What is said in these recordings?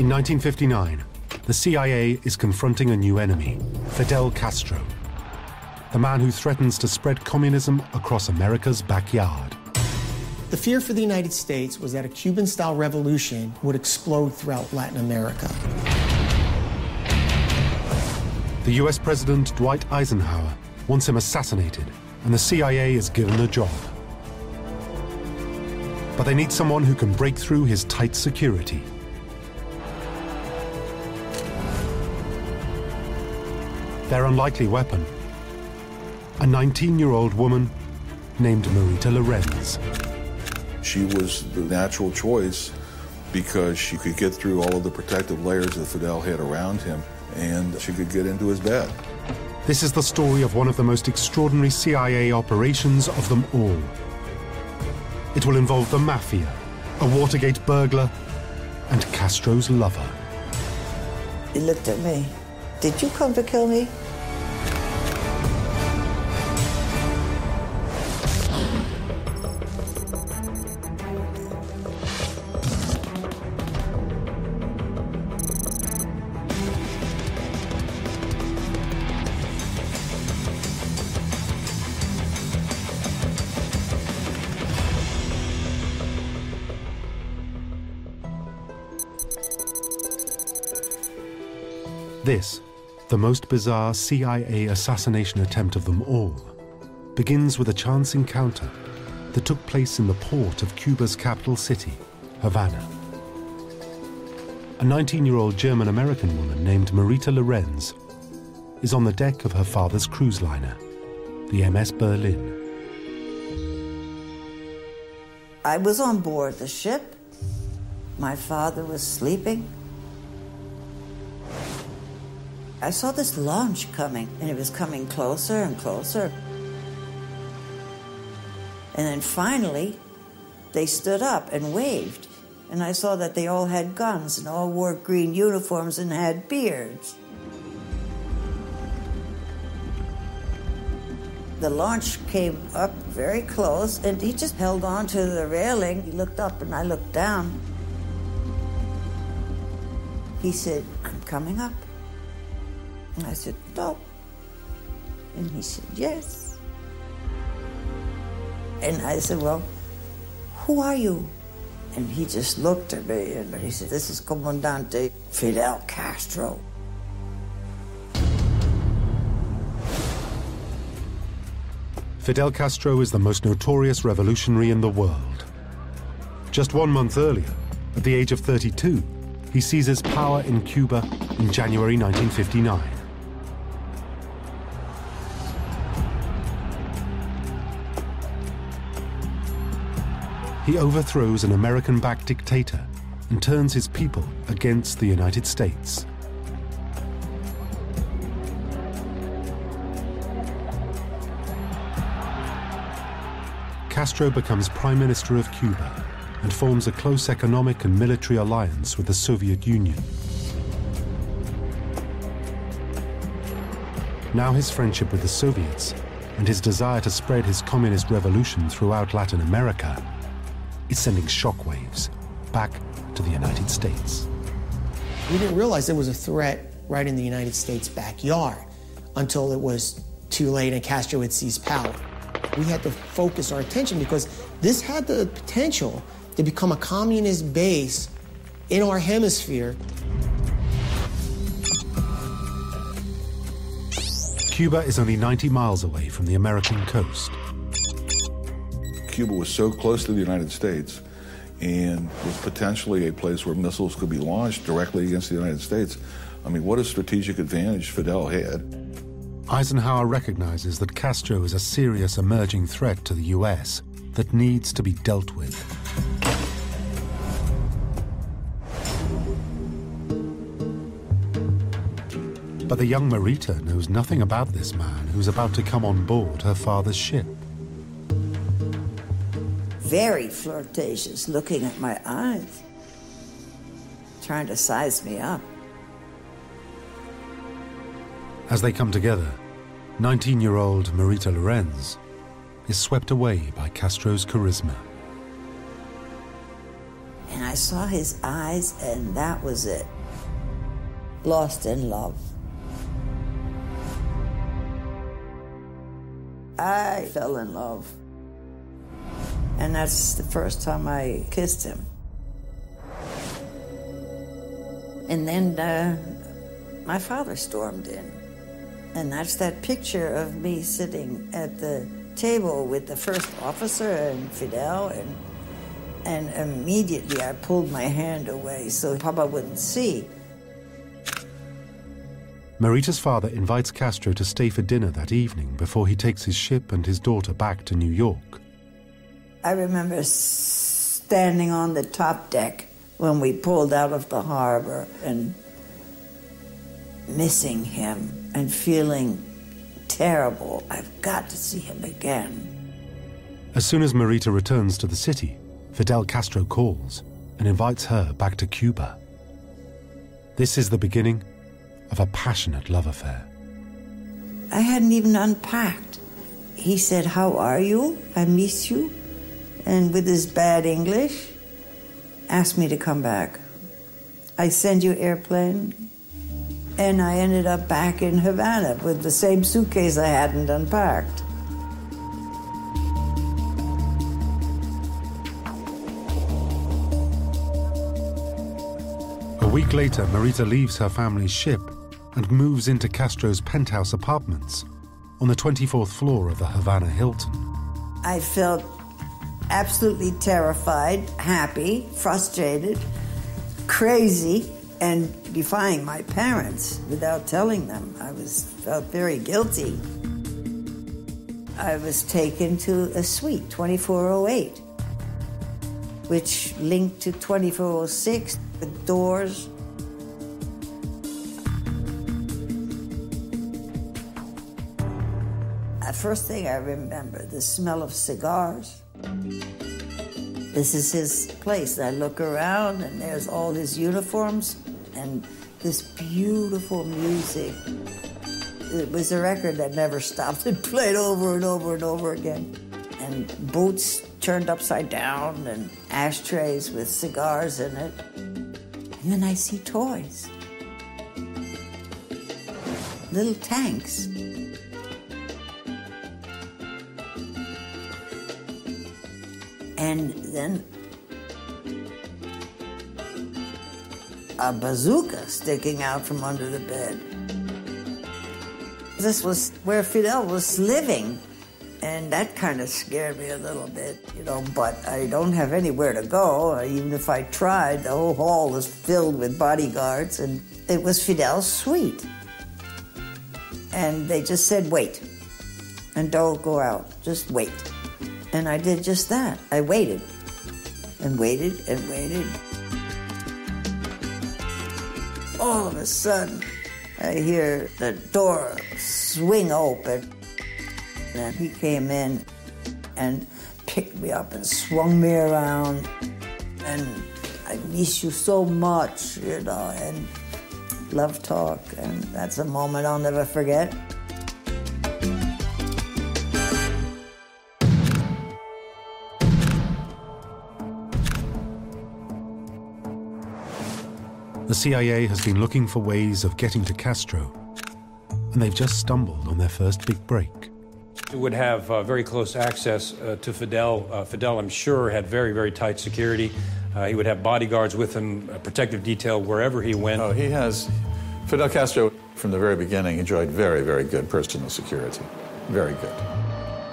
In 1959, the CIA is confronting a new enemy, Fidel Castro, the man who threatens to spread communism across America's backyard. The fear for the United States was that a Cuban style revolution would explode throughout Latin America. The US President Dwight Eisenhower wants him assassinated, and the CIA is given the job. But they need someone who can break through his tight security. Their unlikely weapon a 19 year old woman named Marita Lorenz. She was the natural choice because she could get through all of the protective layers that Fidel had around him and she could get into his bed. This is the story of one of the most extraordinary CIA operations of them all. It will involve the mafia, a Watergate burglar, and Castro's lover. He looked at me. Did you come to kill me? Most bizarre CIA assassination attempt of them all, begins with a chance encounter that took place in the port of Cuba's capital city, Havana. A 19 year old German American woman named Marita Lorenz is on the deck of her father's cruise liner, the MS Berlin. I was on board the ship. My father was sleeping. I saw this launch coming, and it was coming closer and closer. And then finally, they stood up and waved. And I saw that they all had guns and all wore green uniforms and had beards. The launch came up very close, and he just held on to the railing. He looked up, and I looked down. He said, I'm coming up. I said, No. And he said, Yes. And I said, Well, who are you? And he just looked at me and he said, This is Comandante Fidel Castro. Fidel Castro is the most notorious revolutionary in the world. Just one month earlier, at the age of 32, he seizes power in Cuba in January 1959. He overthrows an American backed dictator and turns his people against the United States. Castro becomes Prime Minister of Cuba and forms a close economic and military alliance with the Soviet Union. Now his friendship with the Soviets and his desire to spread his communist revolution throughout Latin America is sending shockwaves back to the United States. We didn't realize there was a threat right in the United States backyard until it was too late and Castro had seized power. We had to focus our attention because this had the potential to become a communist base in our hemisphere. Cuba is only 90 miles away from the American coast. Cuba was so close to the United States and was potentially a place where missiles could be launched directly against the United States. I mean, what a strategic advantage Fidel had. Eisenhower recognizes that Castro is a serious emerging threat to the U.S. that needs to be dealt with. But the young Marita knows nothing about this man who's about to come on board her father's ship. Very flirtatious, looking at my eyes, trying to size me up. As they come together, 19 year old Marita Lorenz is swept away by Castro's charisma. And And I saw his eyes, and that was it. Lost in love. I fell in love. And that's the first time I kissed him. And then uh, my father stormed in. And that's that picture of me sitting at the table with the first officer and Fidel and and immediately I pulled my hand away so Papa wouldn't see. Marita's father invites Castro to stay for dinner that evening before he takes his ship and his daughter back to New York. I remember standing on the top deck when we pulled out of the harbor and missing him and feeling terrible. I've got to see him again. As soon as Marita returns to the city, Fidel Castro calls and invites her back to Cuba. This is the beginning of a passionate love affair. I hadn't even unpacked. He said, How are you? I miss you. And with his bad English, asked me to come back. I send you airplane. And I ended up back in Havana with the same suitcase I hadn't unpacked. A week later, Marita leaves her family's ship and moves into Castro's penthouse apartments on the 24th floor of the Havana Hilton. I felt absolutely terrified, happy, frustrated, crazy, and defying my parents without telling them. I was felt very guilty. I was taken to a suite, 2408, which linked to 2406, the doors. The first thing I remember, the smell of cigars. This is his place. I look around and there's all his uniforms and this beautiful music. It was a record that never stopped. It played over and over and over again. And boots turned upside down and ashtrays with cigars in it. And then I see toys. Little tanks. And then a bazooka sticking out from under the bed. This was where Fidel was living, and that kind of scared me a little bit, you know. But I don't have anywhere to go. Even if I tried, the whole hall was filled with bodyguards, and it was Fidel's suite. And they just said, wait, and don't go out, just wait. And I did just that. I waited and waited and waited. All of a sudden, I hear the door swing open. And he came in and picked me up and swung me around. And I miss you so much, you know, and love talk. And that's a moment I'll never forget. The CIA has been looking for ways of getting to Castro, and they've just stumbled on their first big break. He would have uh, very close access uh, to Fidel. Uh, Fidel, I'm sure, had very, very tight security. Uh, he would have bodyguards with him, protective detail wherever he went. Oh, he has. Fidel Castro, from the very beginning, enjoyed very, very good personal security. Very good.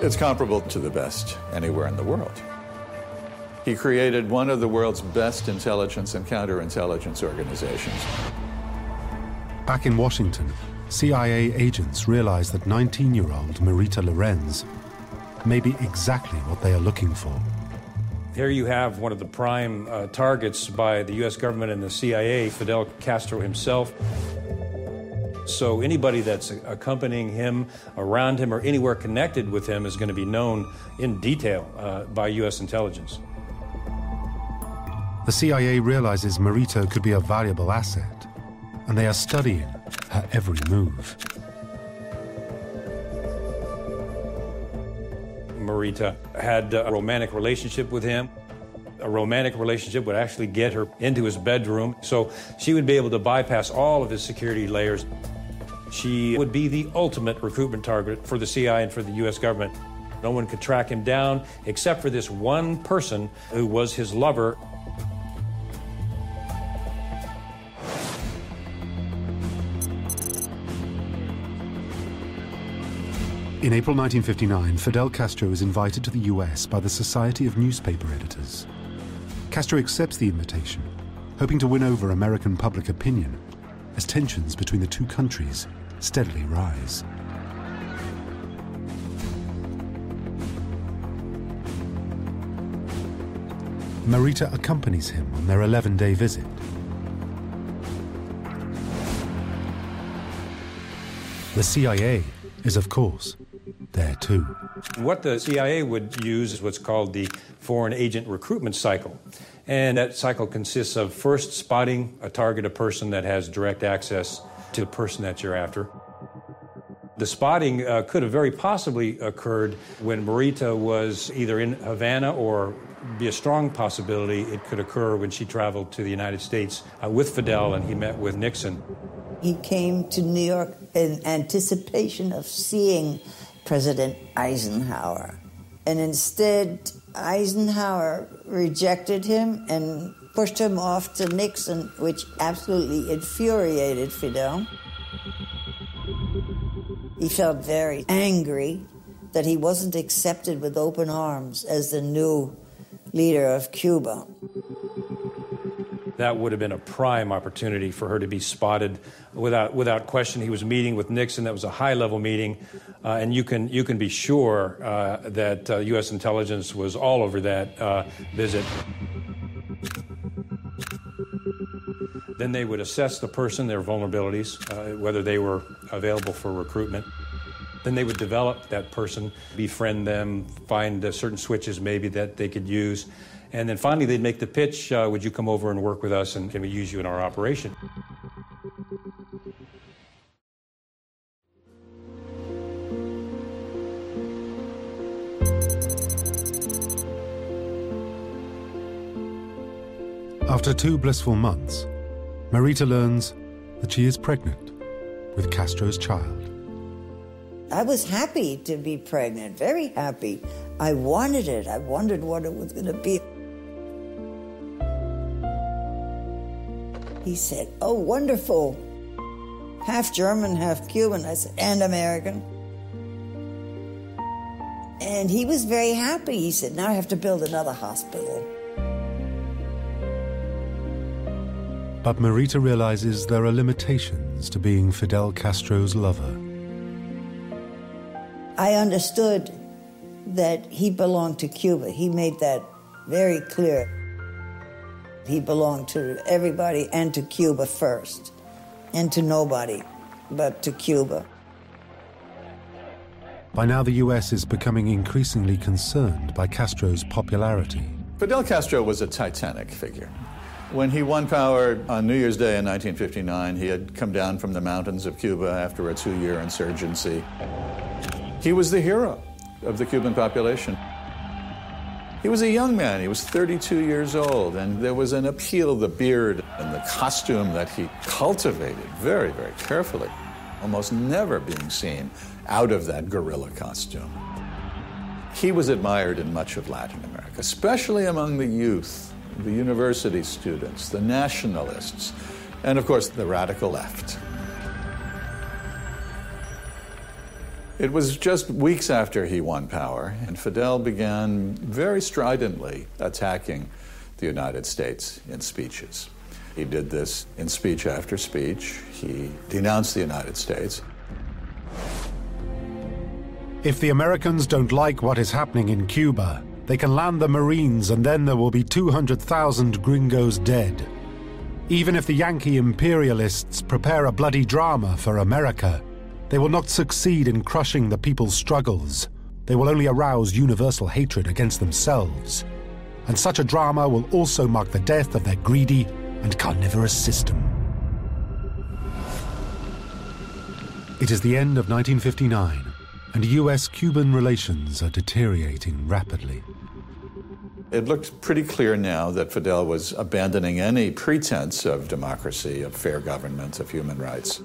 It's comparable to the best anywhere in the world. He created one of the world's best intelligence and counterintelligence organizations. Back in Washington, CIA agents realize that 19 year old Marita Lorenz may be exactly what they are looking for. Here you have one of the prime uh, targets by the U.S. government and the CIA, Fidel Castro himself. So anybody that's accompanying him, around him, or anywhere connected with him is going to be known in detail uh, by U.S. intelligence. The CIA realizes Marita could be a valuable asset, and they are studying her every move. Marita had a romantic relationship with him. a romantic relationship, would actually get her into his bedroom. So she would be able to bypass all of his security layers. She would be the ultimate recruitment target for the CIA and for the U.S. government. No one could track him down except for this one person who was his lover. In April 1959, Fidel Castro is invited to the US by the Society of Newspaper Editors. Castro accepts the invitation, hoping to win over American public opinion as tensions between the two countries steadily rise. Marita accompanies him on their 11 day visit. The CIA is, of course, there too. What the CIA would use is what's called the foreign agent recruitment cycle. And that cycle consists of first spotting a target, a person that has direct access to the person that you're after. The spotting uh, could have very possibly occurred when Marita was either in Havana or be a strong possibility it could occur when she traveled to the United States uh, with Fidel and he met with Nixon. He came to New York in anticipation of seeing President Eisenhower. And instead, Eisenhower rejected him and pushed him off to Nixon, which absolutely infuriated Fidel. He felt very angry that he wasn't accepted with open arms as the new leader of Cuba. That would have been a prime opportunity for her to be spotted without, without question. He was meeting with Nixon. That was a high level meeting. Uh, and you can, you can be sure uh, that uh, U.S. intelligence was all over that uh, visit. Then they would assess the person, their vulnerabilities, uh, whether they were available for recruitment. Then they would develop that person, befriend them, find uh, certain switches maybe that they could use. And then finally, they'd make the pitch uh, Would you come over and work with us, and can we use you in our operation? After two blissful months, Marita learns that she is pregnant with Castro's child. I was happy to be pregnant, very happy. I wanted it. I wondered what it was going to be. He said, Oh, wonderful. Half German, half Cuban. I said, And American. And he was very happy. He said, Now I have to build another hospital. But Marita realizes there are limitations to being Fidel Castro's lover. I understood that he belonged to Cuba. He made that very clear. He belonged to everybody and to Cuba first, and to nobody but to Cuba. By now, the US is becoming increasingly concerned by Castro's popularity. Fidel Castro was a titanic figure. When he won power on New Year's Day in 1959, he had come down from the mountains of Cuba after a two year insurgency. He was the hero of the Cuban population. He was a young man, he was 32 years old, and there was an appeal, the beard and the costume that he cultivated very, very carefully, almost never being seen out of that guerrilla costume. He was admired in much of Latin America, especially among the youth the university students, the nationalists, and of course the radical left. It was just weeks after he won power, and Fidel began very stridently attacking the United States in speeches. He did this in speech after speech. He denounced the United States. If the Americans don't like what is happening in Cuba, they can land the Marines and then there will be 200,000 gringos dead. Even if the Yankee imperialists prepare a bloody drama for America, they will not succeed in crushing the people's struggles. They will only arouse universal hatred against themselves. And such a drama will also mark the death of their greedy and carnivorous system. It is the end of 1959 and US Cuban relations are deteriorating rapidly. It looked pretty clear now that Fidel was abandoning any pretense of democracy, of fair government, of human rights.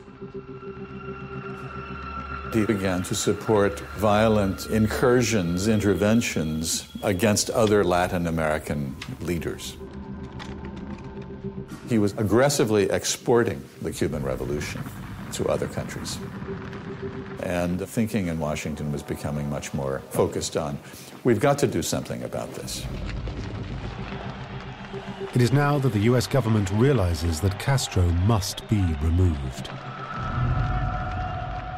He began to support violent incursions, interventions against other Latin American leaders. He was aggressively exporting the Cuban Revolution to other countries. And thinking in Washington was becoming much more focused on we've got to do something about this. It is now that the US government realizes that Castro must be removed.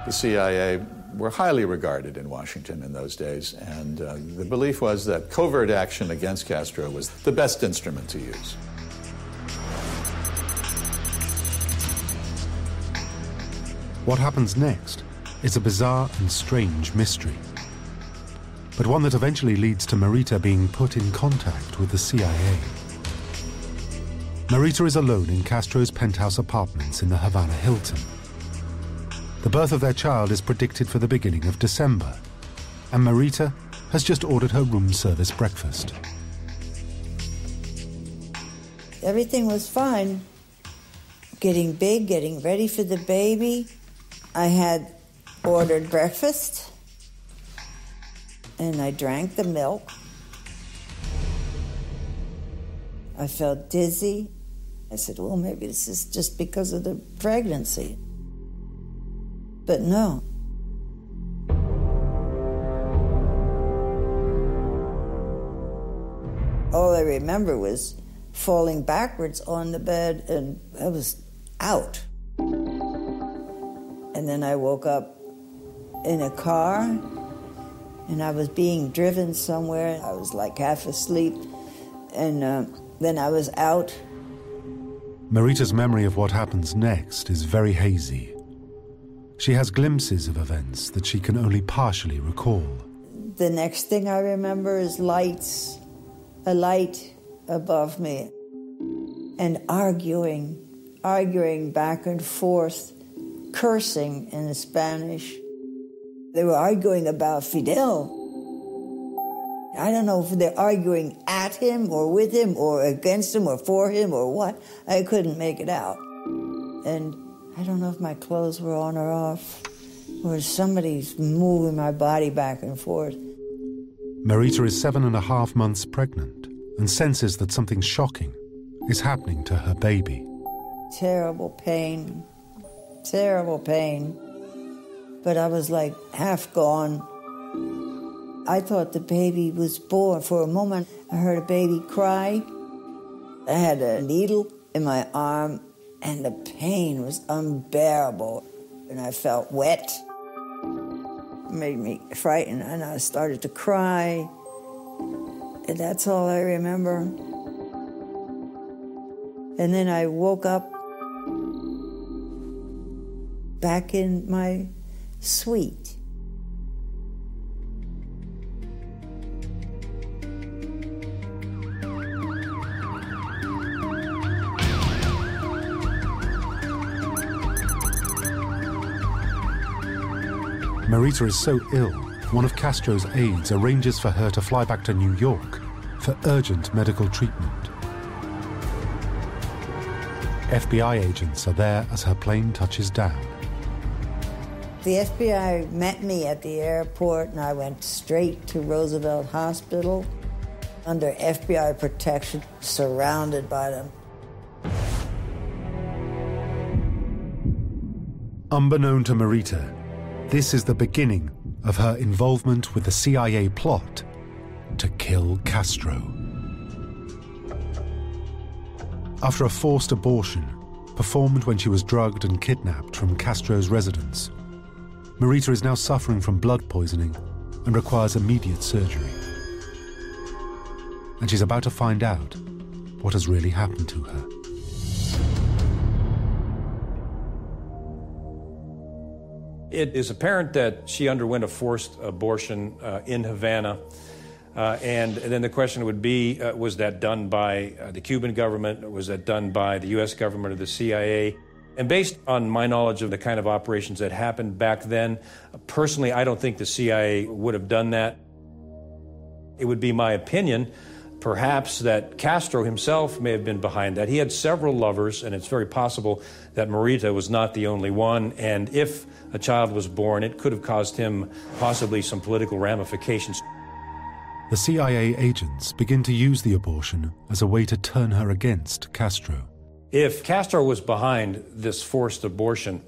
The CIA were highly regarded in Washington in those days, and uh, the belief was that covert action against Castro was the best instrument to use. What happens next is a bizarre and strange mystery, but one that eventually leads to Marita being put in contact with the CIA. Marita is alone in Castro's penthouse apartments in the Havana Hilton. The birth of their child is predicted for the beginning of December, and Marita has just ordered her room service breakfast. Everything was fine. Getting big, getting ready for the baby. I had ordered breakfast, and I drank the milk. I felt dizzy. I said, well, maybe this is just because of the pregnancy. But no. All I remember was falling backwards on the bed and I was out. And then I woke up in a car and I was being driven somewhere. I was like half asleep. And uh, then I was out. Marita's memory of what happens next is very hazy. She has glimpses of events that she can only partially recall. The next thing I remember is lights, a light above me, and arguing, arguing back and forth, cursing in Spanish. They were arguing about Fidel. I don't know if they're arguing at him or with him or against him or for him or what. I couldn't make it out. And I don't know if my clothes were on or off or somebody's moving my body back and forth. Marita is seven and a half months pregnant and senses that something shocking is happening to her baby. Terrible pain, terrible pain. But I was like half gone I thought the baby was born. For a moment, I heard a baby cry. I had a needle in my arm, and the pain was unbearable. And I felt wet. It made me frightened, and I started to cry. And that's all I remember. And then I woke up back in my suite. Marita is so ill, one of Castro's aides arranges for her to fly back to New York for urgent medical treatment. FBI agents are there as her plane touches down. The FBI met me at the airport, and I went straight to Roosevelt Hospital under FBI protection, surrounded by them. Unbeknown to Marita, this is the beginning of her involvement with the CIA plot to kill Castro. After a forced abortion performed when she was drugged and kidnapped from Castro's residence, Marita is now suffering from blood poisoning and requires immediate surgery. And she's about to find out what has really happened to her. It is apparent that she underwent a forced abortion uh, in Havana. Uh, and, then the question would be uh, was that done by uh, the Cuban government? Was that done by the U.S. government or the CIA? And based on my knowledge of the kind of operations that happened back then, personally, I don't think the CIA would have done that. It would be my opinion perhaps that Castro himself may have been behind that. He had several lovers, and it's very possible that Marita was not the only one. And if a child was born, it could have caused him possibly some political ramifications. The CIA agents begin to use the abortion as a way to turn her against Castro. If Castro was behind this forced abortion,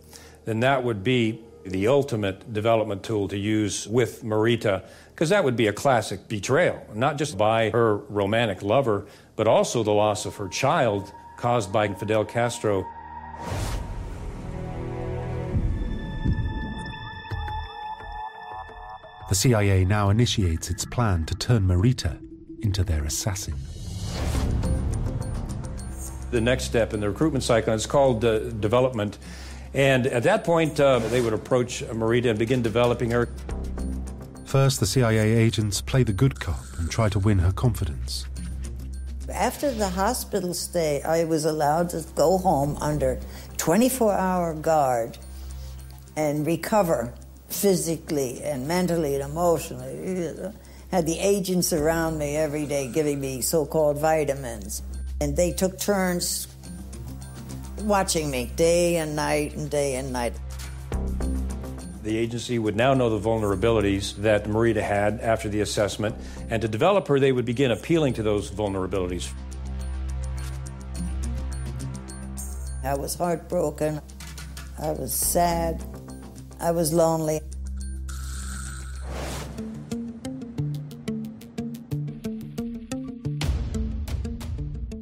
then that would be the ultimate development tool to use with Marita, because that would be a classic betrayal, not just by her romantic lover, but also the loss of her child caused by Fidel Castro. The CIA now initiates its plan to turn Marita into their assassin. The next step in the recruitment cycle is called uh, development. And at that point, uh, they would approach Marita and begin developing her. First, the CIA agents play the good cop and try to win her confidence. After the hospital stay, I was allowed to go home under 24 hour guard and recover physically and mentally and emotionally. Had the agents around me every day giving me so called vitamins. And they took turns watching me day and night and day and night. The agency would now know the vulnerabilities that Marita had after the assessment, and to develop her, they would begin appealing to those vulnerabilities. I was heartbroken. I was sad. I was lonely.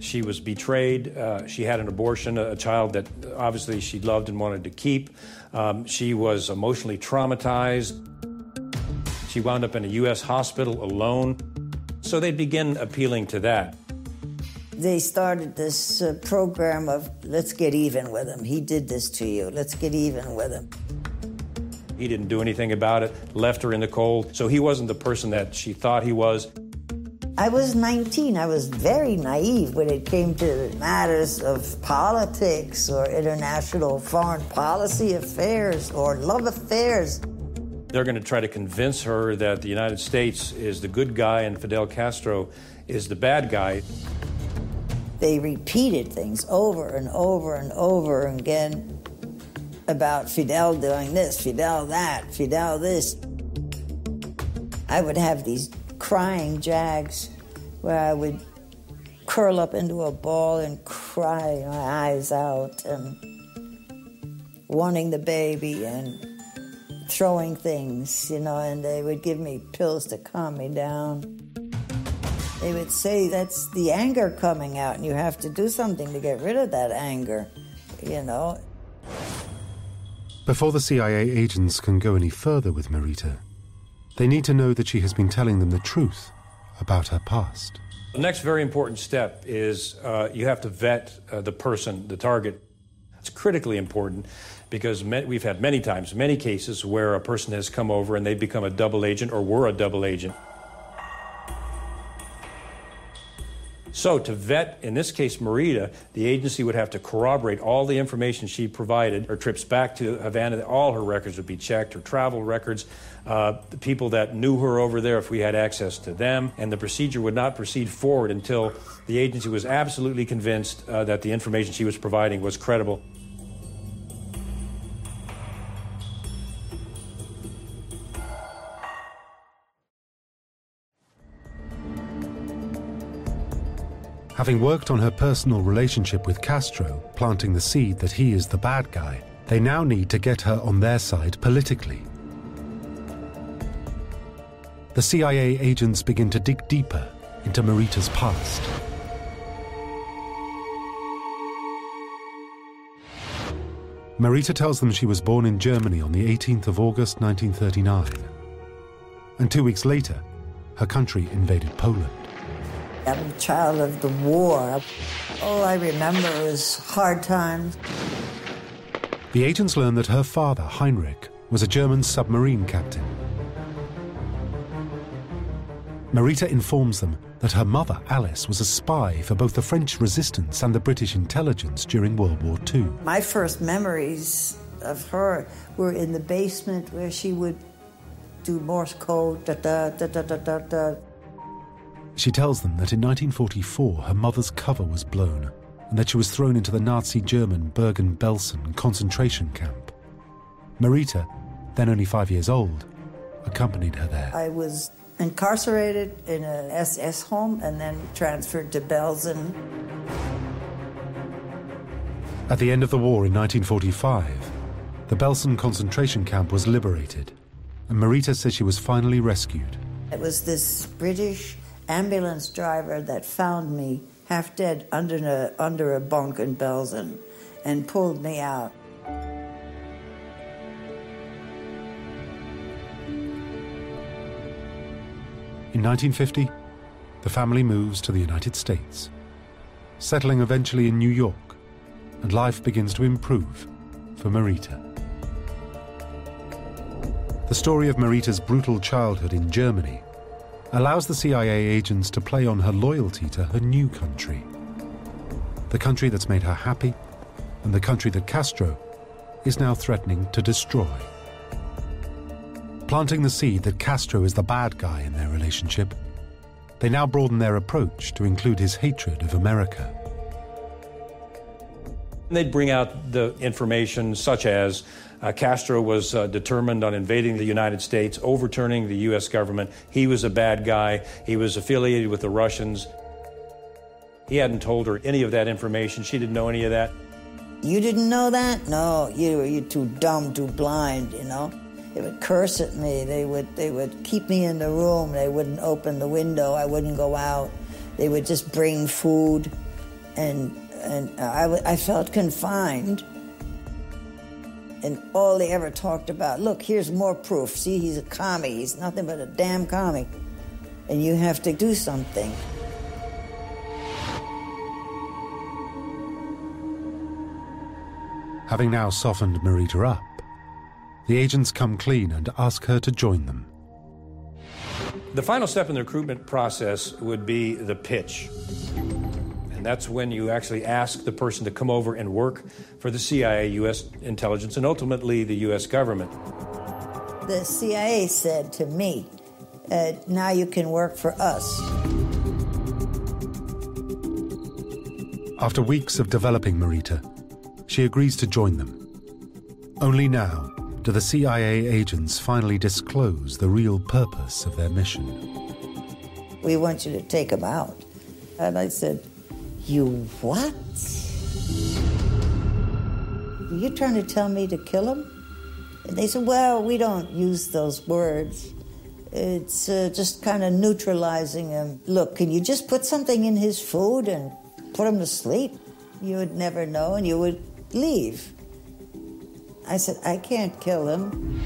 She was betrayed. Uh, she had an abortion, a, a, child that obviously she loved and wanted to keep. Um, she was emotionally traumatized. She wound up in a U.S. hospital alone. So they begin appealing to that. They started this uh, program of let's get even with him. He did this to you. Let's get even with him. He didn't do anything about it, left her in the cold. So he wasn't the person that she thought he was. I was 19. I was very naive when it came to matters of politics or international foreign policy affairs or love affairs. They're going to try to convince her that the United States is the good guy and Fidel Castro is the bad guy. They repeated things over and over and over again about Fidel doing this, Fidel that, Fidel this. I would have these crying jags where I would curl up into a ball and cry my eyes out and wanting the baby and throwing things, you know, and they would give me pills to calm me down. They would say that's the anger coming out and you have to do something to get rid of that anger, you know. Before the CIA agents can go any further with Marita, they need to know that she has been telling them the truth about her past. The next very important step is uh, you have to vet uh, the person, the target. It's critically important because we've had many times, many cases where a person has come over and they've become a double agent or were a double agent. So, to vet, in this case, Marita, the agency would have to corroborate all the information she provided. Her trips back to Havana, all her records would be checked, her travel records, uh, the people that knew her over there, if we had access to them. And the procedure would not proceed forward until the agency was absolutely convinced uh, that the information she was providing was credible. Having worked on her personal relationship with Castro, planting the seed that he is the bad guy, they now need to get her on their side politically. The CIA agents begin to dig deeper into Marita's past. Marita tells them she was born in Germany on the 18th of August 1939. And two weeks later, her country invaded Poland. I'm a child of the war. All I remember is hard times. The agents learn that her father, Heinrich, was a German submarine captain. Marita informs them that her mother, Alice, was a spy for both the French resistance and the British intelligence during World War II. My first memories of her were in the basement where she would do Morse code, da da da da da da da. She tells them that in 1944 her mother's cover was blown and that she was thrown into the Nazi German Bergen Belsen concentration camp. Marita, then only five years old, accompanied her there. I was incarcerated in an SS home and then transferred to Belsen. At the end of the war in 1945, the Belsen concentration camp was liberated, and Marita says she was finally rescued. It was this British ambulance driver that found me half dead under a, under a bunk in Belsen and pulled me out. In 1950, the family moves to the United States, settling eventually in New York, and life begins to improve for Marita. The story of Marita's brutal childhood in Germany allows the CIA agents to play on her loyalty to her new country. The country that's made her happy, and the country that Castro is now threatening to destroy. Planting the seed that Castro is the bad guy in their relationship, they now broaden their approach to include his hatred of America. They'd bring out the information such as uh, Castro was uh, determined on invading the United States, overturning the U.S. government. He was a bad guy. He was affiliated with the Russians. He hadn't told her any of that information. She didn't know any of that. You didn't know that? No, you were too dumb, too blind, you know? They would curse at me. They would they would keep me in the room. They wouldn't open the window. I wouldn't go out. They would just bring food, and and I, I felt confined and all they ever talked about look, here's more proof. See, he's a commie. He's nothing but a damn commie. And you have to do something. Having now softened Marita up, the agents come clean and ask her to join them. The final step in the recruitment process would be the pitch. And that's when you actually ask the person to come over and work for the CIA, U.S. intelligence, and ultimately the U.S. government. The CIA said to me, uh, now you can work for us. After weeks of developing Marita, she agrees to join them. Only now do the CIA agents finally disclose the real purpose of their mission. We want you to take them out. And I said, you what? You trying to tell me to kill him? And they said, Well, we don't use those words. It's uh, just kind of neutralizing him. Look, can you just put something in his food and put him to sleep? You would never know and you would leave. I said, I can't kill him.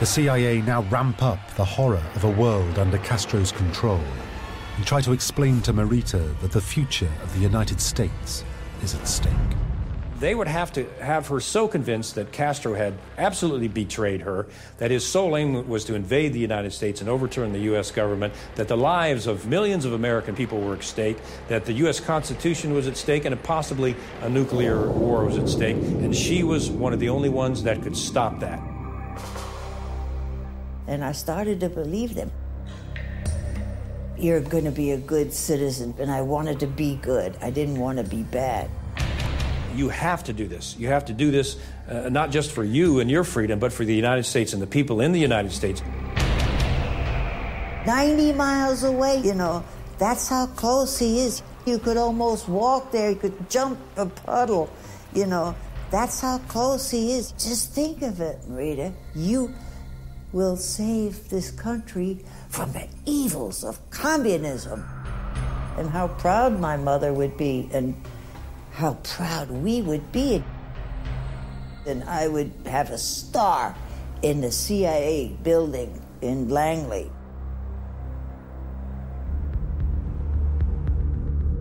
The CIA now ramp up the horror of a world under Castro's control and try to explain to Marita that the future of the United States is at stake. They would have to have her so convinced that Castro had absolutely betrayed her, that his sole aim was to invade the United States and overturn the U.S. government, that the lives of millions of American people were at stake, that the U.S. Constitution was at stake, and possibly a nuclear war was at stake. And she was one of the only ones that could stop that. And I started to believe them. You're going to be a good citizen. And I wanted to be good, I didn't want to be bad. You have to do this. You have to do this uh, not just for you and your freedom, but for the United States and the people in the United States. 90 miles away, you know, that's how close he is. You could almost walk there, you could jump a puddle, you know. That's how close he is. Just think of it, Rita. You will save this country from the evils of communism. And how proud my mother would be, and how proud we would be. And I would have a star in the CIA building in Langley.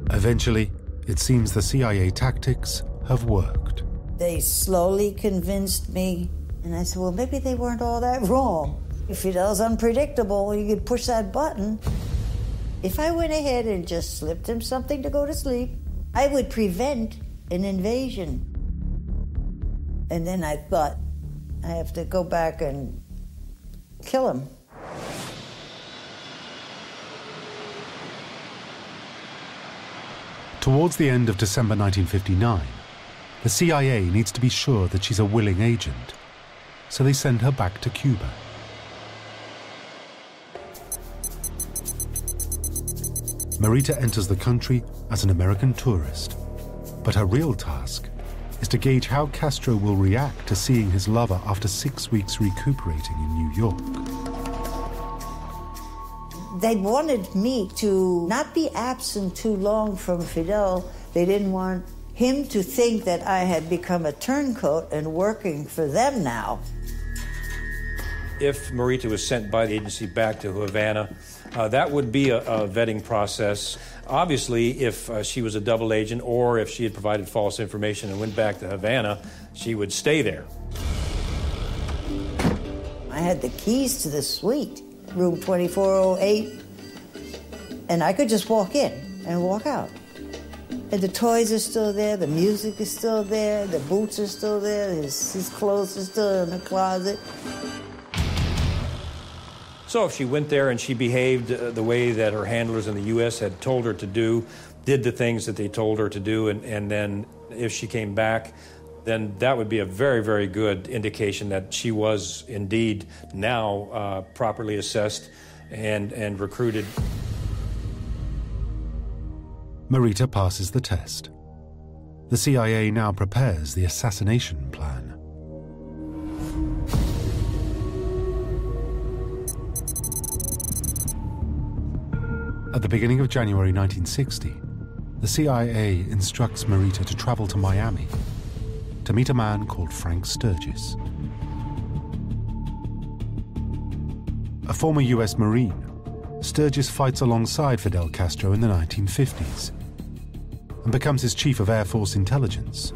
Eventually, it seems the CIA tactics have worked. They slowly convinced me and I said, well, maybe they weren't all that wrong. If it was unpredictable, you could push that button. If I went ahead and just slipped him something to go to sleep, I would prevent an invasion. And then I thought, I have to go back and kill him. Towards the end of December 1959, the CIA needs to be sure that she's a willing agent so they send her back to Cuba. Marita enters the country as an American tourist, but her real task is to gauge how Castro will react to seeing his lover after six weeks recuperating in New York. They wanted me to not be absent too long from Fidel. They didn't want him to think that I had become a turncoat and working for them now. If Marita was sent by the agency back to Havana, uh, that would be a, a, vetting process. Obviously, if uh, she was a double agent or if she had provided false information and went back to Havana, she would stay there. I had the keys to the suite, room 2408, and I could just walk in and walk out. And the toys are still there, the music is still there, the boots are still there, his, his clothes are still in the closet. So if she went there and she behaved uh, the way that her handlers in the U.S. had told her to do, did the things that they told her to do, and, and then if she came back, then that would be a very, very good indication that she was indeed now uh, properly assessed and, and recruited. Marita passes the test. The CIA now prepares the assassination plan. At the beginning of January 1960, the CIA instructs Marita to travel to Miami to meet a man called Frank Sturgis. A former US Marine, Sturgis fights alongside Fidel Castro in the 1950s and becomes his chief of Air Force intelligence.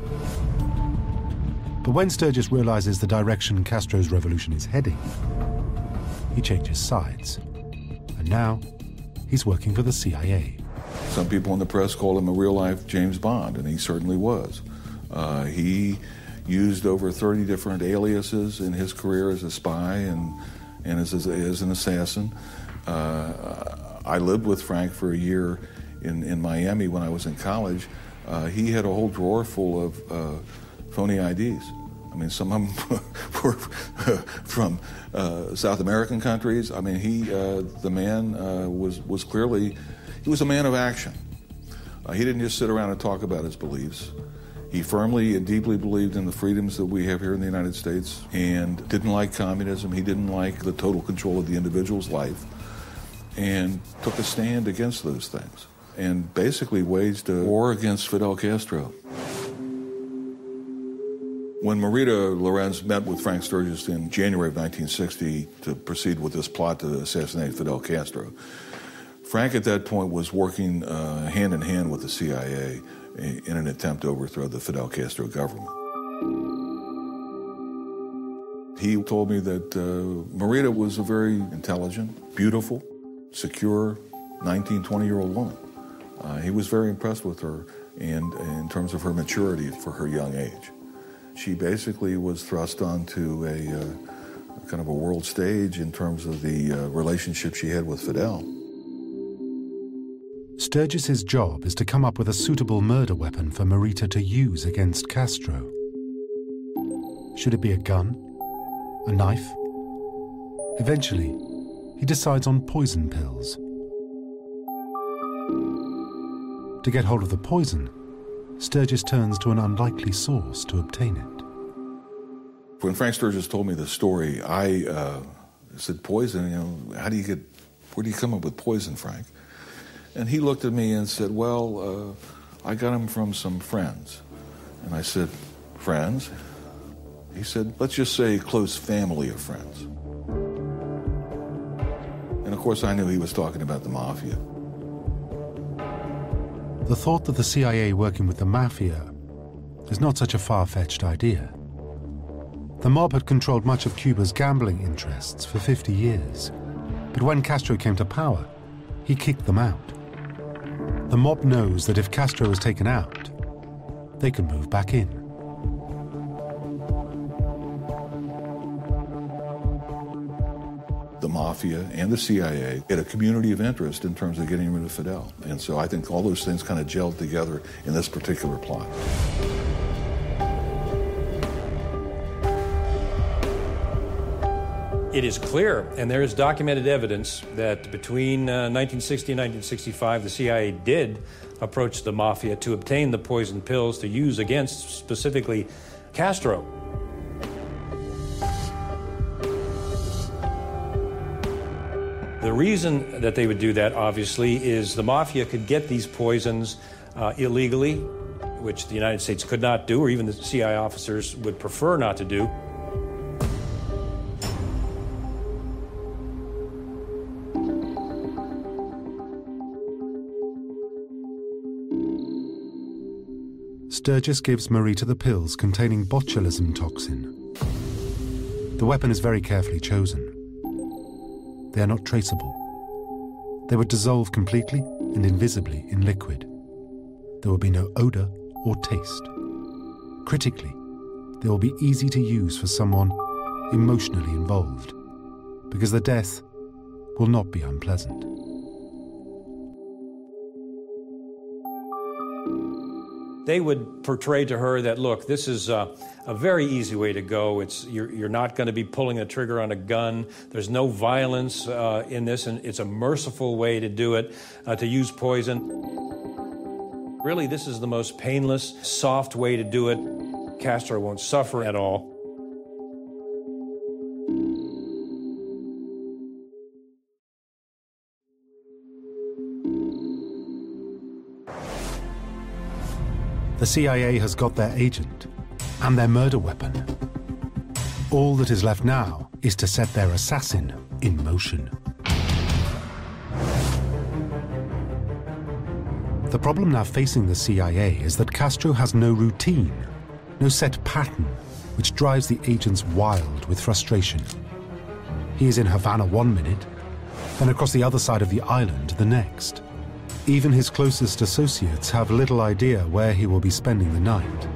But when Sturgis realizes the direction Castro's revolution is heading, he changes sides. And now he's working for the CIA. Some people in the press call him a real life James Bond, and he certainly was. Uh, he used over 30 different aliases in his career as a spy and, and as, as, an assassin. Uh, I lived with Frank for a year in, in Miami when I was in college. Uh, he had a whole drawer full of uh, phony IDs. I mean, some of them were from uh, South American countries. I mean, he, uh, the man, uh, was was clearly, he was a man of action. Uh, he didn't just sit around and talk about his beliefs. He firmly and deeply believed in the freedoms that we have here in the United States, and didn't like communism. He didn't like the total control of the individual's life, and took a stand against those things, and basically waged a war against Fidel Castro. When Marita Lorenz met with Frank Sturgis in January of 1960 to proceed with this plot to assassinate Fidel Castro, Frank at that point was working uh, hand in hand with the CIA in an attempt to overthrow the Fidel Castro government. He told me that uh, Marita was a very intelligent, beautiful, secure 19, 20 year old woman. Uh, he was very impressed with her and in terms of her maturity for her young age she basically was thrust onto a uh, kind of a world stage in terms of the uh, relationship she had with Fidel. Sturgis's job is to come up with a suitable murder weapon for Marita to use against Castro. Should it be a gun? A knife? Eventually, he decides on poison pills. To get hold of the poison, Sturgis turns to an unlikely source to obtain it. When Frank Sturgis told me the story, I uh, said, Poison, you know, how do you get, where do you come up with poison, Frank? And he looked at me and said, Well, uh, I got him from some friends. And I said, Friends? He said, Let's just say close family of friends. And of course, I knew he was talking about the mafia. The thought that the CIA working with the mafia is not such a far fetched idea. The mob had controlled much of Cuba's gambling interests for 50 years, but when Castro came to power, he kicked them out. The mob knows that if Castro is taken out, they can move back in. The mafia and the CIA had a community of interest in terms of getting rid of Fidel. And so I think all those things kind of gelled together in this particular plot. It is clear, and there is documented evidence, that between uh, 1960 and 1965, the CIA did approach the mafia to obtain the poison pills to use against specifically Castro. The reason that they would do that, obviously, is the mafia could get these poisons uh, illegally, which the United States could not do, or even the CIA officers would prefer not to do. Sturgis gives Marita the pills containing botulism toxin. The weapon is very carefully chosen. They are not traceable. They would dissolve completely and invisibly in liquid. There will be no odor or taste. Critically, they will be easy to use for someone emotionally involved, because the death will not be unpleasant. They would portray to her that look this is a, a very easy way to go. It's you're, you're not going to be pulling a trigger on a gun. There's no violence uh, in this and it's a merciful way to do it uh, to use poison. Really this is the most painless soft way to do it. Castro won't suffer at all CIA has got their agent and their murder weapon. All that is left now is to set their assassin in motion. The problem now facing the CIA is that Castro has no routine, no set pattern, which drives the agents wild with frustration. He is in Havana one minute, then across the other side of the island the next. Even his closest associates have little idea where he will be spending the night.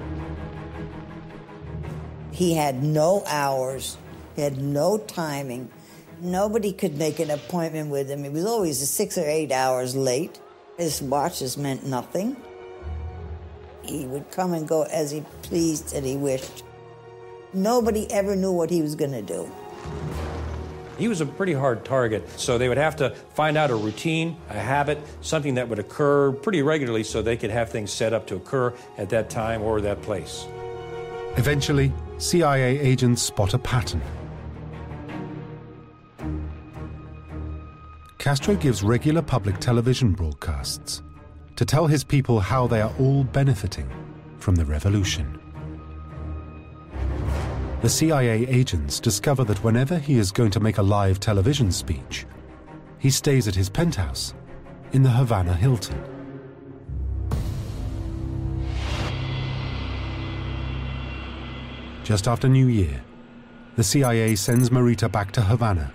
He had no hours, he had no timing. Nobody could make an appointment with him. He was always six or eight hours late. His watches meant nothing. He would come and go as he pleased and he wished. Nobody ever knew what he was going to do. He was a pretty hard target, so they would have to find out a routine, a habit, something that would occur pretty regularly so they could have things set up to occur at that time or that place. Eventually, CIA agents spot a pattern. Castro gives regular public television broadcasts to tell his people how they are all benefiting from the revolution. The CIA agents discover that whenever he is going to make a live television speech, he stays at his penthouse in the Havana Hilton. Just after New Year, the CIA sends Marita back to Havana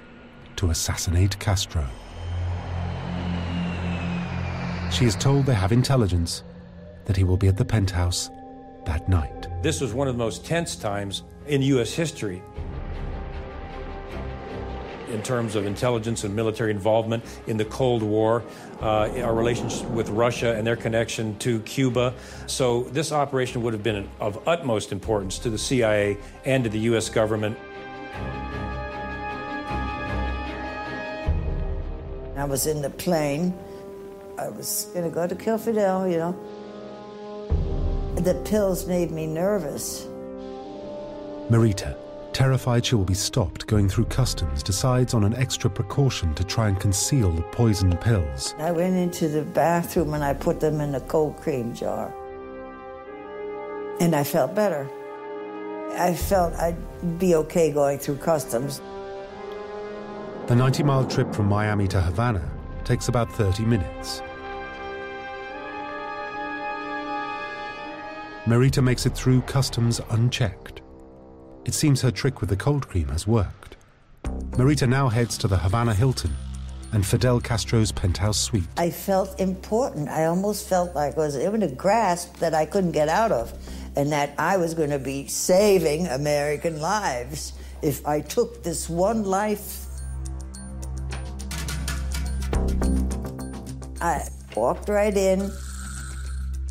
to assassinate Castro. She is told they have intelligence that he will be at the penthouse that night. This was one of the most tense times in U.S. history in terms of intelligence and military involvement in the Cold War, uh, our relationship with Russia and their connection to Cuba. So, this operation would have been of utmost importance to the CIA and to the U.S. government. I was in the plane. I was going to go to kill Fidel, you know. The pills made me nervous. Marita, terrified she will be stopped going through customs, decides on an extra precaution to try and conceal the poison pills. I went into the bathroom and I put them in a cold cream jar. And I felt better. I felt I'd be okay going through customs. The 90 mile trip from Miami to Havana takes about 30 minutes. Marita makes it through customs unchecked. It seems her trick with the cold cream has worked. Marita now heads to the Havana Hilton and Fidel Castro's penthouse suite. I felt important. I almost felt like I was in a grasp that I couldn't get out of and that I was going to be saving American lives if I took this one life. I walked right in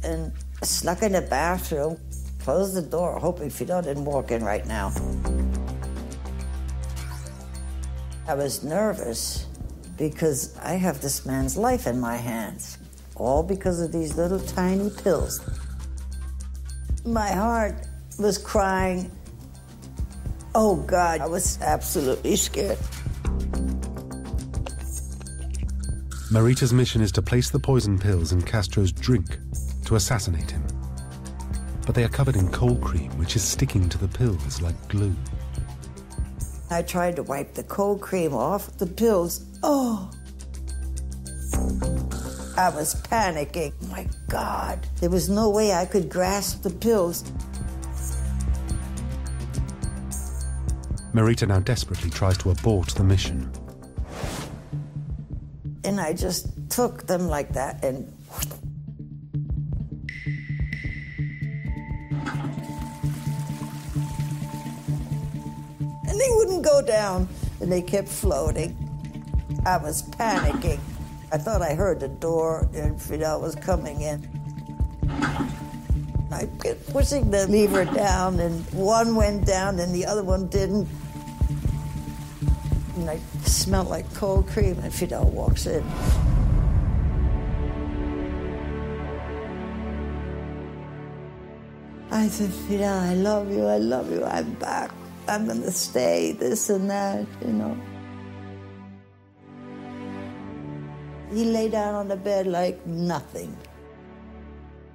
and snuck in the bathroom closed the door, hoping Fidel didn't walk in right now. I was nervous because I have this man's life in my hands, all because of these little tiny pills. My heart was crying. Oh God, I was absolutely scared. Marita's mission is to place the poison pills in Castro's drink to assassinate him. But they are covered in cold cream, which is sticking to the pills like glue. I tried to wipe the cold cream off the pills. Oh. I was panicking. Oh my God. There was no way I could grasp the pills. Marita now desperately tries to abort the mission. And I just took them like that and down and they kept floating. I was panicking. I thought I heard the door and Fidel was coming in. I kept pushing the lever down and one went down and the other one didn't. And I smelled like cold cream and Fidel walks in. I said, Fidel, I love you, I love you, I'm back. I'm gonna stay, this and that, you know. He lay down on the bed like nothing.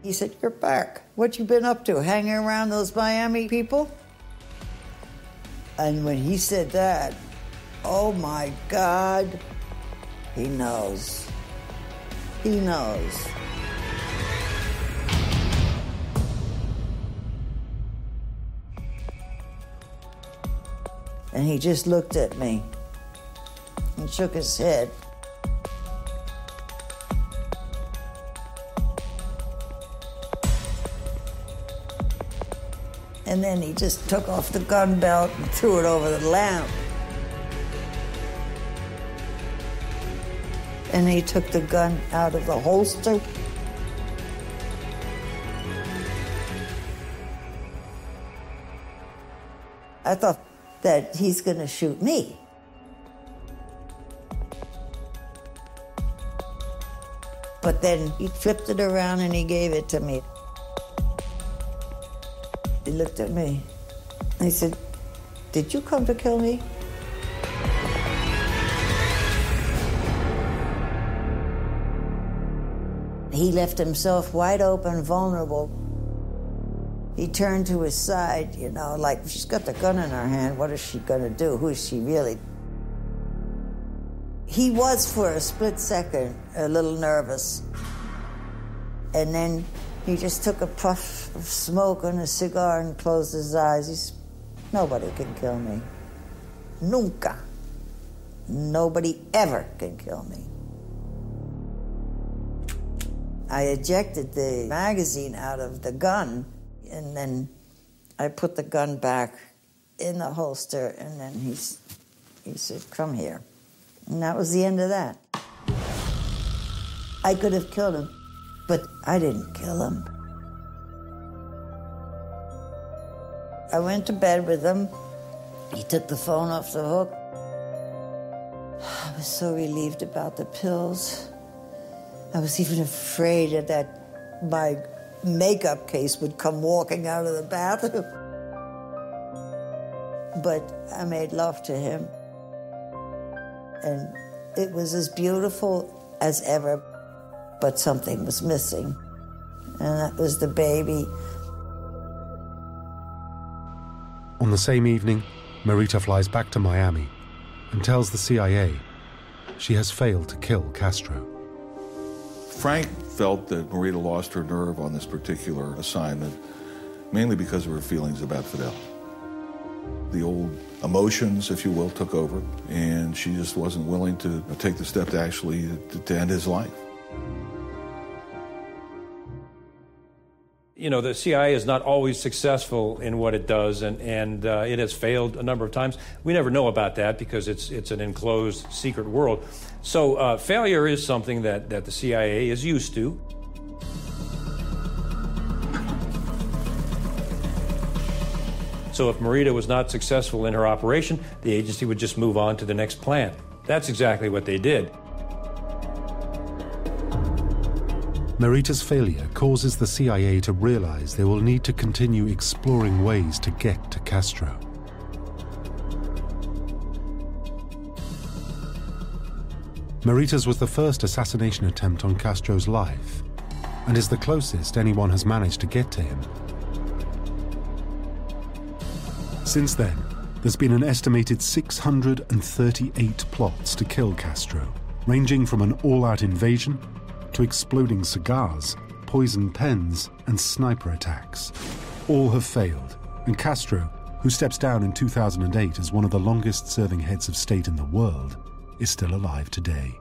He said, You're back. What you been up to? Hanging around those Miami people? And when he said that, oh my God, he knows. He knows. And he just looked at me and shook his head. And then he just took off the gun belt and threw it over the lamp. And he took the gun out of the holster. I thought that he's going to shoot me. But then he flipped it around and he gave it to me. He looked at me. He said, Did you come to kill me? He left himself wide open, vulnerable. He turned to his side, you know, like she's got the gun in her hand. What is she going to do? Who is she really? He was, for a split second, a little nervous. And then he just took a puff of smoke on a cigar and closed his eyes. He's, nobody can kill me. Nunca. Nobody ever can kill me. I ejected the magazine out of the gun, and then I put the gun back in the holster, and then he, he said, Come here. And that was the end of that. I could have killed him, but I didn't kill him. I went to bed with him. He took the phone off the hook. I was so relieved about the pills. I was even afraid that my makeup case would come walking out of the bathroom. But I made love to him. And it was as beautiful as ever, but something was missing. And that was the baby. On the same evening, Marita flies back to Miami and tells the CIA she has failed to kill Castro. Frank felt that Marita lost her nerve on this particular assignment, mainly because of her feelings about Fidel. The old emotions, if you will, took over, and she just wasn't willing to take the step to actually to, end his life. You know, the CIA is not always successful in what it does, and, and uh, it has failed a number of times. We never know about that because it's, it's an enclosed, secret world. So, uh, failure is something that, that the CIA is used to. So, if Marita was not successful in her operation, the agency would just move on to the next plan. That's exactly what they did. Marita's failure causes the CIA to realize they will need to continue exploring ways to get to Castro. Marita's was the first assassination attempt on Castro's life and is the closest anyone has managed to get to him. Since then, there's been an estimated 638 plots to kill Castro, ranging from an all out invasion to exploding cigars, poison pens, and sniper attacks. All have failed, and Castro, who steps down in 2008 as one of the longest serving heads of state in the world, is still alive today.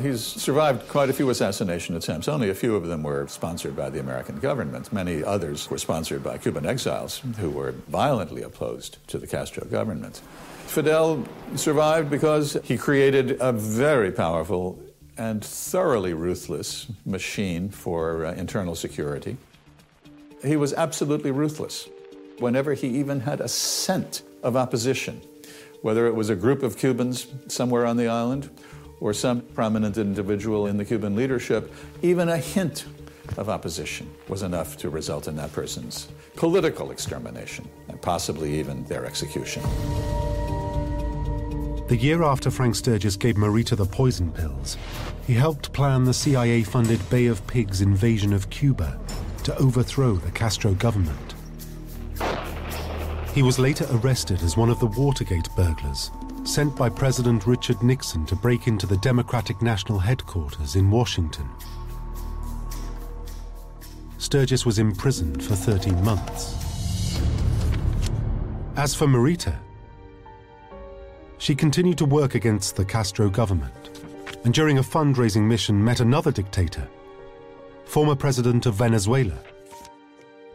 He's survived quite a few assassination attempts. Only a few of them were sponsored by the American government. Many others were sponsored by Cuban exiles who were violently opposed to the Castro government. Fidel survived because he created a very powerful and thoroughly ruthless machine for uh, internal security. He was absolutely ruthless. Whenever he even had a scent of opposition, whether it was a group of Cubans somewhere on the island or some prominent individual in the Cuban leadership, even a hint of opposition was enough to result in that person's political extermination and possibly even their execution. The year after Frank Sturgis gave Marita the poison pills, he helped plan the CIA funded Bay of Pigs invasion of Cuba to overthrow the Castro government. He was later arrested as one of the Watergate burglars sent by President Richard Nixon to break into the Democratic National Headquarters in Washington. Sturgis was imprisoned for 13 months. As for Marita, she continued to work against the Castro government, and during a fundraising mission met another dictator, former president of Venezuela,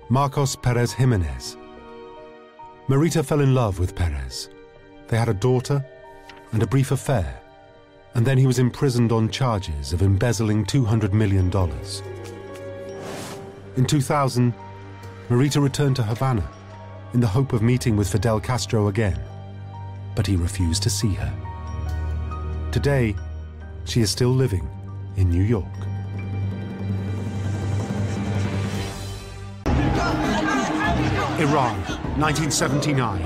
Marcos Perez Jimenez. Marita fell in love with Perez. They had a daughter and a brief affair, and then he was imprisoned on charges of embezzling $200 million. In 2000, Marita returned to Havana in the hope of meeting with Fidel Castro again but he refused to see her. Today, she is still living in New York. Iran, 1979.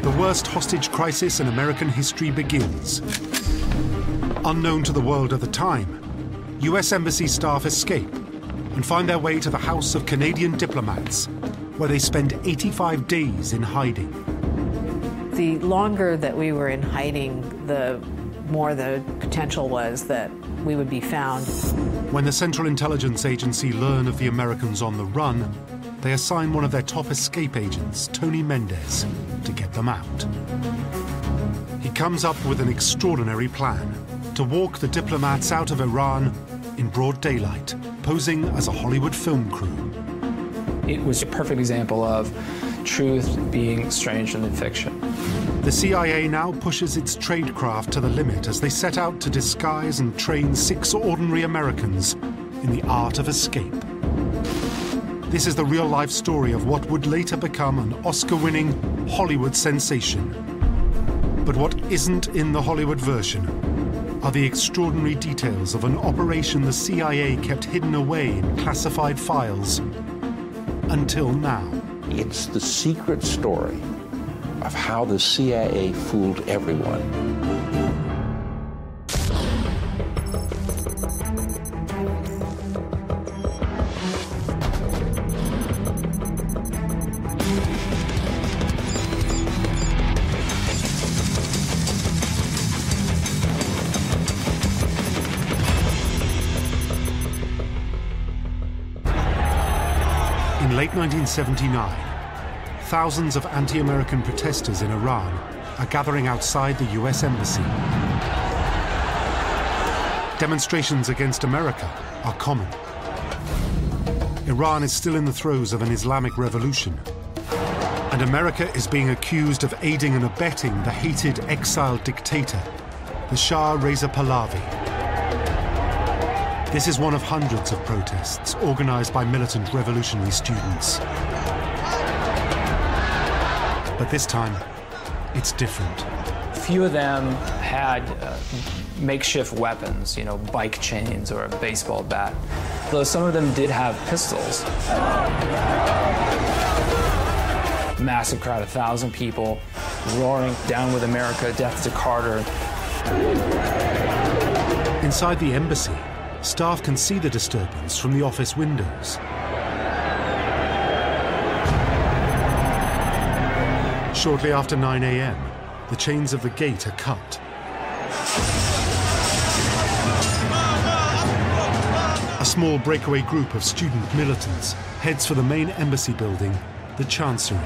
The worst hostage crisis in American history begins. Unknown to the world at the time, US Embassy staff escape and find their way to the House of Canadian Diplomats, where they spend 85 days in hiding the longer that we were in hiding, the more the potential was that we would be found. When the Central Intelligence Agency learn of the Americans on the run, they assign one of their top escape agents, Tony Mendez, to get them out. He comes up with an extraordinary plan to walk the diplomats out of Iran in broad daylight, posing as a Hollywood film crew. It was a perfect example of truth being stranger than fiction. The CIA now pushes its tradecraft to the limit as they set out to disguise and train six ordinary Americans in the art of escape. This is the real life story of what would later become an Oscar winning Hollywood sensation. But what isn't in the Hollywood version are the extraordinary details of an operation the CIA kept hidden away in classified files until now. It's the secret story of how the CIA fooled everyone. In late 1979, thousands of anti American protesters in Iran are gathering outside the US Embassy. Demonstrations against America are common. Iran is still in the throes of an Islamic revolution. And America is being accused of aiding and abetting the hated exiled dictator, the Shah Reza Pahlavi. This is one of hundreds of protests organized by militant revolutionary students. But this time, it's different. Few of them had uh, makeshift weapons, you know, bike chains or a baseball bat, though some of them did have pistols. Massive crowd, a thousand people, roaring down with America, death to Carter. Inside the embassy, staff can see the disturbance from the office windows. Shortly after 9 a.m., the chains of the gate are cut. A small breakaway group of student militants heads for the main embassy building, the Chancery.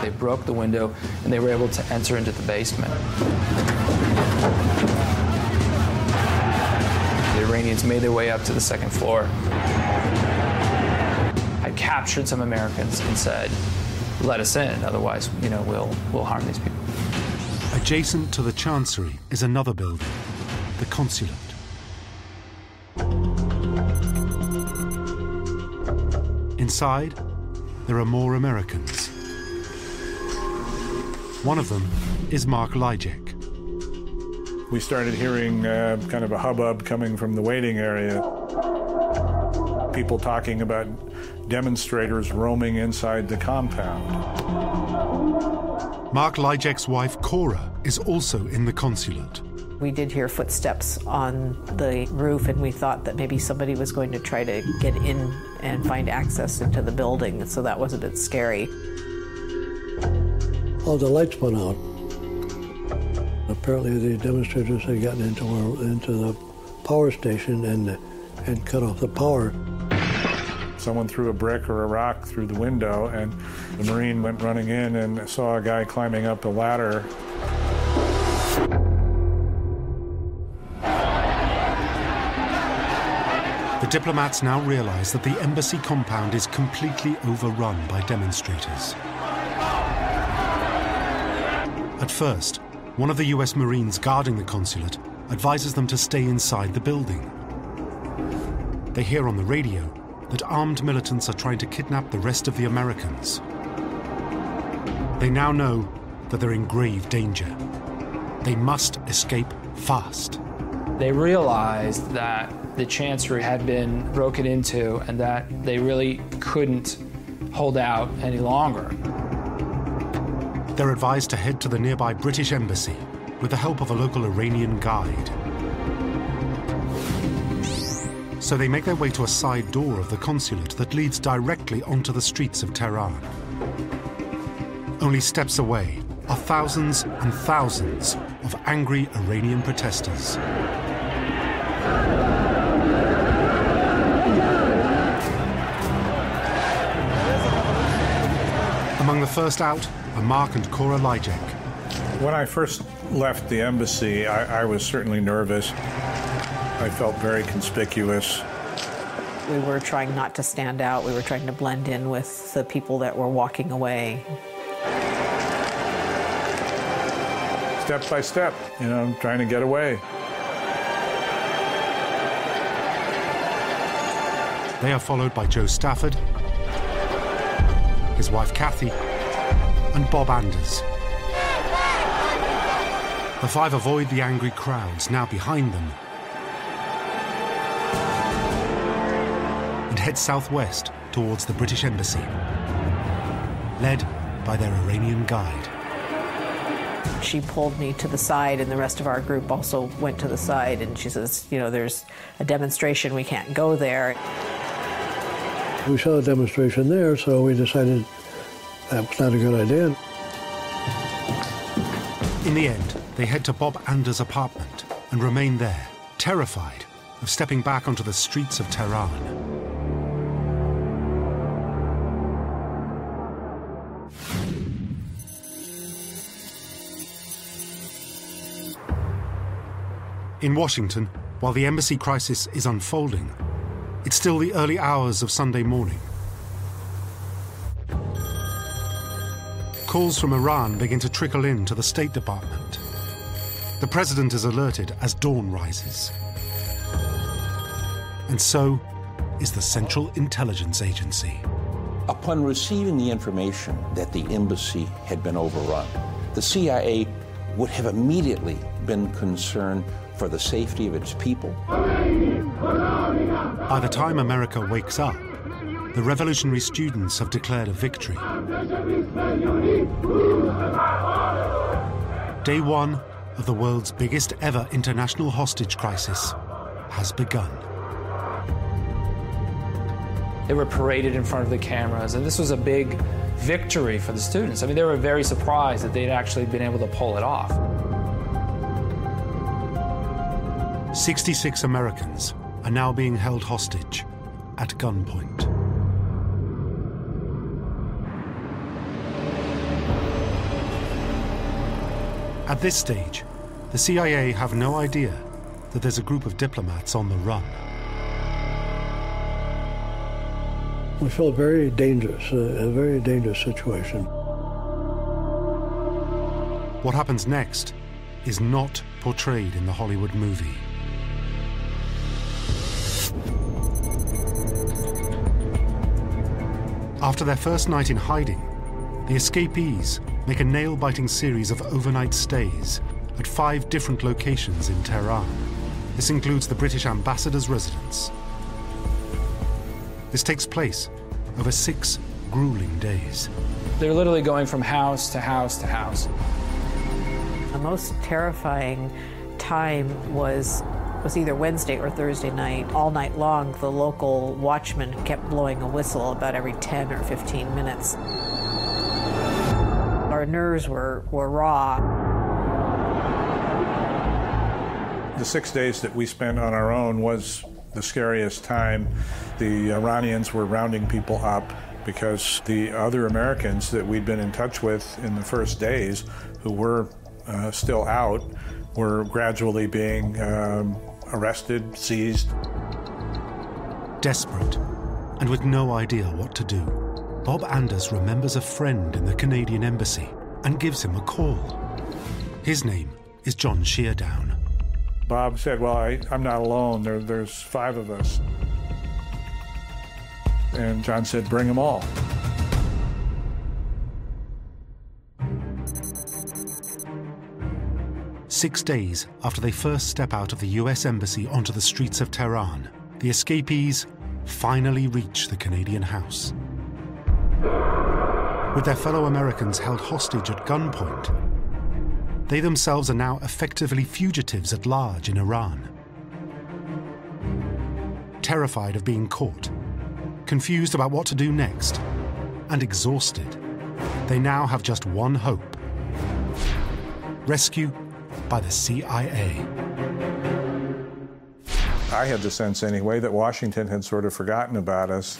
They broke the window and they were able to enter into the basement. Iranians made their way up to the second floor. I captured some Americans and said, let us in, otherwise, you know, we'll, we'll harm these people. Adjacent to the Chancery is another building, the consulate. Inside, there are more Americans. One of them is Mark Lijek. We started hearing uh, kind of a hubbub coming from the waiting area. People talking about demonstrators roaming inside the compound. Mark Lijek's wife, Cora, is also in the consulate. We did hear footsteps on the roof, and we thought that maybe somebody was going to try to get in and find access into the building, so that was a bit scary. All the lights went out. Apparently, the demonstrators had gotten into our, into the power station and and cut off the power. Someone threw a brick or a rock through the window, and the Marine went running in and saw a guy climbing up a ladder. The diplomats now realize that the embassy compound is completely overrun by demonstrators. At first, one of the US Marines guarding the consulate advises them to stay inside the building. They hear on the radio that armed militants are trying to kidnap the rest of the Americans. They now know that they're in grave danger. They must escape fast. They realized that the Chancery had been broken into and that they really couldn't hold out any longer. They're advised to head to the nearby British embassy with the help of a local Iranian guide. So they make their way to a side door of the consulate that leads directly onto the streets of Tehran. Only steps away are thousands and thousands of angry Iranian protesters. Among the first out are Mark and Cora Lijek. When I first left the embassy, I, I was certainly nervous. I felt very conspicuous. We were trying not to stand out. We were trying to blend in with the people that were walking away. Step by step, you know, trying to get away. They are followed by Joe Stafford, his wife Kathy, and Bob Anders. The five avoid the angry crowds now behind them and head southwest towards the British Embassy, led by their Iranian guide. She pulled me to the side, and the rest of our group also went to the side. And she says, You know, there's a demonstration, we can't go there. We saw a demonstration there, so we decided that was not a good idea. In the end, they head to Bob Anders' apartment and remain there, terrified of stepping back onto the streets of Tehran. In Washington, while the embassy crisis is unfolding, It's still the early hours of Sunday morning. Calls from Iran begin to trickle in to the State Department. The president is alerted as dawn rises. And so is the Central Intelligence Agency. Upon receiving the information that the embassy had been overrun, the CIA would have immediately been concerned for the safety of its people. By the time America wakes up, the revolutionary students have declared a victory. Day one of the world's biggest ever international hostage crisis has begun. They were paraded in front of the cameras, and this was a big victory for the students. I mean, they were very surprised that they'd actually been able to pull it off. 66 Americans are now being held hostage at gunpoint. At this stage, the CIA have no idea that there's a group of diplomats on the run. We felt very dangerous, uh, a very dangerous situation. What happens next is not portrayed in the Hollywood movie. After their first night in hiding, the escapees make a nail biting series of overnight stays at five different locations in Tehran. This includes the British ambassador's residence. This takes place over six grueling days. They're literally going from house to house to house. The most terrifying time was was either Wednesday or Thursday night. All night long, the local watchman kept blowing a whistle about every 10 or 15 minutes. Our nerves were, were raw. The six days that we spent on our own was the scariest time. The Iranians were rounding people up because the other Americans that we'd been in touch with in the first days who were uh, still out were gradually being um, arrested, seized. Desperate and with no idea what to do, Bob Anders remembers a friend in the Canadian embassy and gives him a call. His name is John Sheardown. Bob said, Well, I, am not alone. There, there's five of us. And John said, Bring them all. Six days after they first step out of the US Embassy onto the streets of Tehran, the escapees finally reach the Canadian house. With their fellow Americans held hostage at gunpoint, they themselves are now effectively fugitives at large in Iran. Terrified of being caught, confused about what to do next, and exhausted, they now have just one hope rescue by the CIA. I had the sense, anyway, that Washington had sort of forgotten about us.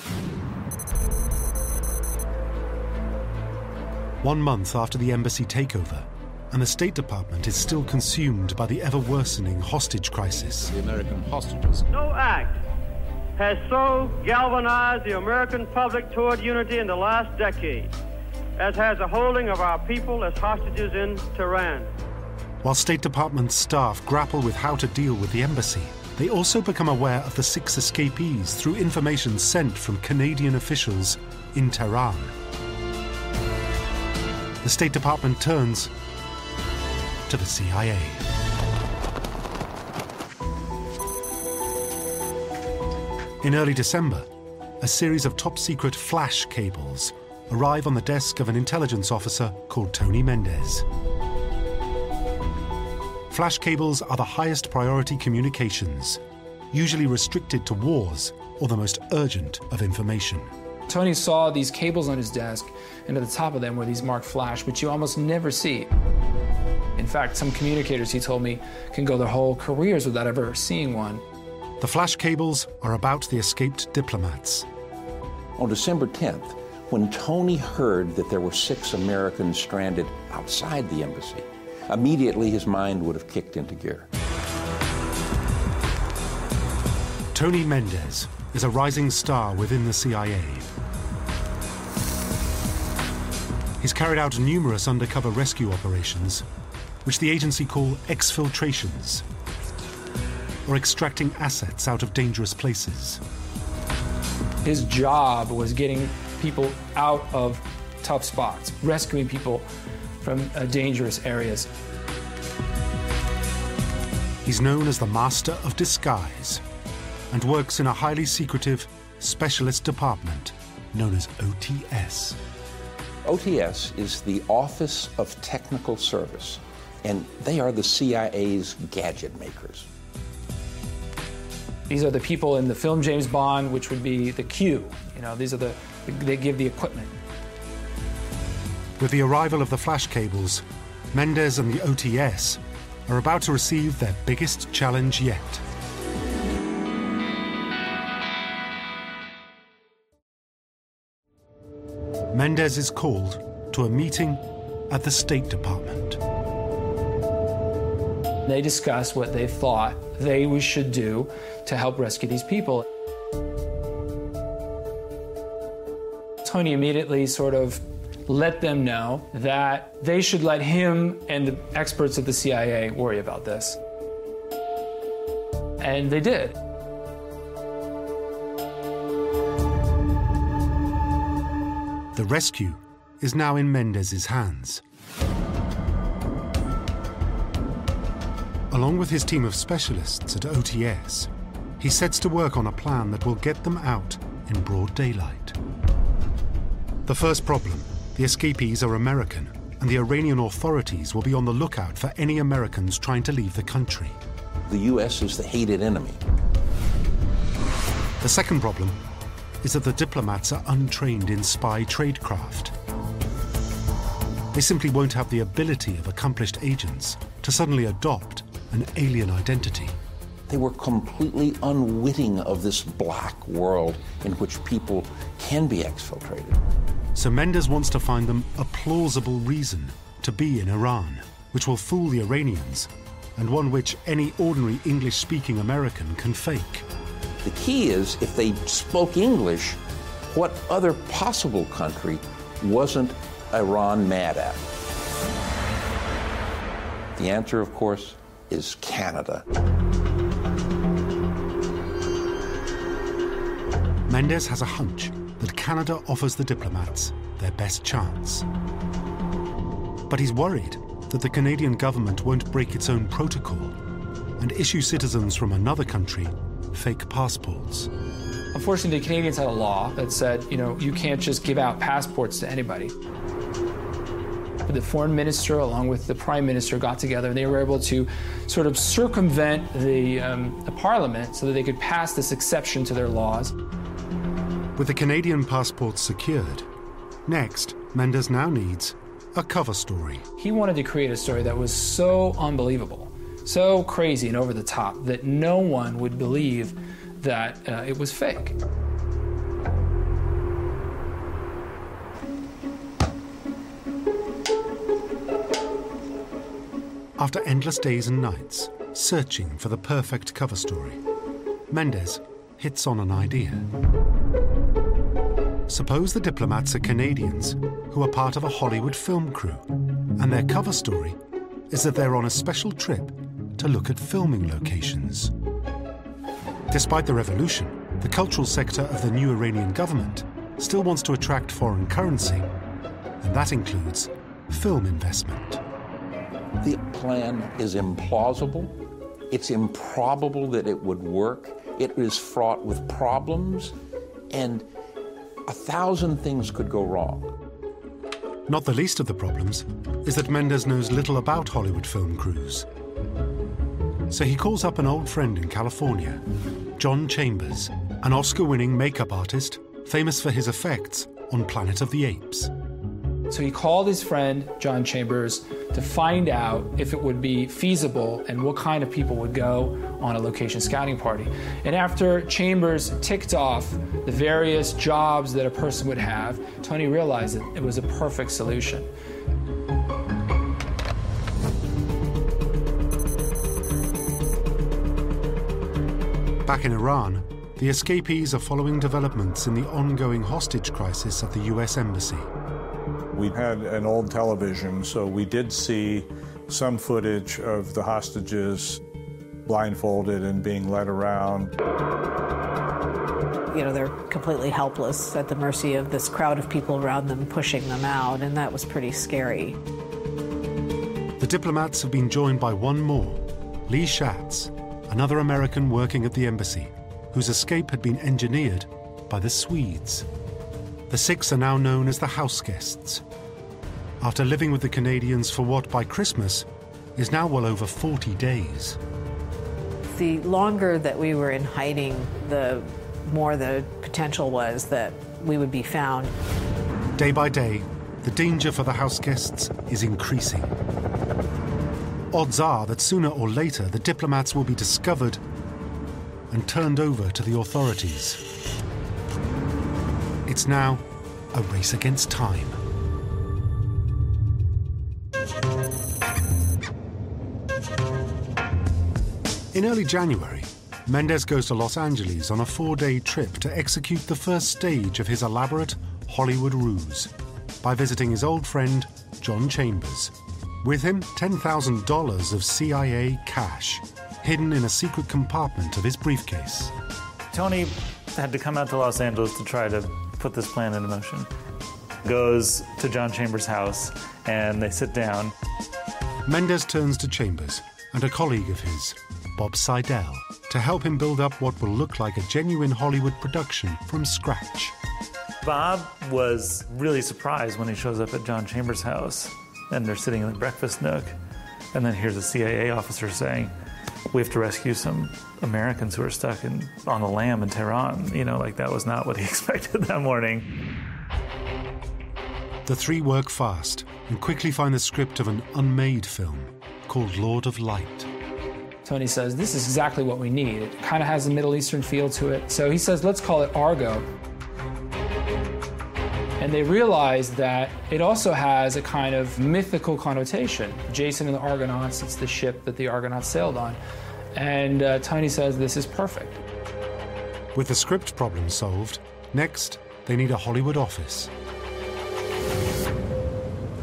One month after the embassy takeover, and the State Department is still consumed by the ever worsening hostage crisis. The American hostages. No act has so galvanized the American public toward unity in the last decade as has the holding of our people as hostages in Tehran. While State Department staff grapple with how to deal with the embassy, they also become aware of the six escapees through information sent from Canadian officials in Tehran. The State Department turns to the CIA. In early December, a series of top secret flash cables arrive on the desk of an intelligence officer called Tony Mendez. Flash cables are the highest priority communications, usually restricted to wars or the most urgent of information. Tony saw these cables on his desk, and at the top of them were these marked flash, which you almost never see. In fact, some communicators, he told me, can go their whole careers without ever seeing one. The flash cables are about the escaped diplomats. On December 10th, when Tony heard that there were six Americans stranded outside the embassy, immediately his mind would have kicked into gear. Tony Mendez is a rising star within the CIA. He's carried out numerous undercover rescue operations, which the agency call exfiltrations, or extracting assets out of dangerous places. His job was getting people out of tough spots, rescuing people from uh, dangerous areas. He's known as the Master of Disguise and works in a highly secretive specialist department known as OTS. OTS is the Office of Technical Service, and they are the CIA's gadget makers. These are the people in the film James Bond, which would be the Q. You know, these are the, they give the equipment. With the arrival of the flash cables, Mendez and the OTS are about to receive their biggest challenge yet. Mendez is called to a meeting at the State Department. They discuss what they thought they should do to help rescue these people. Tony immediately sort of let them know that they should let him and the experts at the CIA worry about this. And they did. The rescue is now in Mendez's hands. Along with his team of specialists at OTS, he sets to work on a plan that will get them out in broad daylight. The first problem the escapees are American, and the Iranian authorities will be on the lookout for any Americans trying to leave the country. The U.S. is the hated enemy. The second problem is that the diplomats are untrained in spy tradecraft. They simply won't have the ability of accomplished agents to suddenly adopt an alien identity. They were completely unwitting of this black world in which people can be exfiltrated. So Mendez wants to find them a plausible reason to be in Iran, which will fool the Iranians, and one which any ordinary English speaking American can fake. The key is if they spoke English, what other possible country wasn't Iran mad at? The answer, of course, is Canada. Mendez has a hunch that Canada offers the diplomats their best chance. But he's worried that the Canadian government won't break its own protocol and issue citizens from another country fake passports. Unfortunately, the Canadians had a law that said, you know, you can't just give out passports to anybody. But the foreign minister, along with the prime minister, got together and they were able to sort of circumvent the, um, the parliament so that they could pass this exception to their laws. With the Canadian passports secured, next, Mendez now needs a cover story. He wanted to create a story that was so unbelievable, so crazy and over the top that no one would believe that uh, it was fake. After endless days and nights searching for the perfect cover story, Mendez hits on an idea. Suppose the diplomats are Canadians who are part of a Hollywood film crew, and their cover story is that they're on a special trip to look at filming locations. Despite the revolution, the cultural sector of the new Iranian government still wants to attract foreign currency, and that includes film investment. The plan is implausible. It's improbable that it would work. It is fraught with problems, and a thousand things could go wrong. Not the least of the problems is that Mendez knows little about Hollywood film crews. So he calls up an old friend in California, John Chambers, an Oscar winning makeup artist famous for his effects on Planet of the Apes. So he called his friend, John Chambers, to find out if it would be feasible and what kind of people would go on a location scouting party. And after Chambers ticked off the various jobs that a person would have, Tony realized that it was a perfect solution. Back in Iran, The escapees are following developments in the ongoing hostage crisis at the US Embassy. We had an old television, so we did see some footage of the hostages blindfolded and being led around. You know, they're completely helpless at the mercy of this crowd of people around them pushing them out, and that was pretty scary. The diplomats have been joined by one more, Lee Schatz, another American working at the embassy, whose escape had been engineered by the Swedes. The six are now known as the house guests. After living with the Canadians for what by Christmas is now well over 40 days. The longer that we were in hiding, the more the potential was that we would be found. Day by day, the danger for the house guests is increasing. Odds are that sooner or later the diplomats will be discovered and turned over to the authorities. It's now a race against time. In early January, Mendez goes to Los Angeles on a four day trip to execute the first stage of his elaborate Hollywood ruse by visiting his old friend, John Chambers. With him, $10,000 of CIA cash, hidden in a secret compartment of his briefcase. Tony had to come out to Los Angeles to try to put this plan into motion. Goes to John Chambers' house and they sit down. Mendez turns to Chambers and a colleague of his, Bob Seidel, to help him build up what will look like a genuine Hollywood production from scratch. Bob was really surprised when he shows up at John Chambers' house and they're sitting in the breakfast nook. And then here's a CIA officer saying, We have to rescue some Americans who are stuck in, on the lam in Tehran. You know, like that was not what he expected that morning. The three work fast and quickly find the script of an unmade film called Lord of Light. Tony says, This is exactly what we need. It kind of has a Middle Eastern feel to it. So he says, Let's call it Argo. And they realize that it also has a kind of mythical connotation. Jason and the Argonauts, it's the ship that the Argonauts sailed on. And uh, Tony says, This is perfect. With the script problem solved, next, they need a Hollywood office.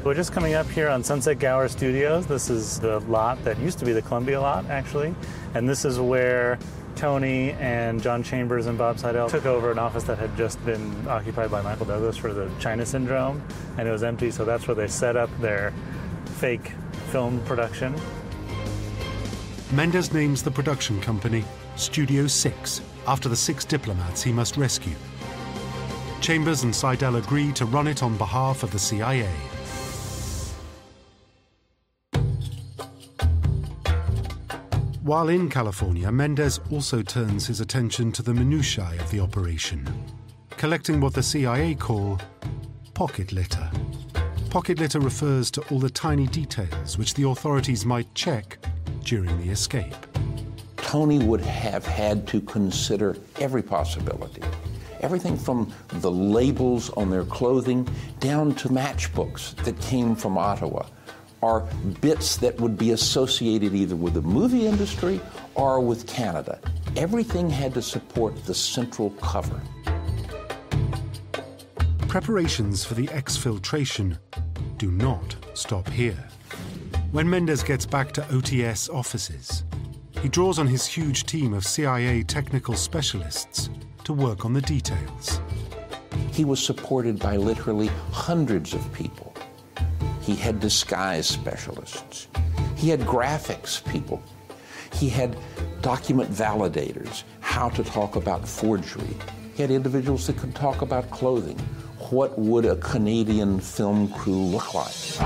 We're just coming up here on Sunset Gower Studios. This is the lot that used to be the Columbia lot, actually. And this is where Tony and John Chambers and Bob Seidel took over an office that had just been occupied by Michael Douglas for the China Syndrome, and it was empty, so that's where they set up their fake film production. Mendez names the production company Studio 6 after the six diplomats he must rescue. Chambers and Seidel agree to run it on behalf of the CIA. While in California, Mendez also turns his attention to the minutiae of the operation, collecting what the CIA call pocket litter. Pocket litter refers to all the tiny details which the authorities might check during the escape. Tony would have had to consider every possibility. Everything from the labels on their clothing down to matchbooks that came from Ottawa are bits that would be associated either with the movie industry or with Canada. Everything had to support the central cover. Preparations for the exfiltration do not stop here. When Mendez gets back to OTS offices, he draws on his huge team of CIA technical specialists to work on the details. He was supported by literally hundreds of people. He had disguise specialists. He had graphics people. He had document validators, how to talk about forgery. He had individuals that could talk about clothing. What would a Canadian film crew look like?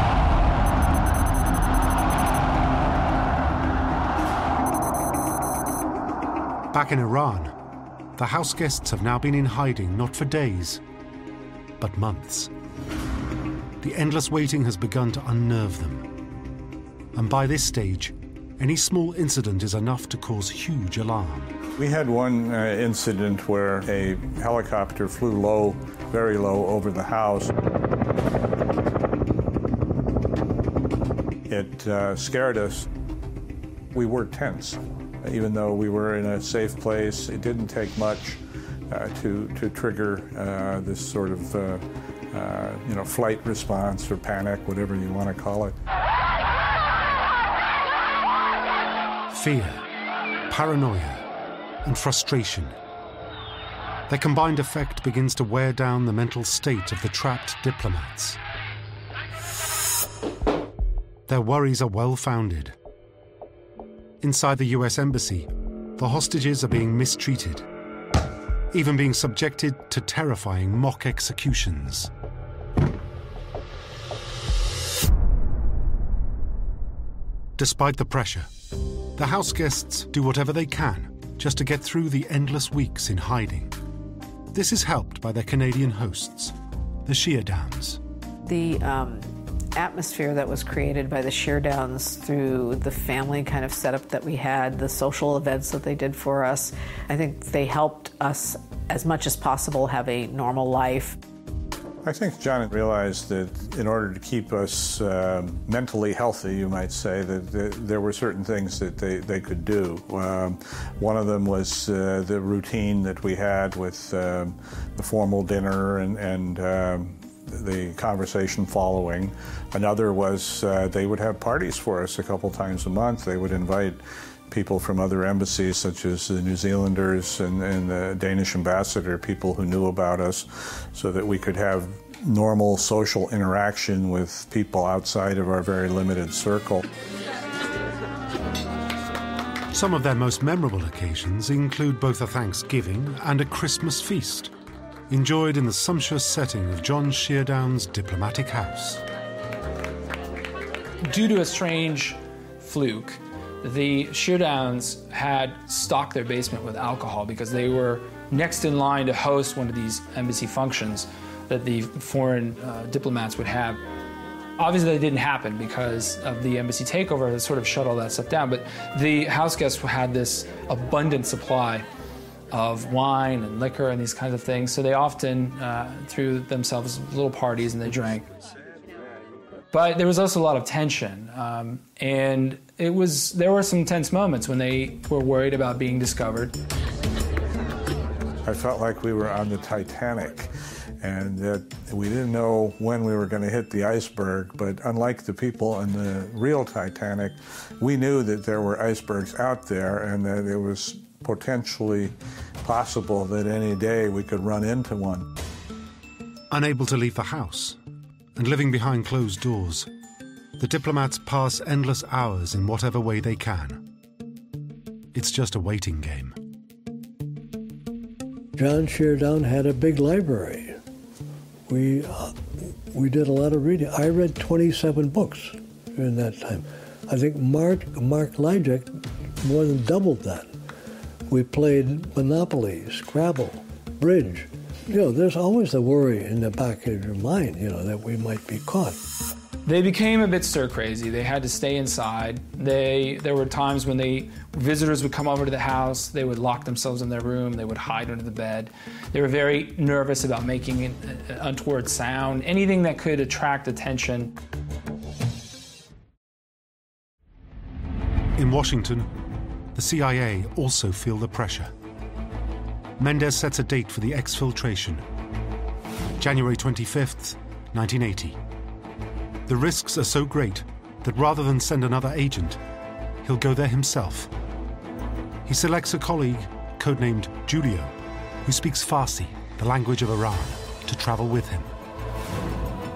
Back in Iran, the house guests have now been in hiding not for days, but months. The endless waiting has begun to unnerve them. And by this stage, any small incident is enough to cause huge alarm. We had one uh, incident where a helicopter flew low, very low, over the house. It uh, scared us. We were tense. even though we were in a safe place, it didn't take much uh, to, to trigger uh, this sort of uh, you know, flight response or panic, whatever you want to call it. Fear, paranoia, and frustration. Their combined effect begins to wear down the mental state of the trapped diplomats. Their worries are well founded. Inside the US Embassy, the hostages are being mistreated, even being subjected to terrifying mock executions. Despite the pressure, the house guests do whatever they can just to get through the endless weeks in hiding. This is helped by their Canadian hosts, the Sheardowns. The um, atmosphere that was created by the Sheardowns through the family kind of setup that we had, the social events that they did for us, I think they helped us as much as possible have a normal life. I think John realized that in order to keep us uh, mentally healthy, you might say, that, that, there were certain things that they, they could do. Um, one of them was uh, the routine that we had with um, the formal dinner and, and um, the conversation following. Another was uh, they would have parties for us a couple times a month. They would invite people from other embassies, such as the New Zealanders and, and, the Danish ambassador, people who knew about us, so that we could have normal social interaction with people outside of our very limited circle. Some of their most memorable occasions include both a Thanksgiving and a Christmas feast, enjoyed in the sumptuous setting of John Sheardown's diplomatic house. Due to a strange fluke, the Sheardowns had stocked their basement with alcohol because they were next in line to host one of these embassy functions that the foreign uh, diplomats would have. Obviously, that didn't happen because of the embassy takeover that sort of shut all that stuff down. But the house guests had this abundant supply of wine and liquor and these kinds of things. So they often uh, threw themselves little parties and they drank. But there was also a lot of tension, um, and it was there were some tense moments when they were worried about being discovered. I felt like we were on the Titanic and that we didn't know when we were going to hit the iceberg. But unlike the people in the real Titanic, we knew that there were icebergs out there and that it was potentially possible that any day we could run into one. Unable to leave the house and living behind closed doors, the diplomats pass endless hours in whatever way they can. It's just a waiting game. John Sheardown had a big library. We, uh, we did a lot of reading. I read 27 books during that time. I think Mark, Mark Lijek more than doubled that. We played Monopoly, Scrabble, Bridge. You know, there's always the worry in the back of your mind, you know, that we might be caught. They became a bit stir crazy. They had to stay inside. They there were times when they visitors would come over to the house. They would lock themselves in their room. They would hide under the bed. They were very nervous about making an uh, untoward sound, anything that could attract attention. In Washington, the CIA also feel the pressure. Mendez sets a date for the exfiltration January 25th, 1980. The risks are so great that rather than send another agent, he'll go there himself. He selects a colleague, codenamed Julio, who speaks Farsi, the language of Iran, to travel with him.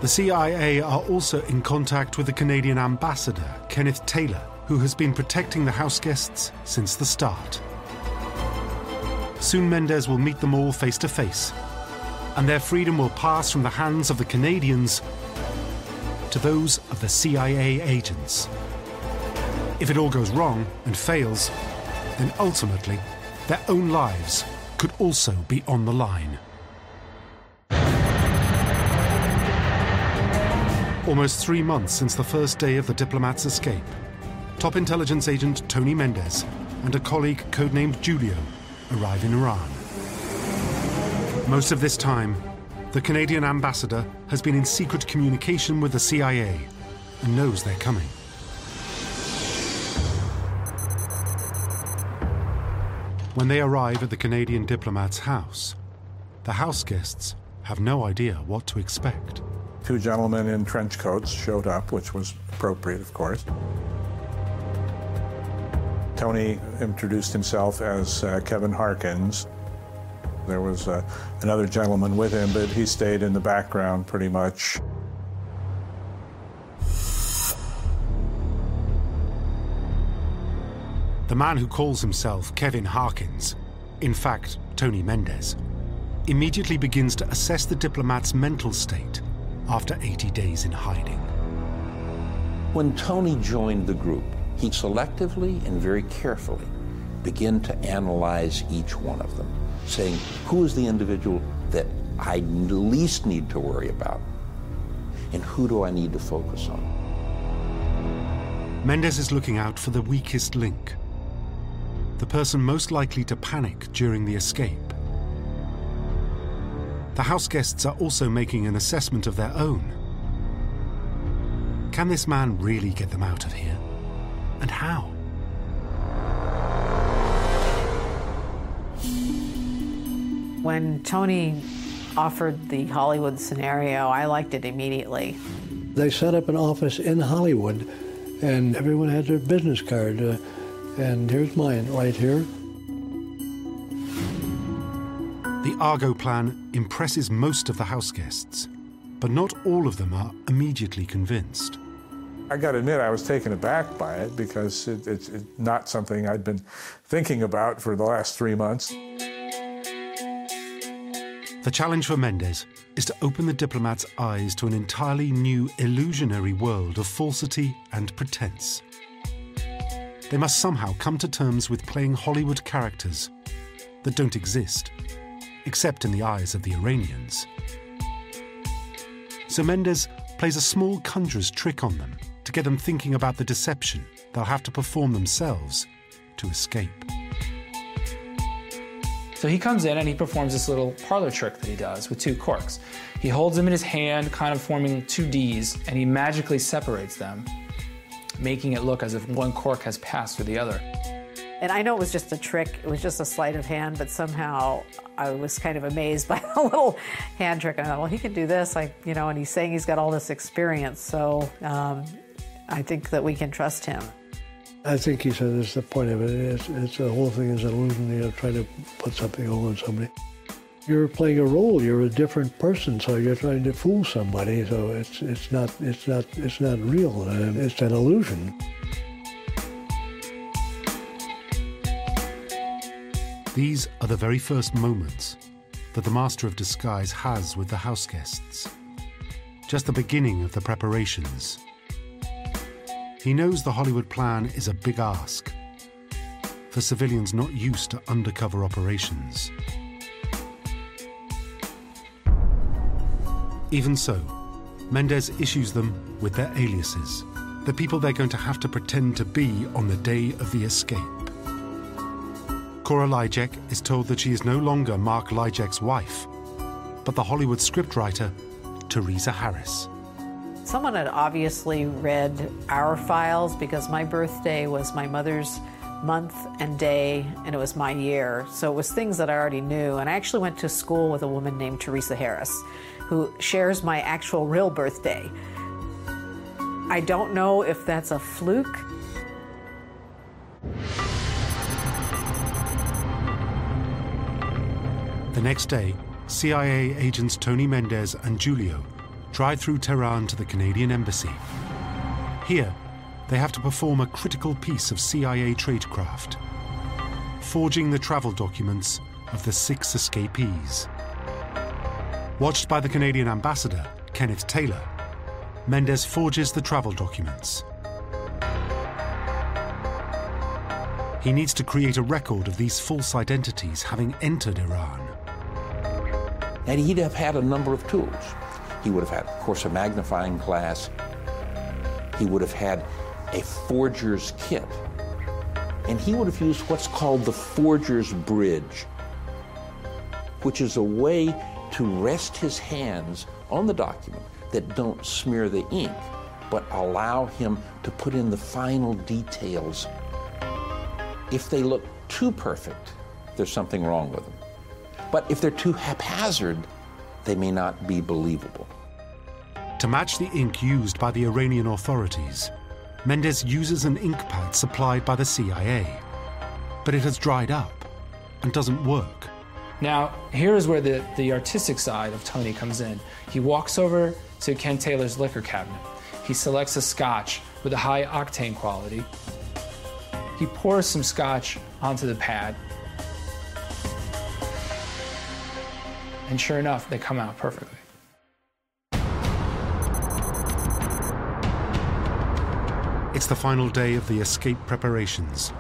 The CIA are also in contact with the Canadian ambassador, Kenneth Taylor, who has been protecting the house guests since the start. Soon Mendez will meet them all face to face, and their freedom will pass from the hands of the Canadians to those of the CIA agents. If it all goes wrong and fails, then ultimately their own lives could also be on the line. Almost three months since the first day of the diplomat's escape, top intelligence agent Tony Mendez and a colleague codenamed Julio arrive in Iran. Most of this time, the Canadian ambassador has been in secret communication with the CIA and knows they're coming. When they arrive at the Canadian diplomat's house, the house guests have no idea what to expect. Two gentlemen in trench coats showed up, which was appropriate, of course. Tony introduced himself as uh, Kevin Harkins. There was uh, another gentleman with him, but he stayed in the background pretty much. The man who calls himself Kevin Harkins, in fact, Tony Mendez, immediately begins to assess the diplomat's mental state after 80 days in hiding. When Tony joined the group, selectively and very carefully begin to analyze each one of them, saying, who is the individual that I least need to worry about? And who do I need to focus on? Mendez is looking out for the weakest link, the person most likely to panic during the escape. The house guests are also making an assessment of their own. Can this man really get them out of here? And how? When Tony offered the Hollywood scenario, I liked it immediately. They set up an office in Hollywood, and everyone had their business card. Uh, and here's mine right here. The Argo plan impresses most of the house guests, but not all of them are immediately convinced. I got to admit, I was taken aback by it because it, it's it, not something I'd been thinking about for the last three months. The challenge for Mendez is to open the diplomat's eyes to an entirely new illusionary world of falsity and pretense. They must somehow come to terms with playing Hollywood characters that don't exist, except in the eyes of the Iranians. So Mendez plays a small conjurer's trick on them to get them thinking about the deception they'll have to perform themselves to escape. So he comes in and he performs this little parlor trick that he does with two corks. He holds them in his hand, kind of forming two Ds, and he magically separates them, making it look as if one cork has passed through the other. And I know it was just a trick, it was just a sleight of hand, but somehow I was kind of amazed by the little hand trick. I thought, well, he can do this, like, you know, and he's saying he's got all this experience. So um, I think that we can trust him. I think he said it's the point of it. It's, it's the whole thing is an illusion. You're trying to put something over on somebody. You're playing a role. You're a different person, so you're trying to fool somebody. So it's it's not it's not it's not real. It's an illusion. These are the very first moments that the Master of Disguise has with the house guests. Just the beginning of the preparations. He knows the Hollywood plan is a big ask for civilians not used to undercover operations. Even so, Mendez issues them with their aliases, the people they're going to have to pretend to be on the day of the escape. Cora Lijek is told that she is no longer Mark Lijek's wife, but the Hollywood scriptwriter, Theresa Harris. Someone had obviously read our files because my birthday was my mother's month and day, and it was my year. So it was things that I already knew. And I actually went to school with a woman named Teresa Harris, who shares my actual real birthday. I don't know if that's a fluke. The next day, CIA agents Tony Mendez and Julio drive through Tehran to the Canadian embassy. Here, they have to perform a critical piece of CIA tradecraft, forging the travel documents of the six escapees. Watched by the Canadian ambassador, Kenneth Taylor, Mendez forges the travel documents. He needs to create a record of these false identities having entered Iran. And he'd have had a number of tools. He would have had, of course, a magnifying glass. He would have had a forger's kit. And he would have used what's called the forger's bridge, which is a way to rest his hands on the document that don't smear the ink, but allow him to put in the final details. If they look too perfect, there's something wrong with them. But if they're too haphazard, they may not be believable. To match the ink used by the Iranian authorities, Mendez uses an ink pad supplied by the CIA. But it has dried up and doesn't work. Now, here is where the, the artistic side of Tony comes in. He walks over to Ken Taylor's liquor cabinet. He selects a scotch with a high octane quality. He pours some scotch onto the pad. And sure enough, they come out perfectly. It's the final day of the escape preparations.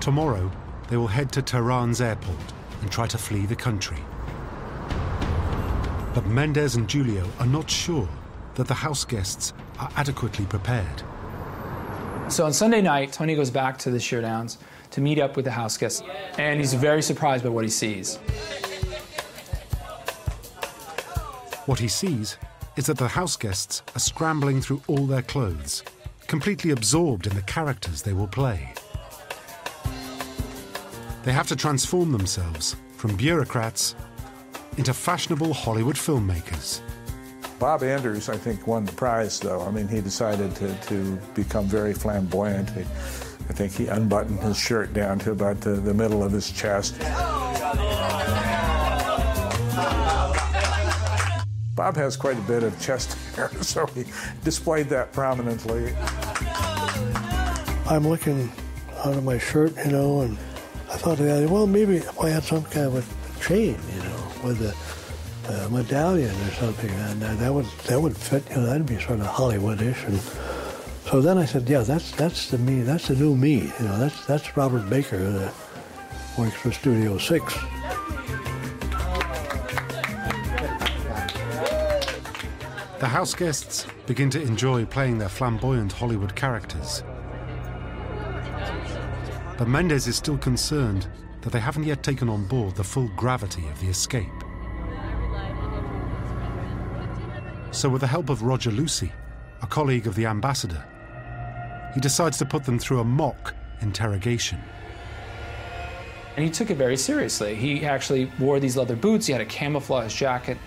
Tomorrow, they will head to Tehran's airport and try to flee the country. But Mendez and Julio are not sure that the house guests are adequately prepared. So on Sunday night, Tony goes back to the Sheardowns to meet up with the house guests, and he's very surprised by what he sees. What he sees is that the house guests are scrambling through all their clothes, completely absorbed in the characters they will play. They have to transform themselves from bureaucrats into fashionable Hollywood filmmakers. Bob Anders, I think, won the prize, though. I mean, he decided to, to become very flamboyant. He, I think he unbuttoned his shirt down to about the, the middle of his chest. Bob has quite a bit of chest hair, so he displayed that prominently. I'm looking out of my shirt, you know, and I thought, well, maybe I had some kind of a chain, you know, with a, a medallion or something, and uh, that would that would fit. You know, that'd be sort of Hollywoodish. And so then I said, yeah, that's that's the me. That's the new me. You know, that's that's Robert Baker that works for Studio Six. The house guests begin to enjoy playing their flamboyant Hollywood characters. But Mendez is still concerned that they haven't yet taken on board the full gravity of the escape. So, with the help of Roger Lucy, a colleague of the ambassador, he decides to put them through a mock interrogation. And he took it very seriously. He actually wore these leather boots, he had a camouflage jacket,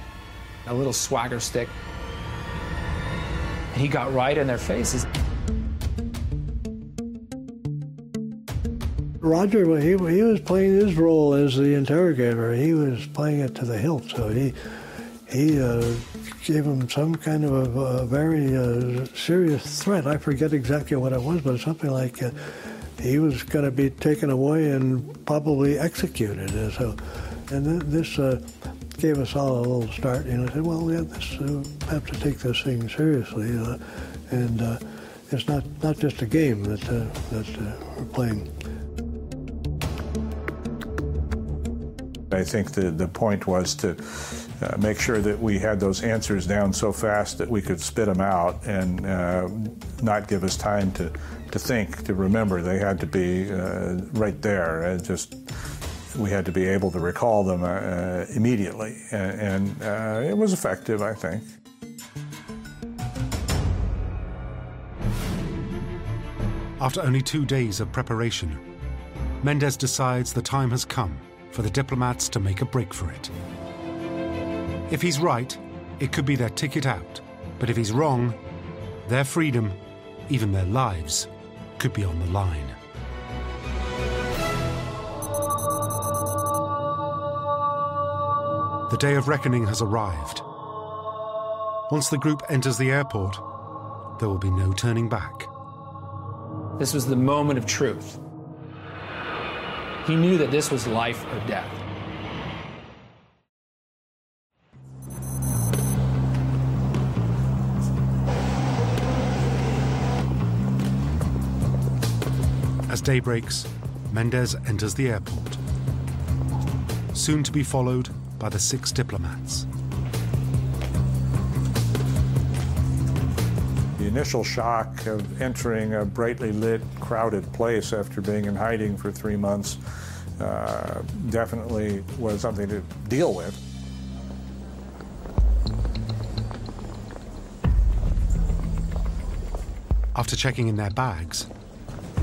a little swagger stick. And he got right in their faces. Roger, he, he was playing his role as the interrogator. He was playing it to the hilt, so he he uh, gave him some kind of a, a very uh, serious threat. I forget exactly what it was, but something like uh, he was going to be taken away and probably executed. And so, and th- this uh, gave us all a little start. You know, said, well, yeah, this uh, have to take this thing seriously, know, and uh, it's not not just a game that that we're playing. I think the, the point was to uh, make sure that we had those answers down so fast that we could spit them out and uh, not give us time to, to think, to remember. They had to be uh, right there. And just we had to be able to recall them uh, immediately, and, and uh, it was effective, I think. After only two days of preparation, Mendez decides the time has come for the diplomats to make a break for it. If he's right, it could be their ticket out. But if he's wrong, their freedom, even their lives, could be on the line. The day of reckoning has arrived. Once the group enters the airport, there will be no turning back. This was the moment of truth. He knew that this was life or death. As day breaks, Mendez enters the airport, soon to be followed by the six diplomats. The initial shock of entering a brightly lit, crowded place after being in hiding for three months uh, definitely was something to deal with. After checking in their bags,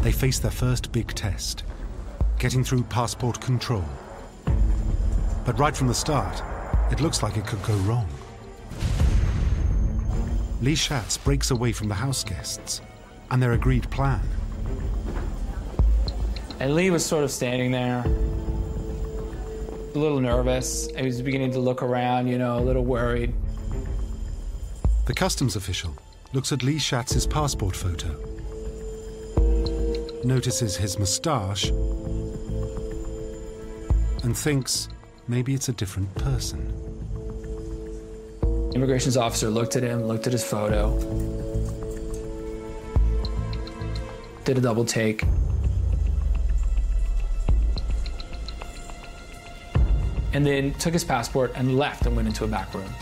they face their first big test getting through passport control. But right from the start, it looks like it could go wrong. Lee Schatz breaks away from the house guests and their agreed plan. And Lee was sort of standing there, a little nervous. He was beginning to look around, you know, a little worried. The customs official looks at Lee Schatz's passport photo, notices his moustache, and thinks maybe it's a different person. Immigration's officer looked at him, looked at his photo, did a double take. And then took his passport and left and went into a back room.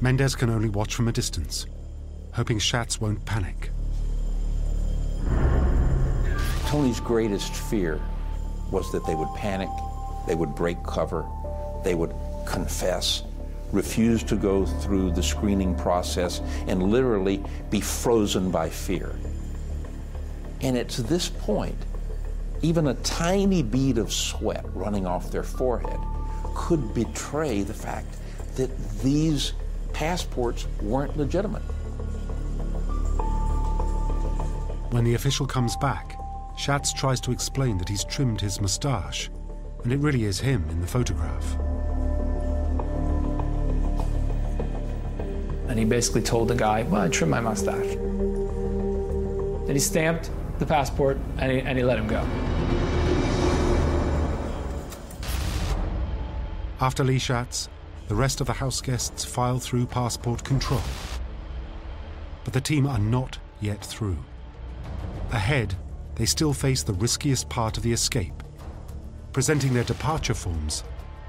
Mendez can only watch from a distance, hoping Schatz won't panic. Tony's greatest fear was that they would panic, they would break cover, they would confess, refuse to go through the screening process, and literally be frozen by fear. And it's this point, even a tiny bead of sweat running off their forehead could betray the fact that these passports weren't legitimate. When the official comes back, Schatz tries to explain that he's trimmed his moustache, and it really is him in the photograph. And he basically told the guy, Well, I trimmed my mustache. Then he stamped the passport and he, and he let him go. After Lee Schatz, the rest of the house guests file through passport control. But the team are not yet through. Ahead, they still face the riskiest part of the escape, presenting their departure forms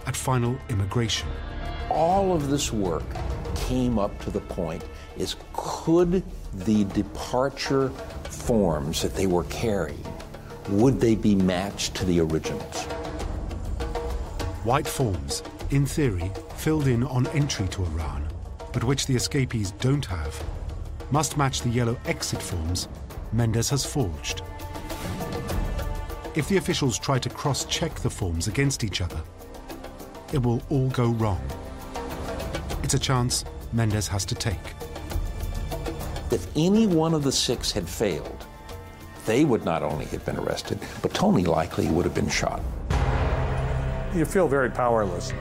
at final immigration. All of this work came up to the point is could the departure forms that they were carrying would they be matched to the originals? White forms, in theory, filled in on entry to Iran, but which the escapees don't have, must match the yellow exit forms Mendez has forged. If the officials try to cross check the forms against each other, it will all go wrong. It's a chance Mendez has to take. If any one of the six had failed, they would not only have been arrested, but Tony likely would have been shot. You feel very powerless.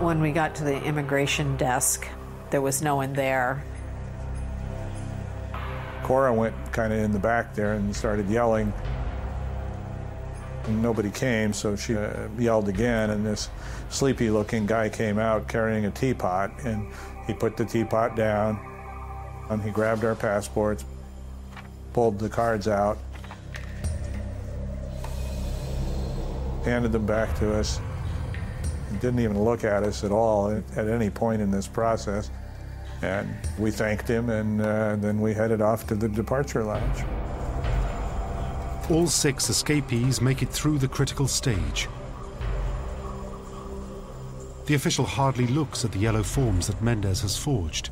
When we got to the immigration desk, there was no one there. Cora went kind of in the back there and started yelling. And nobody came, so she uh, yelled again, and this sleepy looking guy came out carrying a teapot, and he put the teapot down, and he grabbed our passports, pulled the cards out, handed them back to us. He didn't even look at us at all at any point in this process. And we thanked him, and uh, then we headed off to the departure lounge. All six escapees make it through the critical stage. The official hardly looks at the yellow forms that Mendez has forged.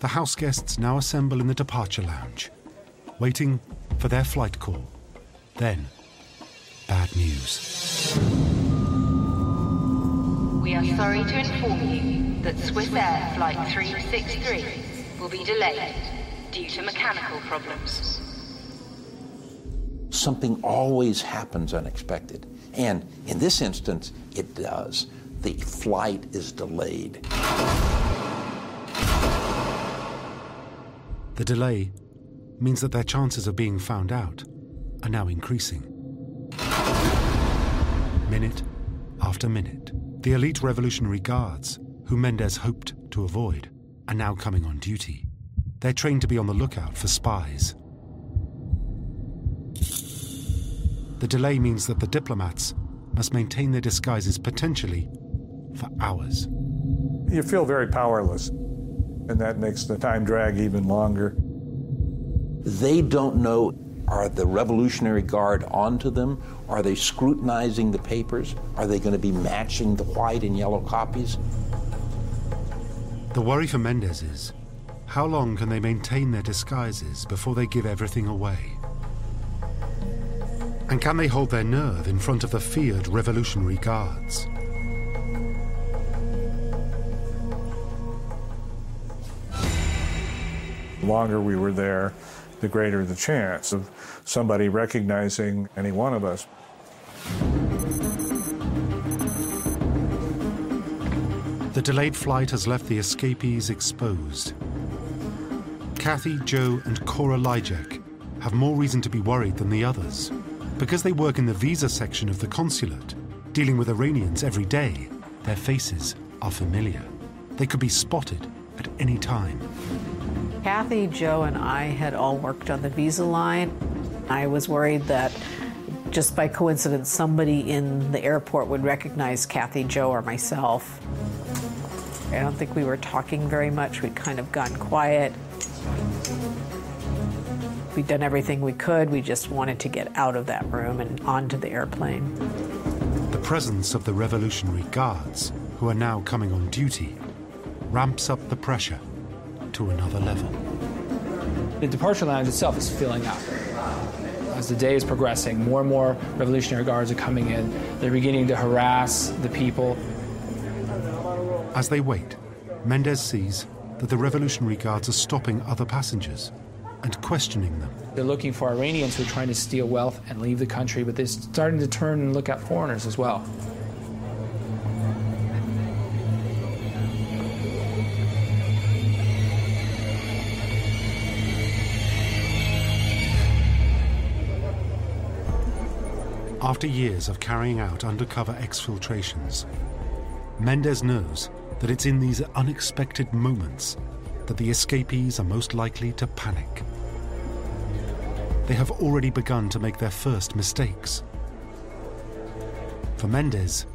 The house guests now assemble in the departure lounge, waiting for their flight call. Then, bad news. We are sorry to inform you that Swiss Air Flight 363 will be delayed due to mechanical problems. Something always happens unexpected. And in this instance, it does. The flight is delayed. The delay means that their chances of being found out are now increasing. Minute after minute, the elite Revolutionary Guards, who Mendez hoped to avoid, are now coming on duty. They're trained to be on the lookout for spies. The delay means that the diplomats must maintain their disguises potentially for hours. You feel very powerless, and that makes the time drag even longer. They don't know Are the Revolutionary Guard onto them? Are they scrutinizing the papers? Are they going to be matching the white and yellow copies? The worry for Mendez is how long can they maintain their disguises before they give everything away? And can they hold their nerve in front of the feared Revolutionary Guards? The longer we were there, the greater the chance of somebody recognizing any one of us. The delayed flight has left the escapees exposed. Kathy, Joe, and Cora Lijek have more reason to be worried than the others. Because they work in the visa section of the consulate, dealing with Iranians every day, their faces are familiar. They could be spotted at any time. Kathy, Joe, and I had all worked on the visa line. I was worried that just by coincidence, somebody in the airport would recognize Kathy, Joe, or myself. I don't think we were talking very much. We'd kind of gone quiet. We'd done everything we could. We just wanted to get out of that room and onto the airplane. The presence of the Revolutionary Guards, who are now coming on duty, ramps up the pressure to another level. The departure lounge itself is filling up. As the day is progressing, more and more Revolutionary Guards are coming in. They're beginning to harass the people. As they wait, Mendez sees that the Revolutionary Guards are stopping other passengers and questioning them. They're looking for Iranians who are trying to steal wealth and leave the country, but they're starting to turn and look at foreigners as well. After years of carrying out undercover exfiltrations, Mendez knows that it's in these unexpected moments that the escapees are most likely to panic. They have already begun to make their first mistakes. For Mendez,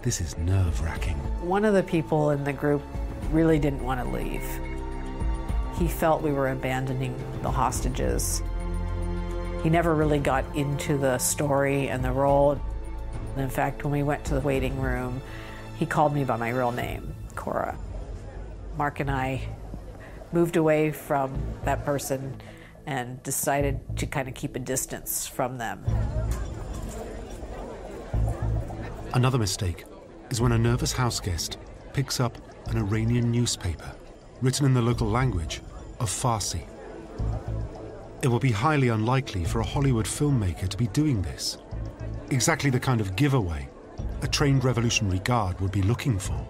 this is nerve wracking. One of the people in the group really didn't want to leave. He felt we were abandoning the hostages. He never really got into the story and the role. And in fact, when we went to the waiting room, he called me by my real name, Cora. Mark and I moved away from that person and decided to kind of keep a distance from them. Another mistake is when a nervous house guest picks up an Iranian newspaper written in the local language of Farsi. It will be highly unlikely for a Hollywood filmmaker to be doing this. Exactly the kind of giveaway a trained Revolutionary Guard would be looking for.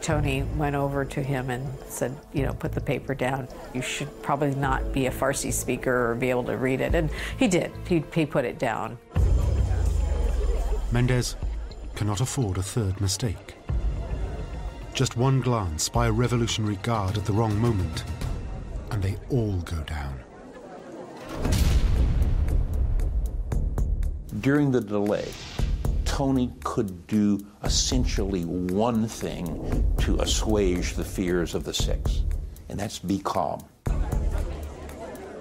Tony went over to him and said, you know, put the paper down. You should probably not be a Farsi speaker or be able to read it. And he did. He, he put it down. Mendez cannot afford a third mistake. Just one glance by a Revolutionary Guard at the wrong moment, and they all go down. During the delay, Tony could do essentially one thing to assuage the fears of the six, and that's be calm.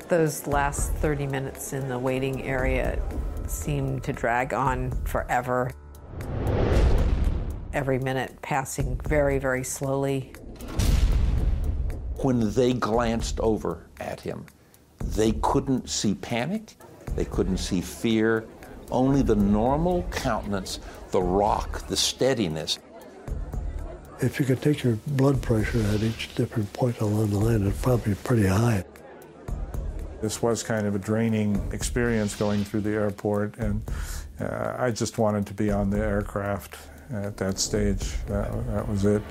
Those last 30 minutes in the waiting area seemed to drag on forever. Every minute passing very, very slowly. When they glanced over at him, they couldn't see panic, they couldn't see fear, only the normal countenance, the rock, the steadiness. If you could take your blood pressure at each different point along the line, it's probably be pretty high. This was kind of a draining experience going through the airport, and uh, I just wanted to be on the aircraft at that stage. That, that was it.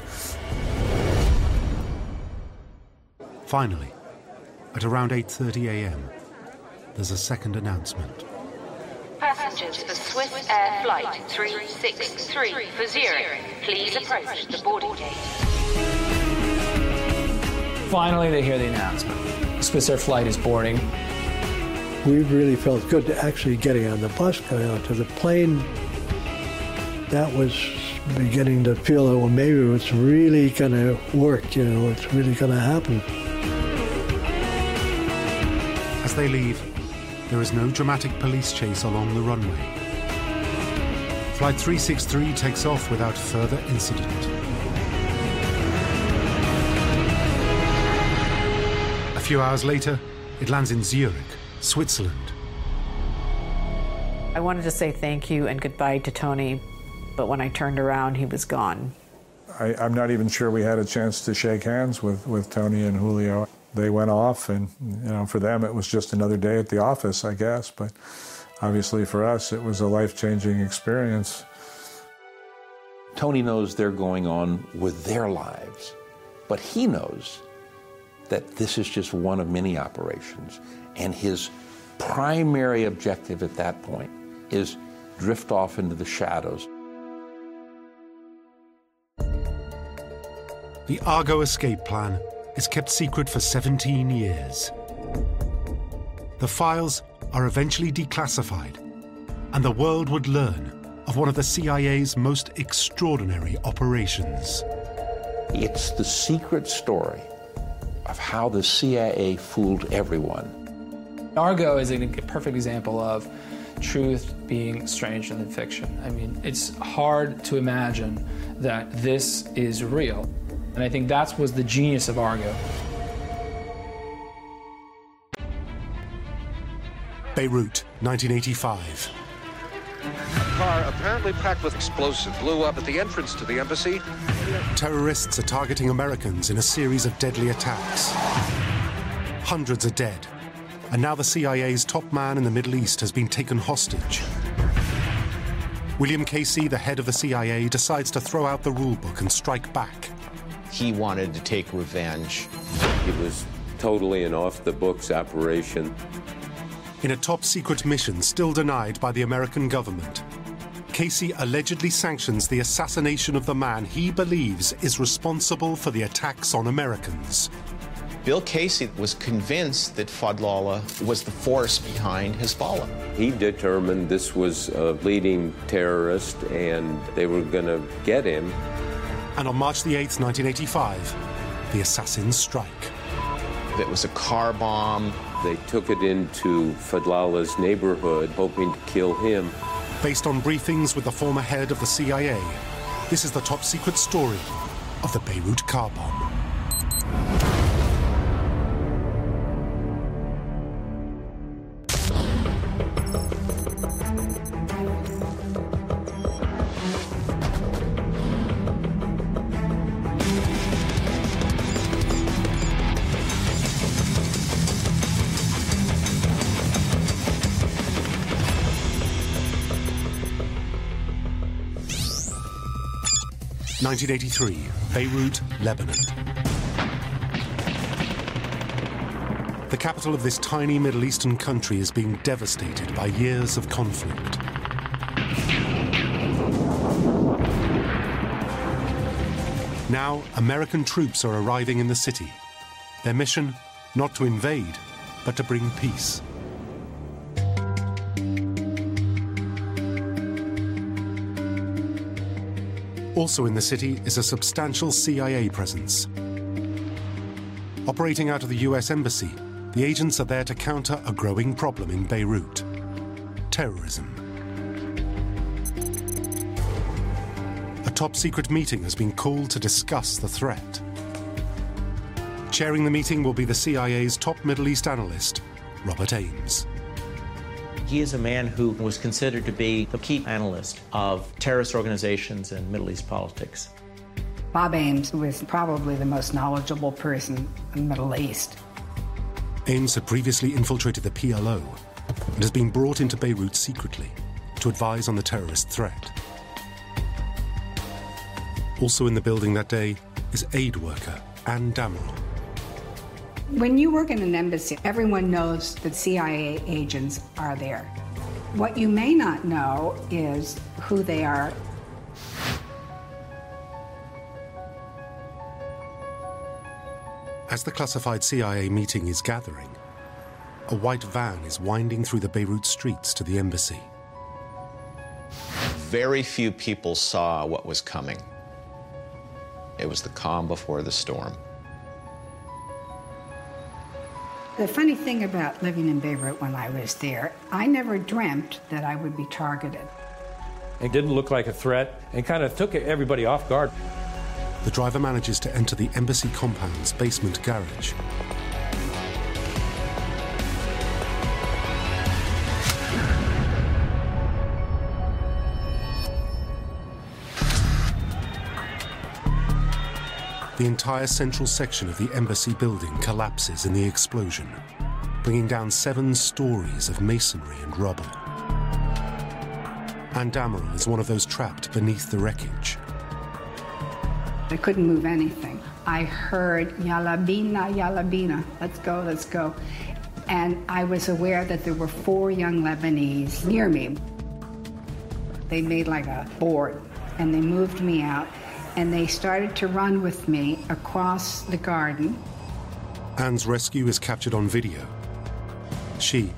Finally, at around 8:30 a.m., there's a second announcement. Passengers for Swiss Air Flight 363 for zero, please approach the boarding gate. Finally, they hear the announcement. Swiss Air flight is boarding. We really felt good to actually getting on the bus, going out to the plane. That was beginning to feel that, well, maybe it's really going to work, you know, it's really going to happen. As they leave, there is no dramatic police chase along the runway. Flight 363 takes off without further incident. A few hours later, it lands in Zurich, Switzerland. I wanted to say thank you and goodbye to Tony, but when I turned around, he was gone. I, am not even sure we had a chance to shake hands with, with Tony and Julio. They went off, and you know, for them, it was just another day at the office, I guess. But obviously, for us, it was a life changing experience. Tony knows they're going on with their lives, but he knows that this is just one of many operations, and his primary objective at that point is drift off into the shadows. The Argo escape plan is kept secret for 17 years. The files are eventually declassified, and the world would learn of one of the CIA's most extraordinary operations. It's the secret story of how the CIA fooled everyone. Argo is a perfect example of truth being stranger than fiction. I mean, it's hard to imagine that this is real. And I think that was the genius of Argo. Beirut, 1985. A car apparently packed with explosives blew up at the entrance to the embassy. Terrorists are targeting Americans in a series of deadly attacks. Hundreds are dead, and now the CIA's top man in the Middle East has been taken hostage. William Casey, the head of the CIA, decides to throw out the rulebook and strike back. He wanted to take revenge. It was totally an off the books operation. In a top secret mission still denied by the American government, Casey allegedly sanctions the assassination of the man he believes is responsible for the attacks on Americans. Bill Casey was convinced that Fadlallah was the force behind Hezbollah. He determined this was a leading terrorist and they were going to get him. And on March the 8th, 1985, the assassins strike. It was a car bomb. They took it into Fadlallah's neighborhood, hoping to kill him. Based on briefings with the former head of the CIA, this is the top secret story of the Beirut car bomb. 1983, Beirut, Lebanon. The capital of this tiny Middle Eastern country is being devastated by years of conflict. Now, American troops are arriving in the city. Their mission, not to invade, but to bring peace. Also in the city is a substantial CIA presence. Operating out of the US Embassy, the agents are there to counter a growing problem in Beirut terrorism. A top secret meeting has been called to discuss the threat. Chairing the meeting will be the CIA's top Middle East analyst, Robert Ames. He is a man who was considered to be the key analyst of terrorist organizations and Middle East politics. Bob Ames was probably the most knowledgeable person in the Middle East. Ames had previously infiltrated the PLO and has been brought into Beirut secretly to advise on the terrorist threat. Also in the building that day is aid worker Anne Dammarell. When you work in an embassy, everyone knows that CIA agents are there. What you may not know is who they are. As the classified CIA meeting is gathering, a white van is winding through the Beirut streets to the embassy. Very few people saw what was coming. It was the calm before the storm. The funny thing about living in Beirut when I was there, I never dreamt that I would be targeted. It didn't look like a threat and kind of took everybody off guard. The driver manages to enter the embassy compound's basement garage. The entire central section of the embassy building collapses in the explosion, bringing down seven stories of masonry and rubble. Anne Dammarell is one of those trapped beneath the wreckage. I couldn't move anything. I heard Yalabina, Yalabina, let's go, let's go. And I was aware that there were four young Lebanese near me. They made like a board and they moved me out and they started to run with me across the garden. Anne's rescue is captured on video. She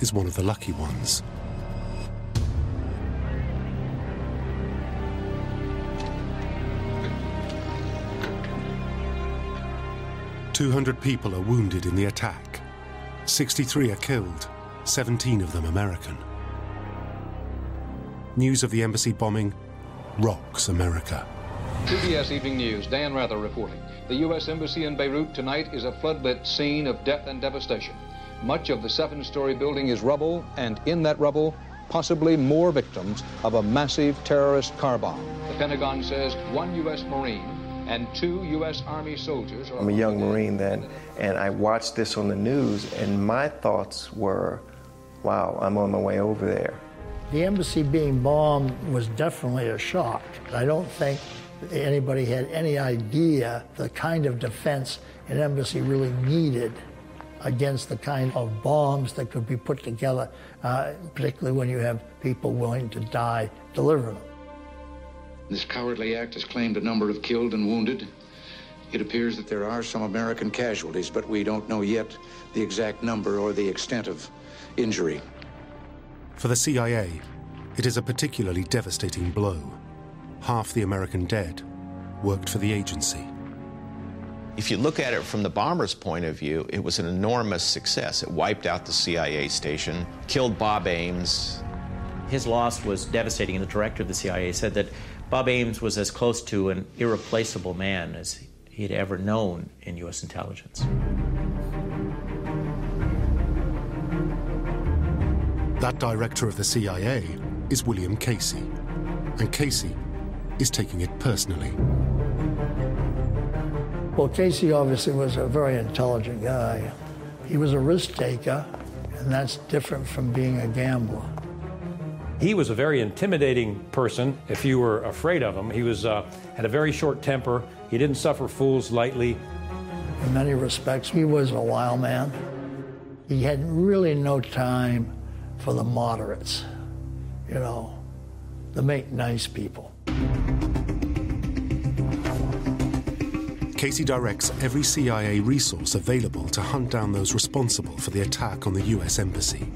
is one of the lucky ones. Two hundred people are wounded in the attack. Sixty-three are killed, seventeen of them American. News of the embassy bombing rocks America. CBS Evening News, Dan Rather reporting. The U.S. Embassy in Beirut tonight is a floodlit scene of death and devastation. Much of the seven story building is rubble, and in that rubble, possibly more victims of a massive terrorist car bomb. The Pentagon says one U.S. Marine and two U.S. Army soldiers are. I'm a young Marine then, and I watched this on the news, and my thoughts were, wow, I'm on my way over there. The embassy being bombed was definitely a shock. I don't think anybody had any idea the kind of defense an embassy really needed against the kind of bombs that could be put together, uh, particularly when you have people willing to die delivering them. This cowardly act has claimed a number of killed and wounded. It appears that there are some American casualties, but we don't know yet the exact number or the extent of injury. For the CIA, it is a particularly devastating blow. Half the American dead worked for the agency. If you look at it from the bomber's point of view, it was an enormous success. It wiped out the CIA station, killed Bob Ames. His loss was devastating, and the director of the CIA said that Bob Ames was as close to an irreplaceable man as he had ever known in U.S. intelligence. That director of the CIA is William Casey, and Casey is taking it personally. Well, Casey obviously was a very intelligent guy. He was a risk taker, and that's different from being a gambler. He was a very intimidating person if you were afraid of him. He was uh, had a very short temper. He didn't suffer fools lightly. In many respects, he was a wild man. He had really no time for the moderates, you know, the make nice people. Casey directs every CIA resource available to hunt down those responsible for the attack on the U.S. Embassy.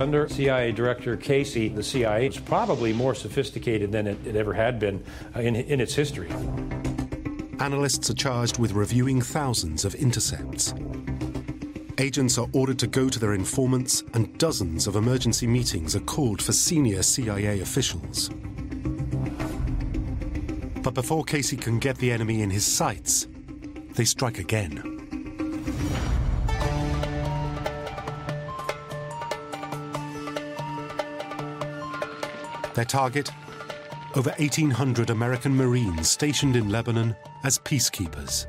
Under CIA Director Casey, the CIA is probably more sophisticated than it, it ever had been uh, in, in its history. Analysts are charged with reviewing thousands of intercepts. Agents are ordered to go to their informants, and dozens of emergency meetings are called for senior CIA officials. But before Casey can get the enemy in his sights, they strike again. Their target? Over 1,800 American Marines stationed in Lebanon as peacekeepers.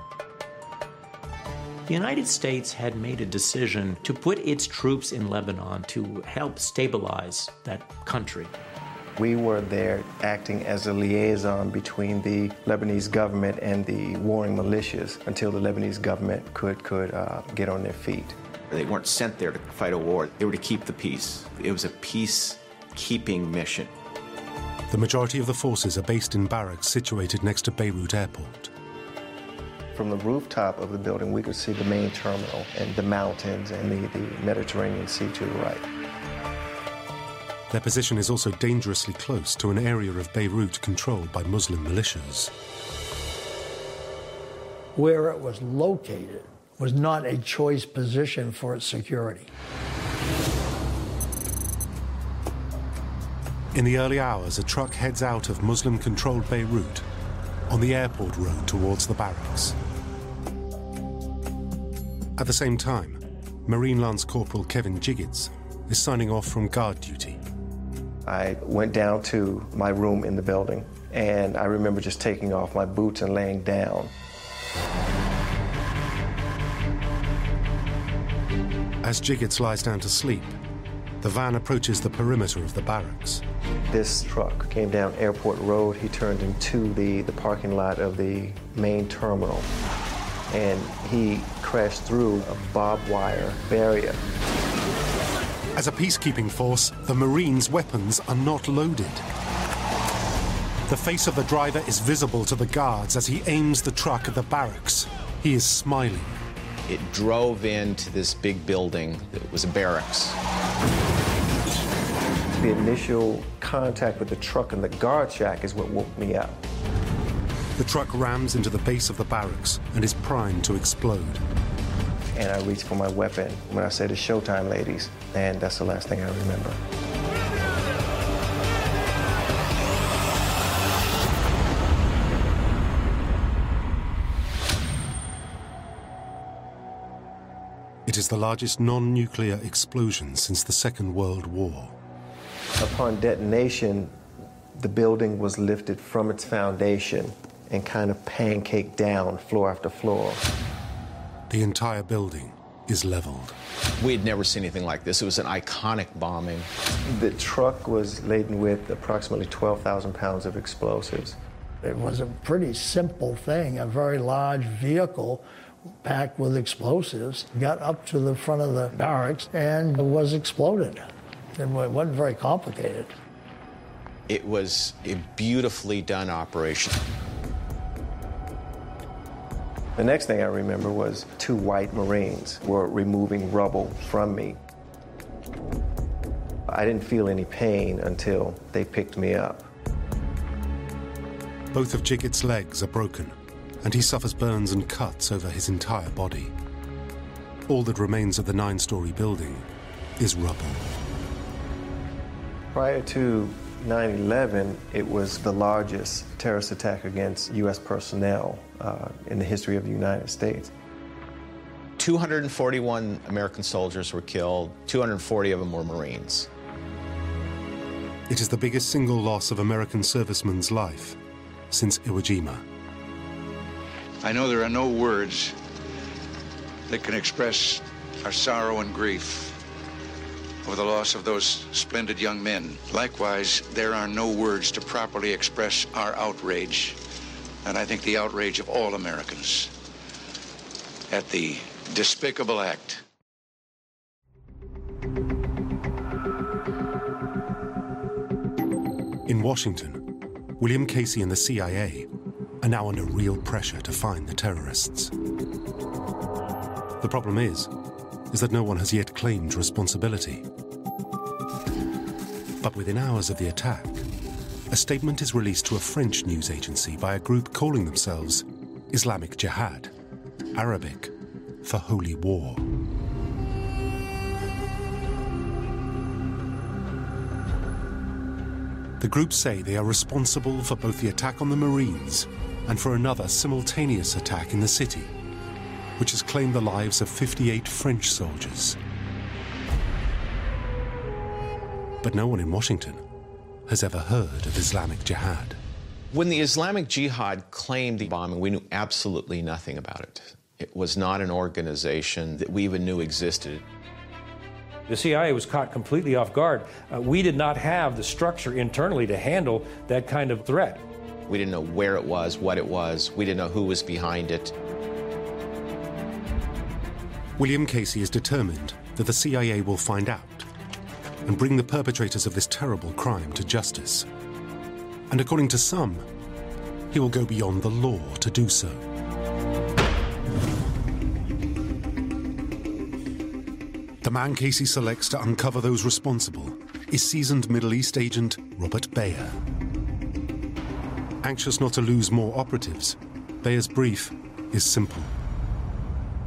The United States had made a decision to put its troops in Lebanon to help stabilize that country. We were there acting as a liaison between the Lebanese government and the warring militias until the Lebanese government could, could uh, get on their feet. They weren't sent there to fight a war, they were to keep the peace. It was a peacekeeping mission. The majority of the forces are based in barracks situated next to Beirut Airport. From the rooftop of the building, we could see the main terminal and the mountains and the, the Mediterranean Sea to the right. Their position is also dangerously close to an area of Beirut controlled by Muslim militias. Where it was located was not a choice position for its security. In the early hours, a truck heads out of Muslim controlled Beirut on the airport road towards the barracks. At the same time, Marine Lance Corporal Kevin Jiggets is signing off from guard duty. I went down to my room in the building, and I remember just taking off my boots and laying down. As Jiggets lies down to sleep, the van approaches the perimeter of the barracks. This truck came down Airport Road. He turned into the, the parking lot of the main terminal, and he crashed through a barbed wire barrier. As a peacekeeping force, the Marines' weapons are not loaded. The face of the driver is visible to the guards as he aims the truck at the barracks. He is smiling. It drove into this big building that was a barracks. The initial contact with the truck and the guard shack is what woke me up. The truck rams into the base of the barracks and is primed to explode. And I reached for my weapon when I said it's showtime, ladies, and that's the last thing I remember. It is the largest non nuclear explosion since the Second World War. Upon detonation, the building was lifted from its foundation and kind of pancaked down floor after floor. The entire building is leveled. We had never seen anything like this. It was an iconic bombing. The truck was laden with approximately 12,000 pounds of explosives. It was a pretty simple thing, a very large vehicle packed with explosives, got up to the front of the barracks and was exploded. It wasn't very complicated. It was a beautifully done operation. The next thing I remember was two white Marines were removing rubble from me. I didn't feel any pain until they picked me up. Both of Jiggets' legs are broken, and he suffers burns and cuts over his entire body. All that remains of the nine story building is rubble. Prior to 9 11, it was the largest terrorist attack against U.S. personnel uh, in the history of the United States. 241 American soldiers were killed, 240 of them were Marines. It is the biggest single loss of American servicemen's life since Iwo Jima. I know there are no words that can express our sorrow and grief over the loss of those splendid young men. Likewise, there are no words to properly express our outrage, and I think the outrage of all Americans at the despicable act. In Washington, William Casey and the CIA are now under real pressure to find the terrorists. The problem is, is that no one has yet claimed responsibility. But within hours of the attack, statement is released to a French news agency by a group calling themselves Islamic Jihad, Arabic for holy war. The group say they are responsible for both the attack on the Marines and for another simultaneous attack in the city, which has claimed the lives of 58 French soldiers. But no one in Washington has ever heard of Islamic Jihad. When the Islamic Jihad claimed the bombing, we knew absolutely nothing about it. It was not an organization that we even knew existed. The CIA was caught completely off guard. Uh, we did not have the structure internally to handle that kind of threat. We didn't know where it was, what it was, we didn't know who was behind it. William Casey is determined that the CIA will find out and bring the perpetrators of this terrible crime to justice. And according to some, he will go beyond the law to do so. The man Casey selects to uncover those responsible is seasoned Middle East agent Robert Baer. Anxious not to lose more operatives, Baer's brief is simple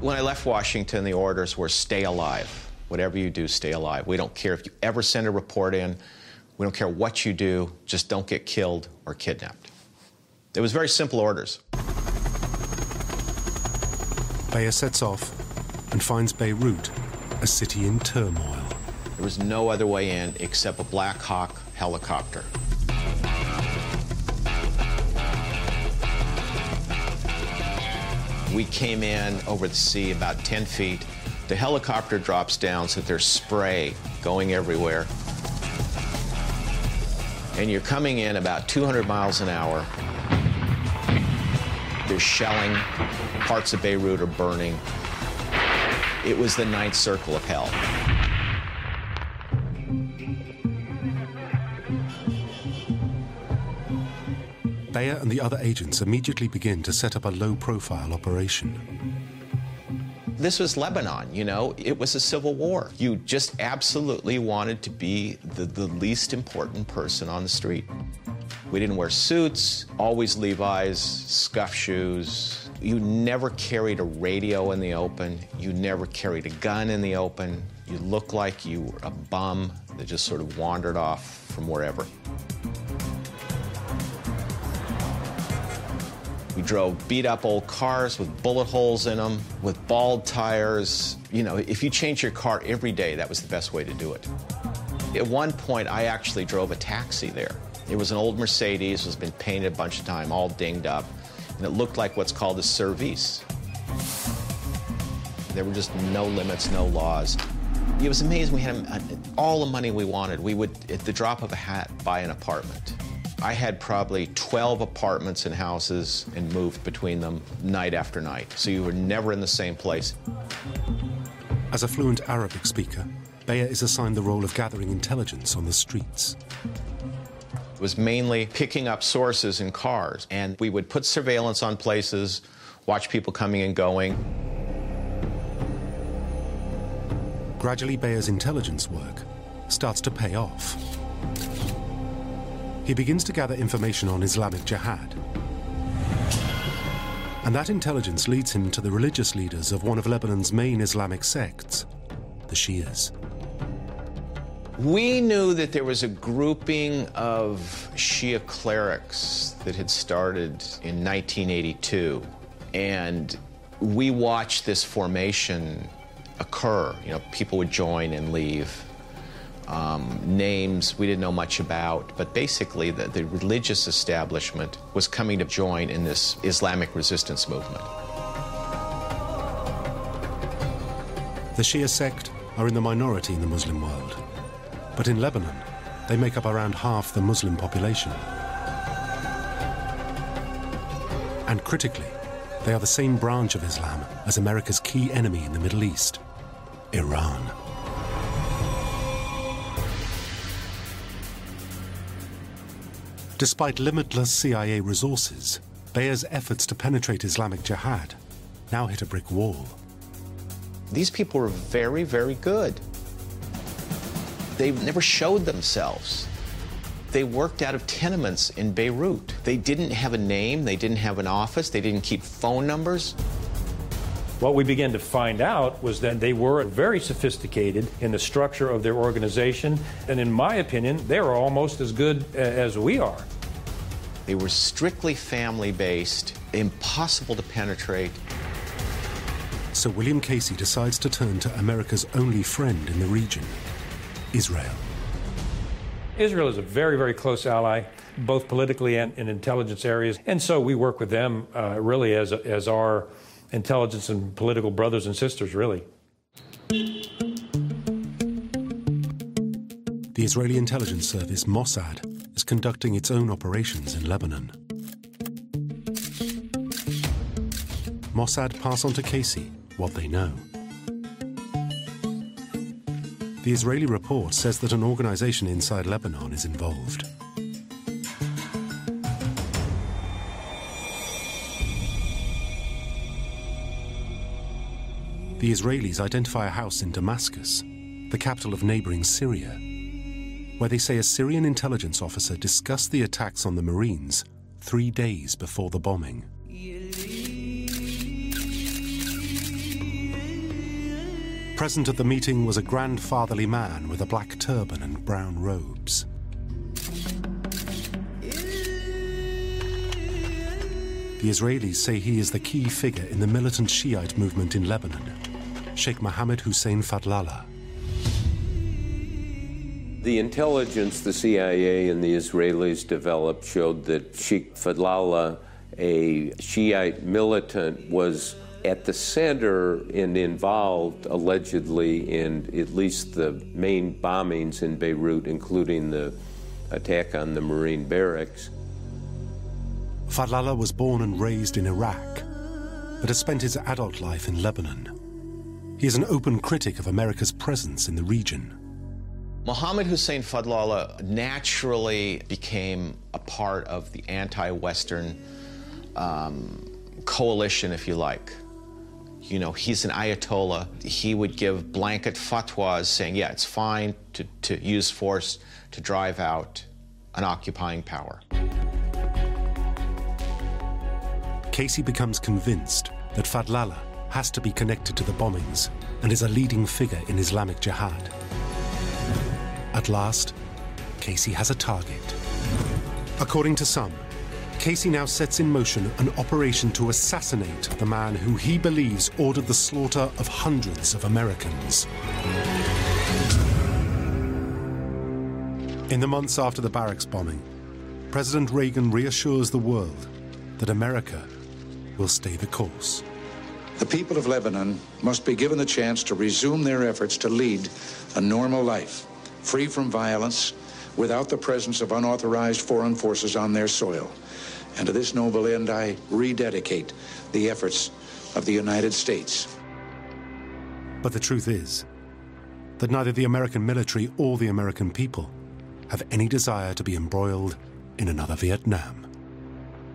When I left Washington, the orders were stay alive. Whatever you do, stay alive. We don't care if you ever send a report in. We don't care what you do. Just don't get killed or kidnapped. It was very simple orders. Baer sets off and finds Beirut, a city in turmoil. There was no other way in except a Black Hawk helicopter. We came in over the sea about 10 feet. The helicopter drops down, so there's spray going everywhere. And you're coming in about 200 miles an hour. There's shelling, parts of Beirut are burning. It was the ninth circle of hell. Baer and the other agents immediately begin to set up a low profile operation. This was Lebanon, you know, it was a civil war. You just absolutely wanted to be the, the least important person on the street. We didn't wear suits, always Levi's, scuff shoes. You never carried a radio in the open. You never carried a gun in the open. You looked like you were a bum that just sort of wandered off from wherever. We drove beat up old cars with bullet holes in them, with bald tires. You know, if you change your car every day, that was the best way to do it. At one point, I actually drove a taxi there. It was an old Mercedes, was been painted a bunch of time, all dinged up, and it looked like what's called a service. There were just no limits, no laws. It was amazing. We had uh, all the money we wanted. We would, at the drop of a hat, buy an apartment. I had probably 12 apartments and houses and moved between them night after night. So you were never in the same place. As a fluent Arabic speaker, Baer is assigned the role of gathering intelligence on the streets. It was mainly picking up sources in cars, and we would put surveillance on places, watch people coming and going. Gradually, Baer's intelligence work starts to pay off he begins to gather information on Islamic Jihad. And that intelligence leads him to the religious leaders of one of Lebanon's main Islamic sects, the Shias. We knew that there was a grouping of Shia clerics that had started in 1982, and we watched this formation occur. You know, people would join and leave um, names we didn't know much about, but basically the, the religious establishment was coming to join in this Islamic resistance movement. The Shia sect are in the minority in the Muslim world, but in Lebanon, they make up around half the Muslim population. And critically, they are the same branch of Islam as America's key enemy in the Middle East, Iran. Despite limitless CIA resources, Baer's efforts to penetrate Islamic Jihad now hit a brick wall. These people were very, very good. They never showed themselves. They worked out of tenements in Beirut. They didn't have a name, they didn't have an office, they didn't keep phone numbers. What we began to find out was that they were very sophisticated in the structure of their organization, and in my opinion, they were almost as good as we are. They were strictly family based, impossible to penetrate. So William Casey decides to turn to America's only friend in the region Israel. Israel is a very, very close ally, both politically and in intelligence areas. And so we work with them uh, really as, as our intelligence and political brothers and sisters, really. The Israeli intelligence service Mossad is conducting its own operations in Lebanon. Mossad pass on to Casey what they know. The Israeli report says that an organization inside Lebanon is involved. The Israelis identify a house in Damascus, the capital of neighboring Syria, where they say a Syrian intelligence officer discussed the attacks on the Marines three days before the bombing. Present at the meeting was a grandfatherly man with a black turban and brown robes. The Israelis say he is the key figure in the militant Shiite movement in Lebanon, Sheikh Mohammed Hussein Fadlallah. The intelligence the CIA and the Israelis developed showed that Sheikh Fadlallah, a Shiite militant, was at the center and involved allegedly in at least the main bombings in Beirut, including the attack on the Marine barracks. Fadlallah was born and raised in Iraq, but has spent his adult life in Lebanon. He is an open critic of America's presence in the region. Mohammed Hussein Fadlallah naturally became a part of the anti Western um, coalition, if you like. You know, he's an Ayatollah. He would give blanket fatwas saying, yeah, it's fine to, to use force to drive out an occupying power. Casey becomes convinced that Fadlallah has to be connected to the bombings and is a leading figure in Islamic Jihad. At last, Casey has a target. According to some, Casey now sets in motion an operation to assassinate the man who he believes ordered the slaughter of hundreds of Americans. In the months after the barracks bombing, President Reagan reassures the world that America will stay the course. The people of Lebanon must be given the chance to resume their efforts to lead a normal life, free from violence, without the presence of unauthorized foreign forces on their soil. And to this noble end, I rededicate the efforts of the United States. But the truth is that neither the American military or the American people have any desire to be embroiled in another Vietnam.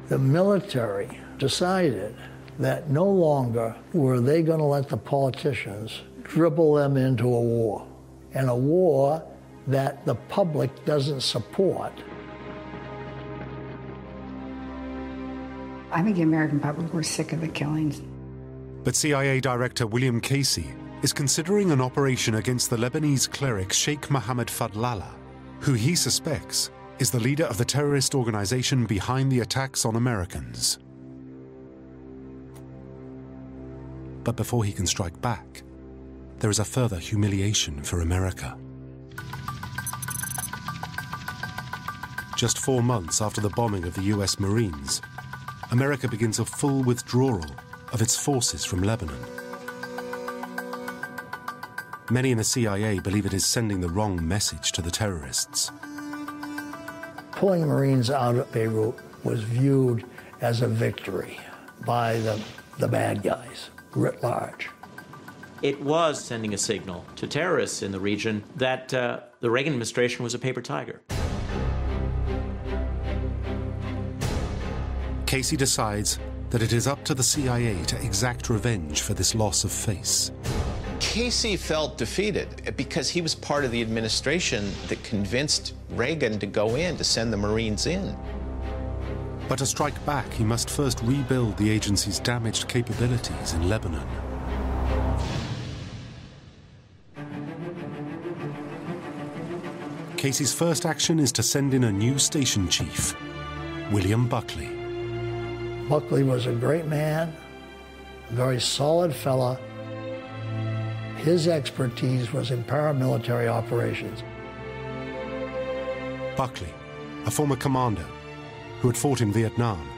The military decided that no longer were they going to let the politicians dribble them into a war, and a war that the public doesn't support. I think the American public were sick of the killings. But CIA Director William Casey is considering an operation against the Lebanese cleric Sheikh Mohammed Fadlallah, who he suspects is the leader of the terrorist organization behind the attacks on Americans. But before he can strike back, there is a further humiliation for America. Just four months after the bombing of the US Marines, America begins a full withdrawal of its forces from Lebanon. Many in the CIA believe it is sending the wrong message to the terrorists. Pulling Marines out of Beirut was viewed as a victory by the, the bad guys writ large. It was sending a signal to terrorists in the region that uh, the Reagan administration was a paper tiger. Casey decides that it is up to the CIA to exact revenge for this loss of face. Casey felt defeated because he was part of the administration that convinced Reagan to go in, to send the Marines in. But to strike back, he must first rebuild the agency's damaged capabilities in Lebanon. Casey's first action is to send in a new station chief, William Buckley. Buckley was a great man, a very solid fella. His expertise was in paramilitary operations. Buckley, a former commander who had fought in Vietnam,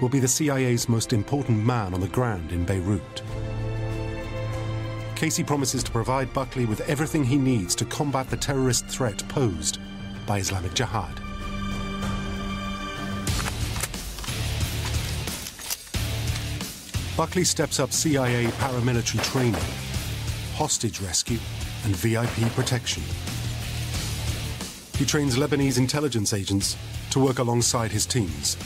will be the CIA's most important man on the ground in Beirut. Casey promises to provide Buckley with everything he needs to combat the terrorist threat posed by Islamic Jihad. Buckley steps up CIA paramilitary training, hostage rescue, and VIP protection. He trains Lebanese intelligence agents to work alongside his teams.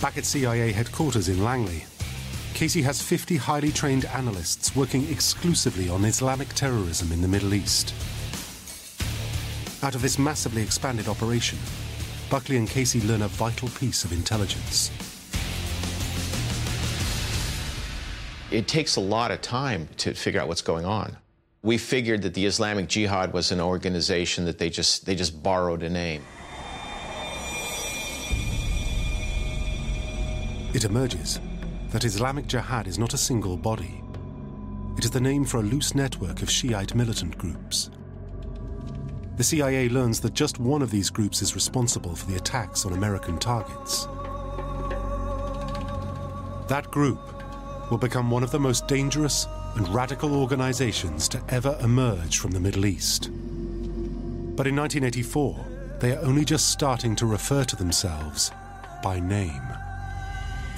Back at CIA headquarters in Langley, Casey has 50 highly trained analysts working exclusively on Islamic terrorism in the Middle East. Out of this massively expanded operation, Buckley and Casey learn a vital piece of intelligence. It takes a lot of time to figure out what's going on. We figured that the Islamic Jihad was an organization that they just, they just borrowed a name. It emerges that Islamic Jihad is not a single body. It is the name for a loose network of Shiite militant groups. The CIA learns that just one of these groups is responsible for the attacks on American targets. That group will become one of the most dangerous and radical organizations to ever emerge from the Middle East. But in 1984, they are only just starting to refer to themselves by name.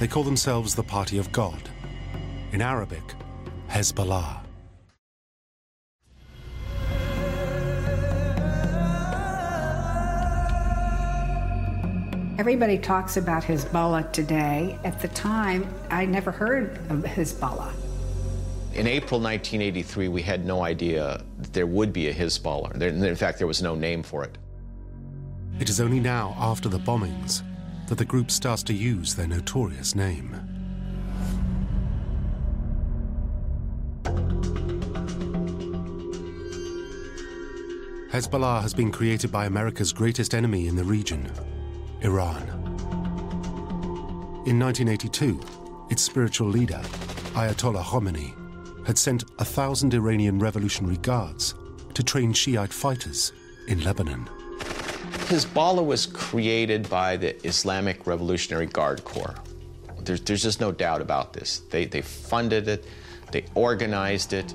They call themselves the Party of God. In Arabic, Hezbollah. Everybody talks about Hezbollah today. At the time, I never heard of Hezbollah. In April 1983, we had no idea that there would be a Hezbollah. There, in fact, there was no name for it. It is only now, after the bombings, that the group starts to use their notorious name. Hezbollah has been created by America's greatest enemy in the region, Iran. In 1982, its spiritual leader, Ayatollah Khomeini, had sent a thousand Iranian Revolutionary Guards to train Shiite fighters in Lebanon. Hezbollah was created by the Islamic Revolutionary Guard Corps. There's, there's just no doubt about this. They, they funded it, they organized it.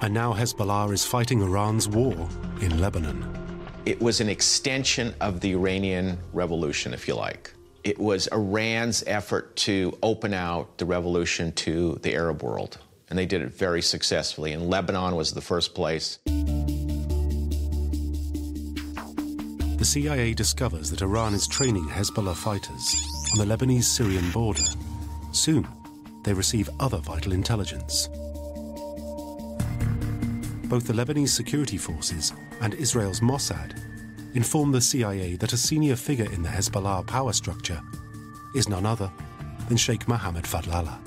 And now Hezbollah is fighting Iran's war in Lebanon. It was an extension of the Iranian Revolution, if you like. It was Iran's effort to open out the revolution to the Arab world. And they did it very successfully. And Lebanon was the first place. The CIA discovers that Iran is training Hezbollah fighters on the Lebanese Syrian border. Soon, they receive other vital intelligence. Both the Lebanese security forces and Israel's Mossad inform the CIA that a senior figure in the Hezbollah power structure is none other than Sheikh Mohammed Fadlallah.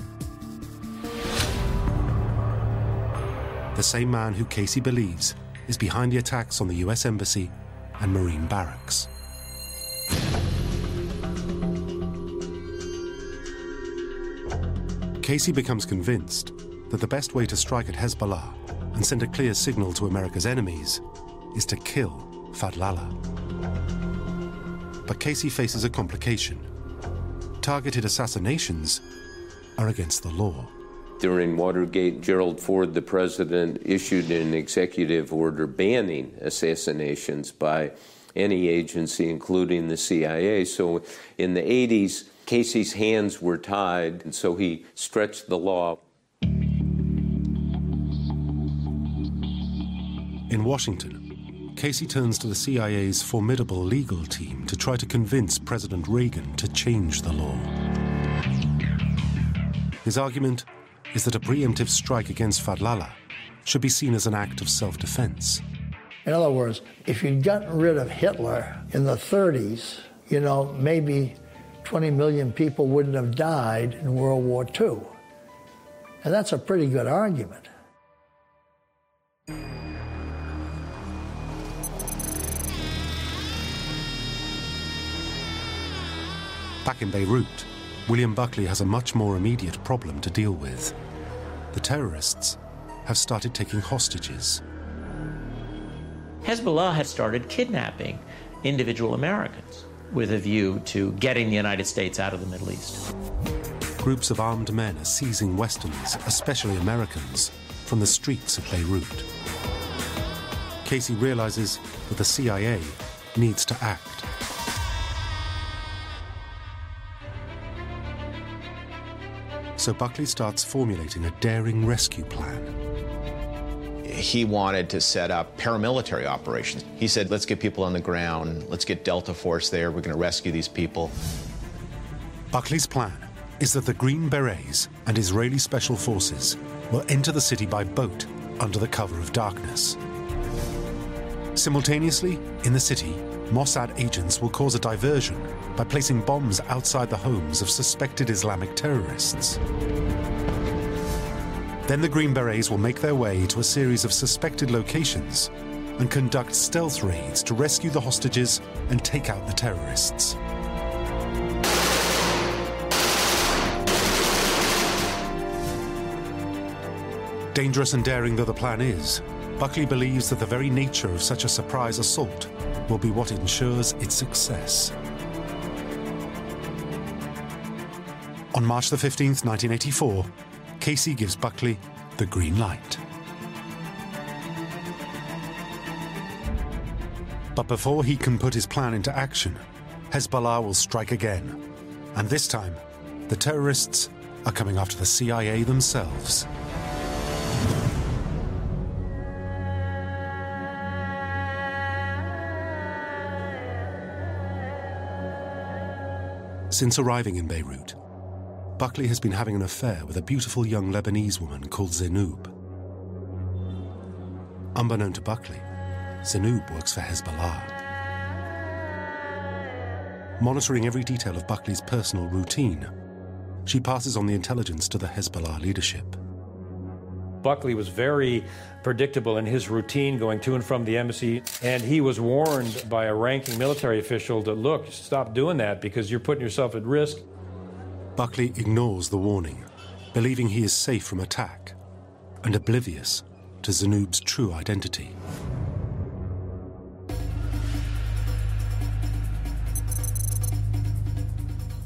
The same man who Casey believes is behind the attacks on the US Embassy and Marine barracks. Casey becomes convinced that the best way to strike at Hezbollah and send a clear signal to America's enemies is to kill Fadlallah. But Casey faces a complication. Targeted assassinations are against the law. During Watergate, Gerald Ford, the president, issued an executive order banning assassinations by any agency, including the CIA. So in the 80s, Casey's hands were tied, and so he stretched the law. In Washington, Casey turns to the CIA's formidable legal team to try to convince President Reagan to change the law. His argument is that a preemptive strike against Fadlallah should be seen as an act of self defense. In other words, if you'd gotten rid of Hitler in the 30s, you know, maybe 20 million people wouldn't have died in World War II. And that's a pretty good argument. Back in Beirut, William Buckley has a much more immediate problem to deal with. The terrorists have started taking hostages. Hezbollah had started kidnapping individual Americans with a view to getting the United States out of the Middle East. Groups of armed men are seizing Westerners, especially Americans, from the streets of Beirut. Casey realizes that the CIA needs to act. So Buckley starts formulating a daring rescue plan. He wanted to set up paramilitary operations. He said, let's get people on the ground, let's get Delta Force there, we're going to rescue these people. Buckley's plan is that the Green Berets and Israeli Special Forces will enter the city by boat under the cover of darkness. Simultaneously, in the city, Mossad agents will cause a diversion by placing bombs outside the homes of suspected Islamic terrorists. Then the Green Berets will make their way to a series of suspected locations and conduct stealth raids to rescue the hostages and take out the terrorists. Dangerous and daring though the plan is, Buckley believes that the very nature of such a surprise assault will be what ensures its success. On March the 15th, 1984, Casey gives Buckley the green light. But before he can put his plan into action, Hezbollah will strike again. And this time, the terrorists are coming after the CIA themselves. Since arriving in Beirut, Buckley has been having an affair with a beautiful young Lebanese woman called Zenoub. Unbeknown to Buckley, Zenoub works for Hezbollah. Monitoring every detail of Buckley's personal routine, she passes on the intelligence to the Hezbollah leadership. Buckley was very predictable in his routine going to and from the embassy, and he was warned by a ranking military official to look, stop doing that because you're putting yourself at risk. Buckley ignores the warning, believing he is safe from attack and oblivious to Zenoub's true identity.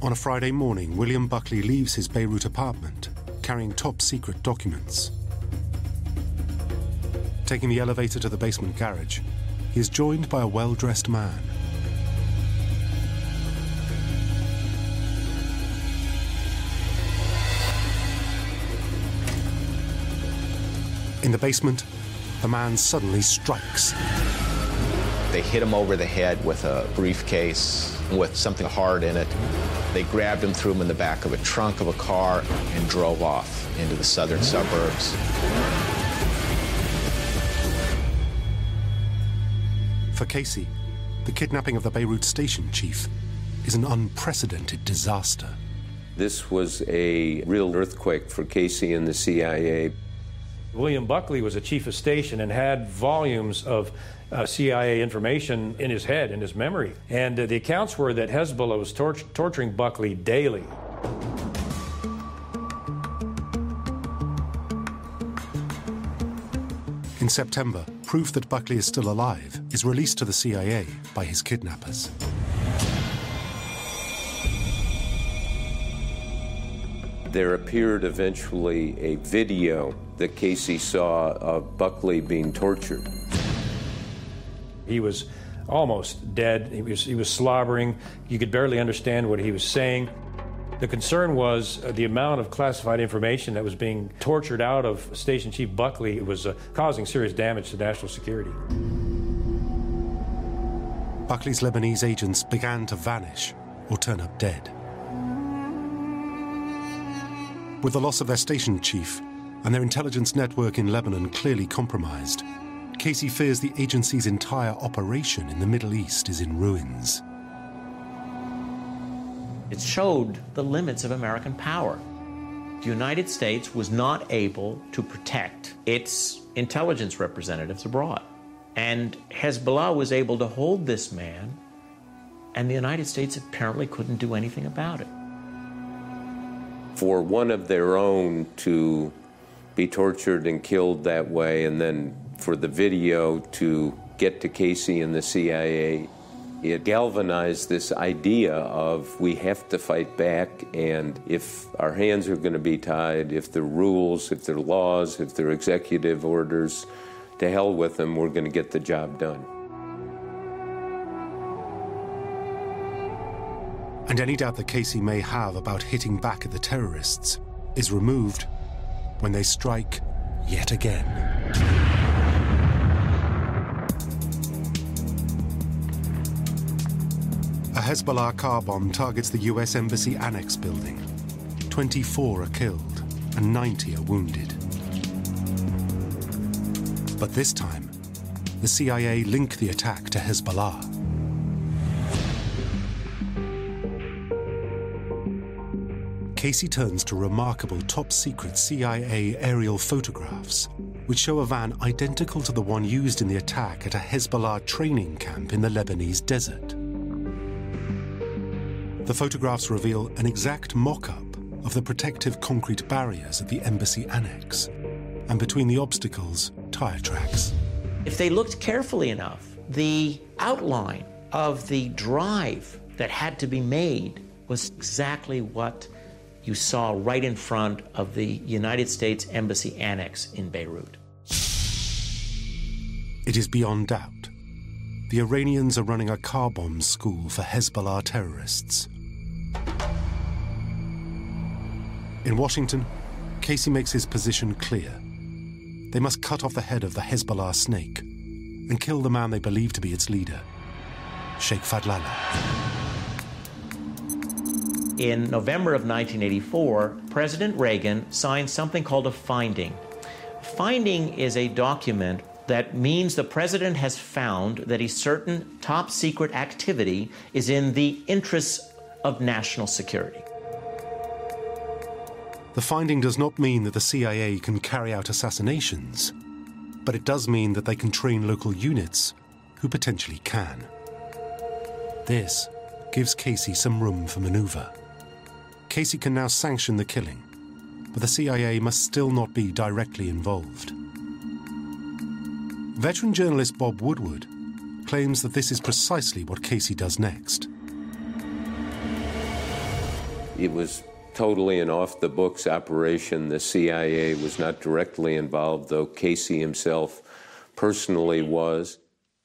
On a Friday morning, William Buckley leaves his Beirut apartment carrying top secret documents. Taking the elevator to the basement garage, he is joined by a well dressed man. In the basement, the man suddenly strikes. They hit him over the head with a briefcase with something hard in it. They grabbed him, threw him in the back of a trunk of a car, and drove off into the southern suburbs. For Casey, the kidnapping of the Beirut station chief is an unprecedented disaster. This was a real earthquake for Casey and the CIA. William Buckley was a chief of station and had volumes of uh, CIA information in his head, in his memory. And uh, the accounts were that Hezbollah was tor- torturing Buckley daily. In September, proof that Buckley is still alive is released to the CIA by his kidnappers. There appeared eventually a video that Casey saw of Buckley being tortured. He was almost dead. He was, he was slobbering. You could barely understand what he was saying. The concern was uh, the amount of classified information that was being tortured out of Station Chief Buckley was uh, causing serious damage to national security. Buckley's Lebanese agents began to vanish or turn up dead. With the loss of their station chief and their intelligence network in Lebanon clearly compromised, Casey fears the agency's entire operation in the Middle East is in ruins. It showed the limits of American power. The United States was not able to protect its intelligence representatives abroad. And Hezbollah was able to hold this man, and the United States apparently couldn't do anything about it. For one of their own to be tortured and killed that way, and then for the video to get to Casey and the CIA, it galvanized this idea of we have to fight back, and if our hands are going to be tied, if the rules, if are laws, if are executive orders, to hell with them, we're going to get the job done. And any doubt that Casey may have about hitting back at the terrorists is removed when they strike yet again. A Hezbollah car bomb targets the US Embassy Annex building. 24 are killed and 90 are wounded. But this time, the CIA link the attack to Hezbollah. Casey turns to remarkable top secret CIA aerial photographs, which show a van identical to the one used in the attack at a Hezbollah training camp in the Lebanese desert. The photographs reveal an exact mock up of the protective concrete barriers at the embassy annex, and between the obstacles, tire tracks. If they looked carefully enough, the outline of the drive that had to be made was exactly what you saw right in front of the United States Embassy Annex in Beirut. It is beyond doubt. The Iranians are running a car bomb school for Hezbollah terrorists. In Washington, Casey makes his position clear. They must cut off the head of the Hezbollah snake and kill the man they believe to be its leader, Sheikh Fadlallah. In November of 1984, President Reagan signed something called a finding. Finding is a document that means the president has found that a certain top secret activity is in the interests of national security. The finding does not mean that the CIA can carry out assassinations, but it does mean that they can train local units who potentially can. This gives Casey some room for maneuver. Casey can now sanction the killing, but the CIA must still not be directly involved. Veteran journalist Bob Woodward claims that this is precisely what Casey does next. It was totally an off the books operation. The CIA was not directly involved, though Casey himself personally was.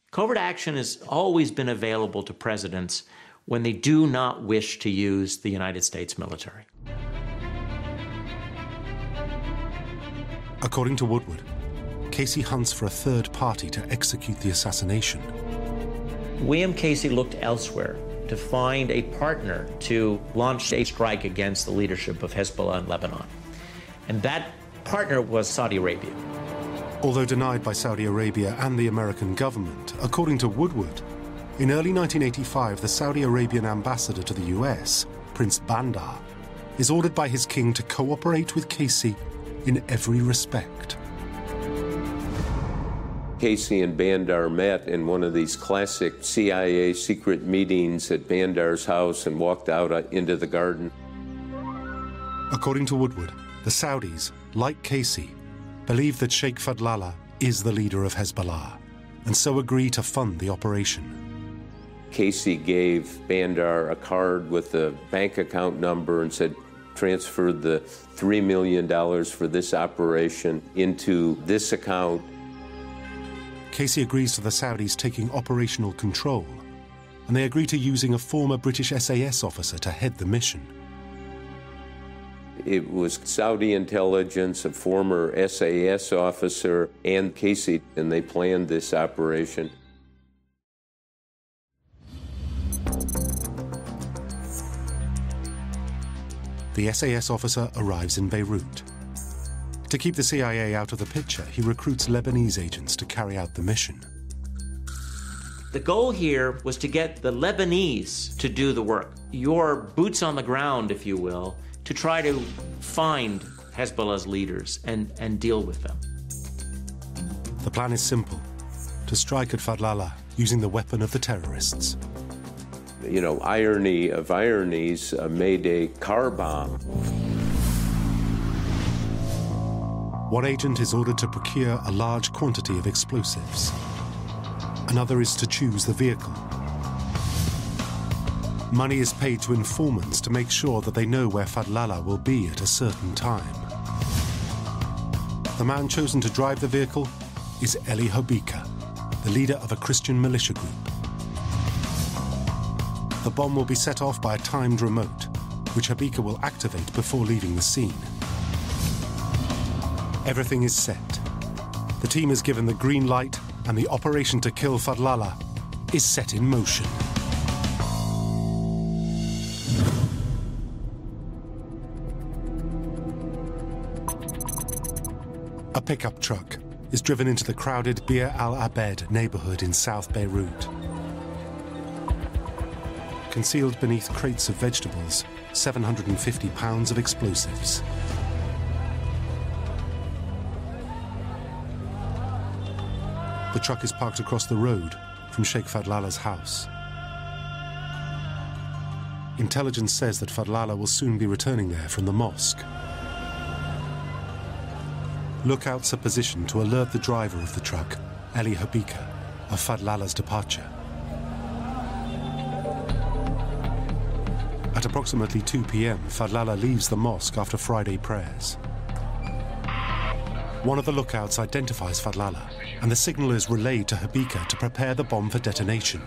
Covert action has always been available to presidents when they do not wish to use the United States military. According to Woodward, Casey hunts for a third party to execute the assassination. William Casey looked elsewhere to find a partner to launch a strike against the leadership of Hezbollah in Lebanon. And that partner was Saudi Arabia. Although denied by Saudi Arabia and the American government, according to Woodward, in early 1985, the Saudi Arabian ambassador to the US, Prince Bandar, is ordered by his king to cooperate with Casey in every respect. Casey and Bandar met in one of these classic CIA secret meetings at Bandar's house and walked out uh, into the garden. According to Woodward, the Saudis, like Casey, believe that Sheikh Fadlallah is the leader of Hezbollah and so agree to fund the operation. Casey gave Bandar a card with a bank account number and said, transfer the $3 million for this operation into this account. Casey agrees to the Saudis taking operational control, and they agree to using a former British SAS officer to head the mission. It was Saudi intelligence, a former SAS officer, and Casey, and they planned this operation. The SAS officer arrives in Beirut. To keep the CIA out of the picture, he recruits Lebanese agents to carry out the mission. The goal here was to get the Lebanese to do the work, your boots on the ground, if you will, to try to find Hezbollah's leaders and, and deal with them. The plan is simple to strike at Fadlallah using the weapon of the terrorists. You know, irony of ironies, uh, a car bomb. One agent is ordered to procure a large quantity of explosives. Another is to choose the vehicle. Money is paid to informants to make sure that they know where Fadlallah will be at a certain time. The man chosen to drive the vehicle is Eli Hobeika, the leader of a Christian militia group. The bomb will be set off by a timed remote, which Hobeika will activate before leaving the scene. Everything is set. The team is given the green light, and the operation to kill Fadlallah is set in motion. A pickup truck is driven into the crowded Bir al Abed neighborhood in South Beirut. Concealed beneath crates of vegetables, 750 pounds of explosives. The truck is parked across the road from Sheikh Fadlallah's house. Intelligence says that Fadlallah will soon be returning there from the mosque. Lookouts are positioned to alert the driver of the truck, Ali Hobeika, of Fadlallah's departure. At approximately 2 p.m., Fadlallah leaves the mosque after Friday prayers. One of the lookouts identifies Fadlallah, and the signal is relayed to Hobeika to prepare the bomb for detonation.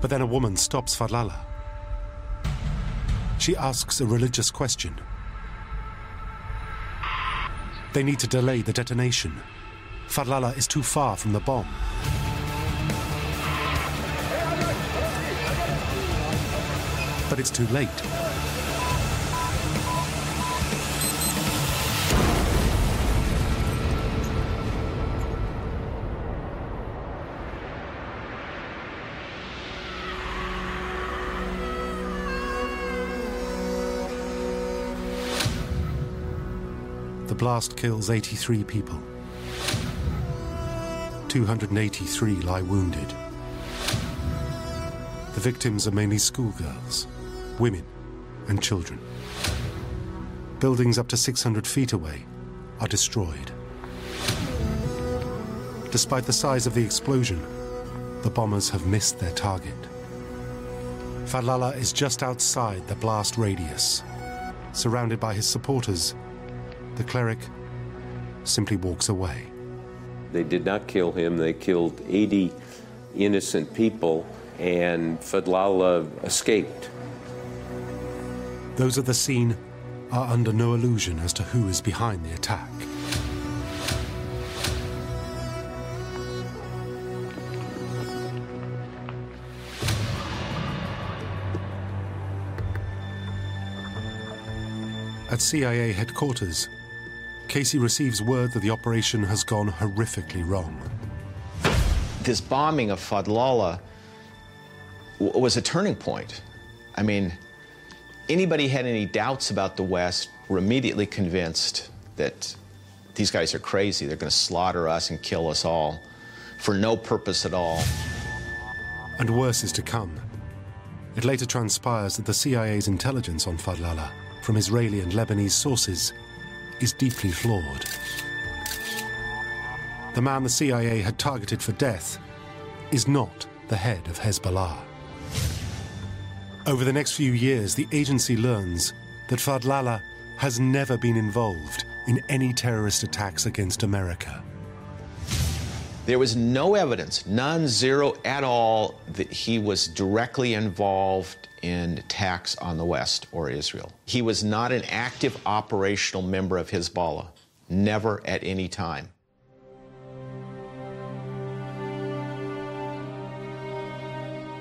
But then a woman stops Fadlallah. She asks a religious question. They need to delay the detonation. Fadlallah is too far from the bomb. But it's too late. Blast kills 83 people. 283 lie wounded. The victims are mainly schoolgirls, women, and children. Buildings up to 600 feet away are destroyed. Despite the size of the explosion, the bombers have missed their target. Fadlallah is just outside the blast radius. Surrounded by his supporters, the cleric simply walks away. They did not kill him. They killed 80 innocent people, and Fadlallah escaped. Those at the scene are under no illusion as to who is behind the attack. At CIA headquarters, Casey receives word that the operation has gone horrifically wrong. This bombing of Fadlallah was a turning point. I mean, anybody had any doubts about the West were immediately convinced that these guys are crazy. They're going to slaughter us and kill us all for no purpose at all. And worse is to come. It later transpires that the CIA's intelligence on Fadlallah from Israeli and Lebanese sources is deeply flawed. The man the CIA had targeted for death is not the head of Hezbollah. Over the next few years, the agency learns that Fadlallah has never been involved in any terrorist attacks against America. There was no evidence, none, zero at all, that he was directly involved in attacks on the West or Israel. He was not an active operational member of Hezbollah, never at any time.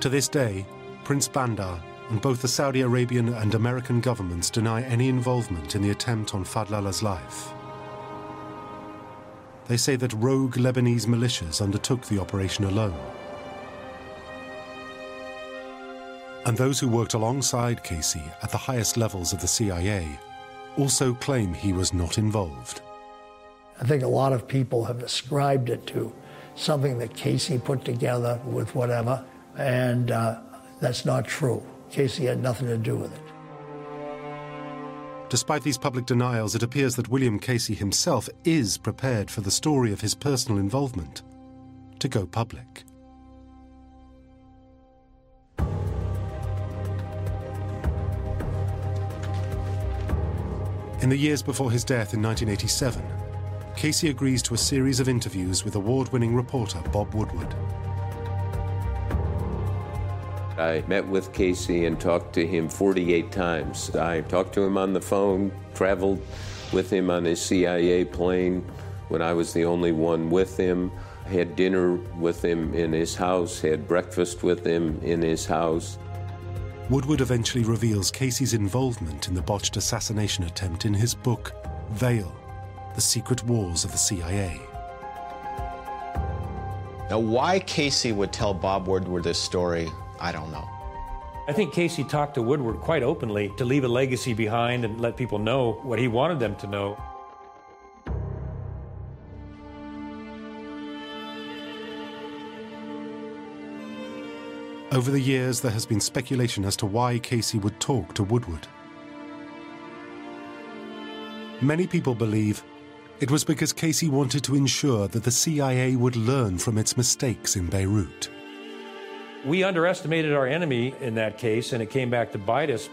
To this day, Prince Bandar and both the Saudi Arabian and American governments deny any involvement in the attempt on Fadlallah's life. They say that rogue Lebanese militias undertook the operation alone. And those who worked alongside Casey at the highest levels of the CIA also claim he was not involved. I think a lot of people have ascribed it to something that Casey put together with whatever, and uh, that's not true. Casey had nothing to do with it. Despite these public denials, it appears that William Casey himself is prepared for the story of his personal involvement to go public. In the years before his death in 1987, Casey agrees to a series of interviews with award winning reporter Bob Woodward. I met with Casey and talked to him 48 times. I talked to him on the phone, traveled with him on his CIA plane when I was the only one with him, had dinner with him in his house, had breakfast with him in his house. Woodward eventually reveals Casey's involvement in the botched assassination attempt in his book, Veil the secret wars of the CIA. Now, why Casey would tell Bob Woodward this story, I don't know. I think Casey talked to Woodward quite openly to leave a legacy behind and let people know what he wanted them to know. Over the years, there has been speculation as to why Casey would talk to Woodward. Many people believe it was because Casey wanted to ensure that the CIA would learn from its mistakes in Beirut. We underestimated our enemy in that case, and it came back to bite us.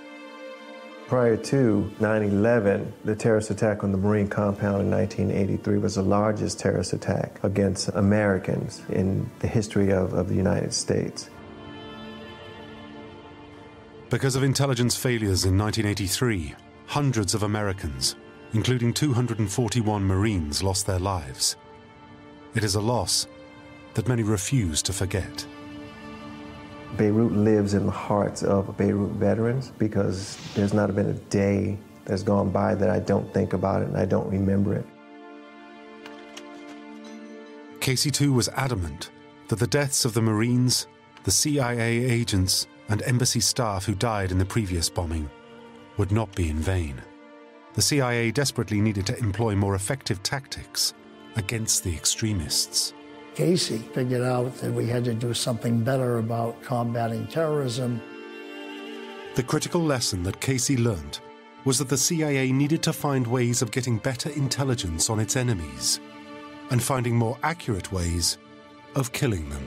Prior to 9 11, the terrorist attack on the Marine compound in 1983 was the largest terrorist attack against Americans in the history of, of the United States. Because of intelligence failures in 1983, hundreds of Americans, including 241 Marines, lost their lives. It is a loss that many refuse to forget. Beirut lives in the hearts of Beirut veterans because there's not been a day that's gone by that I don't think about it and I don't remember it. Casey, too, was adamant that the deaths of the Marines, the CIA agents, and embassy staff who died in the previous bombing would not be in vain. The CIA desperately needed to employ more effective tactics against the extremists. Casey figured out that we had to do something better about combating terrorism. The critical lesson that Casey learned was that the CIA needed to find ways of getting better intelligence on its enemies and finding more accurate ways of killing them.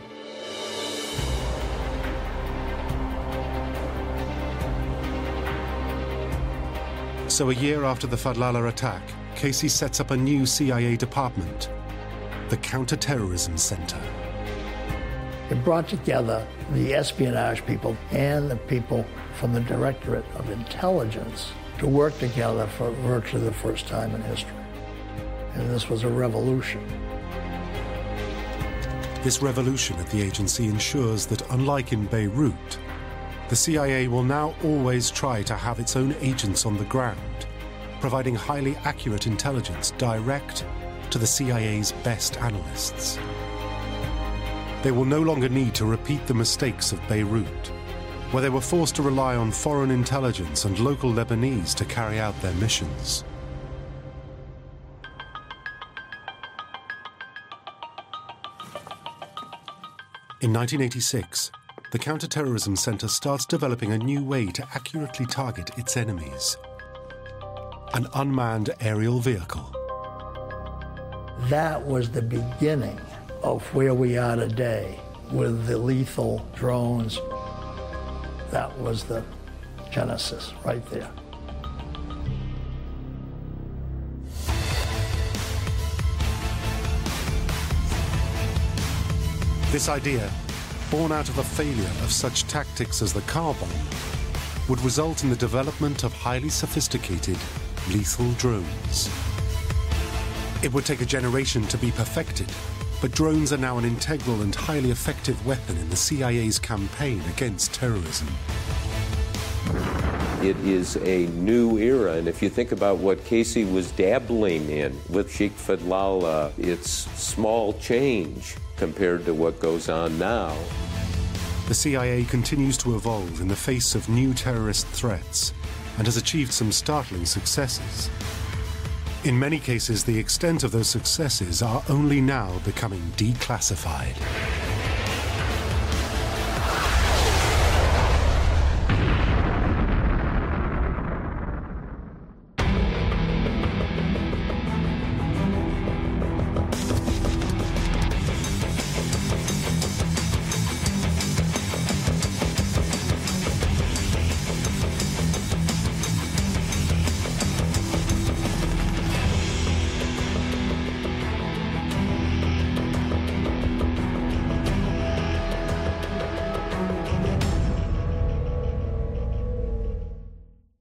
So, a year after the Fadlallah attack, Casey sets up a new CIA department, the Counterterrorism Center. It brought together the espionage people and the people from the Directorate of Intelligence to work together for virtually the first time in history. And this was a revolution. This revolution at the agency ensures that, unlike in Beirut, the CIA will now always try to have its own agents on the ground, providing highly accurate intelligence direct to the CIA's best analysts. They will no longer need to repeat the mistakes of Beirut, where they were forced to rely on foreign intelligence and local Lebanese to carry out their missions. In 1986, the Counterterrorism Center starts developing a new way to accurately target its enemies an unmanned aerial vehicle. That was the beginning of where we are today with the lethal drones. That was the genesis right there. This idea, born out of a failure of such tactics as the car bomb, would result in the development of highly sophisticated, lethal drones. It would take a generation to be perfected, but drones are now an integral and highly effective weapon in the CIA's campaign against terrorism. It is a new era, and if you think about what Casey was dabbling in with Sheikh Fadlallah, it's small change compared to what goes on now. The CIA continues to evolve in the face of new terrorist threats and has achieved some startling successes. In many cases, the extent of those successes are only now becoming declassified.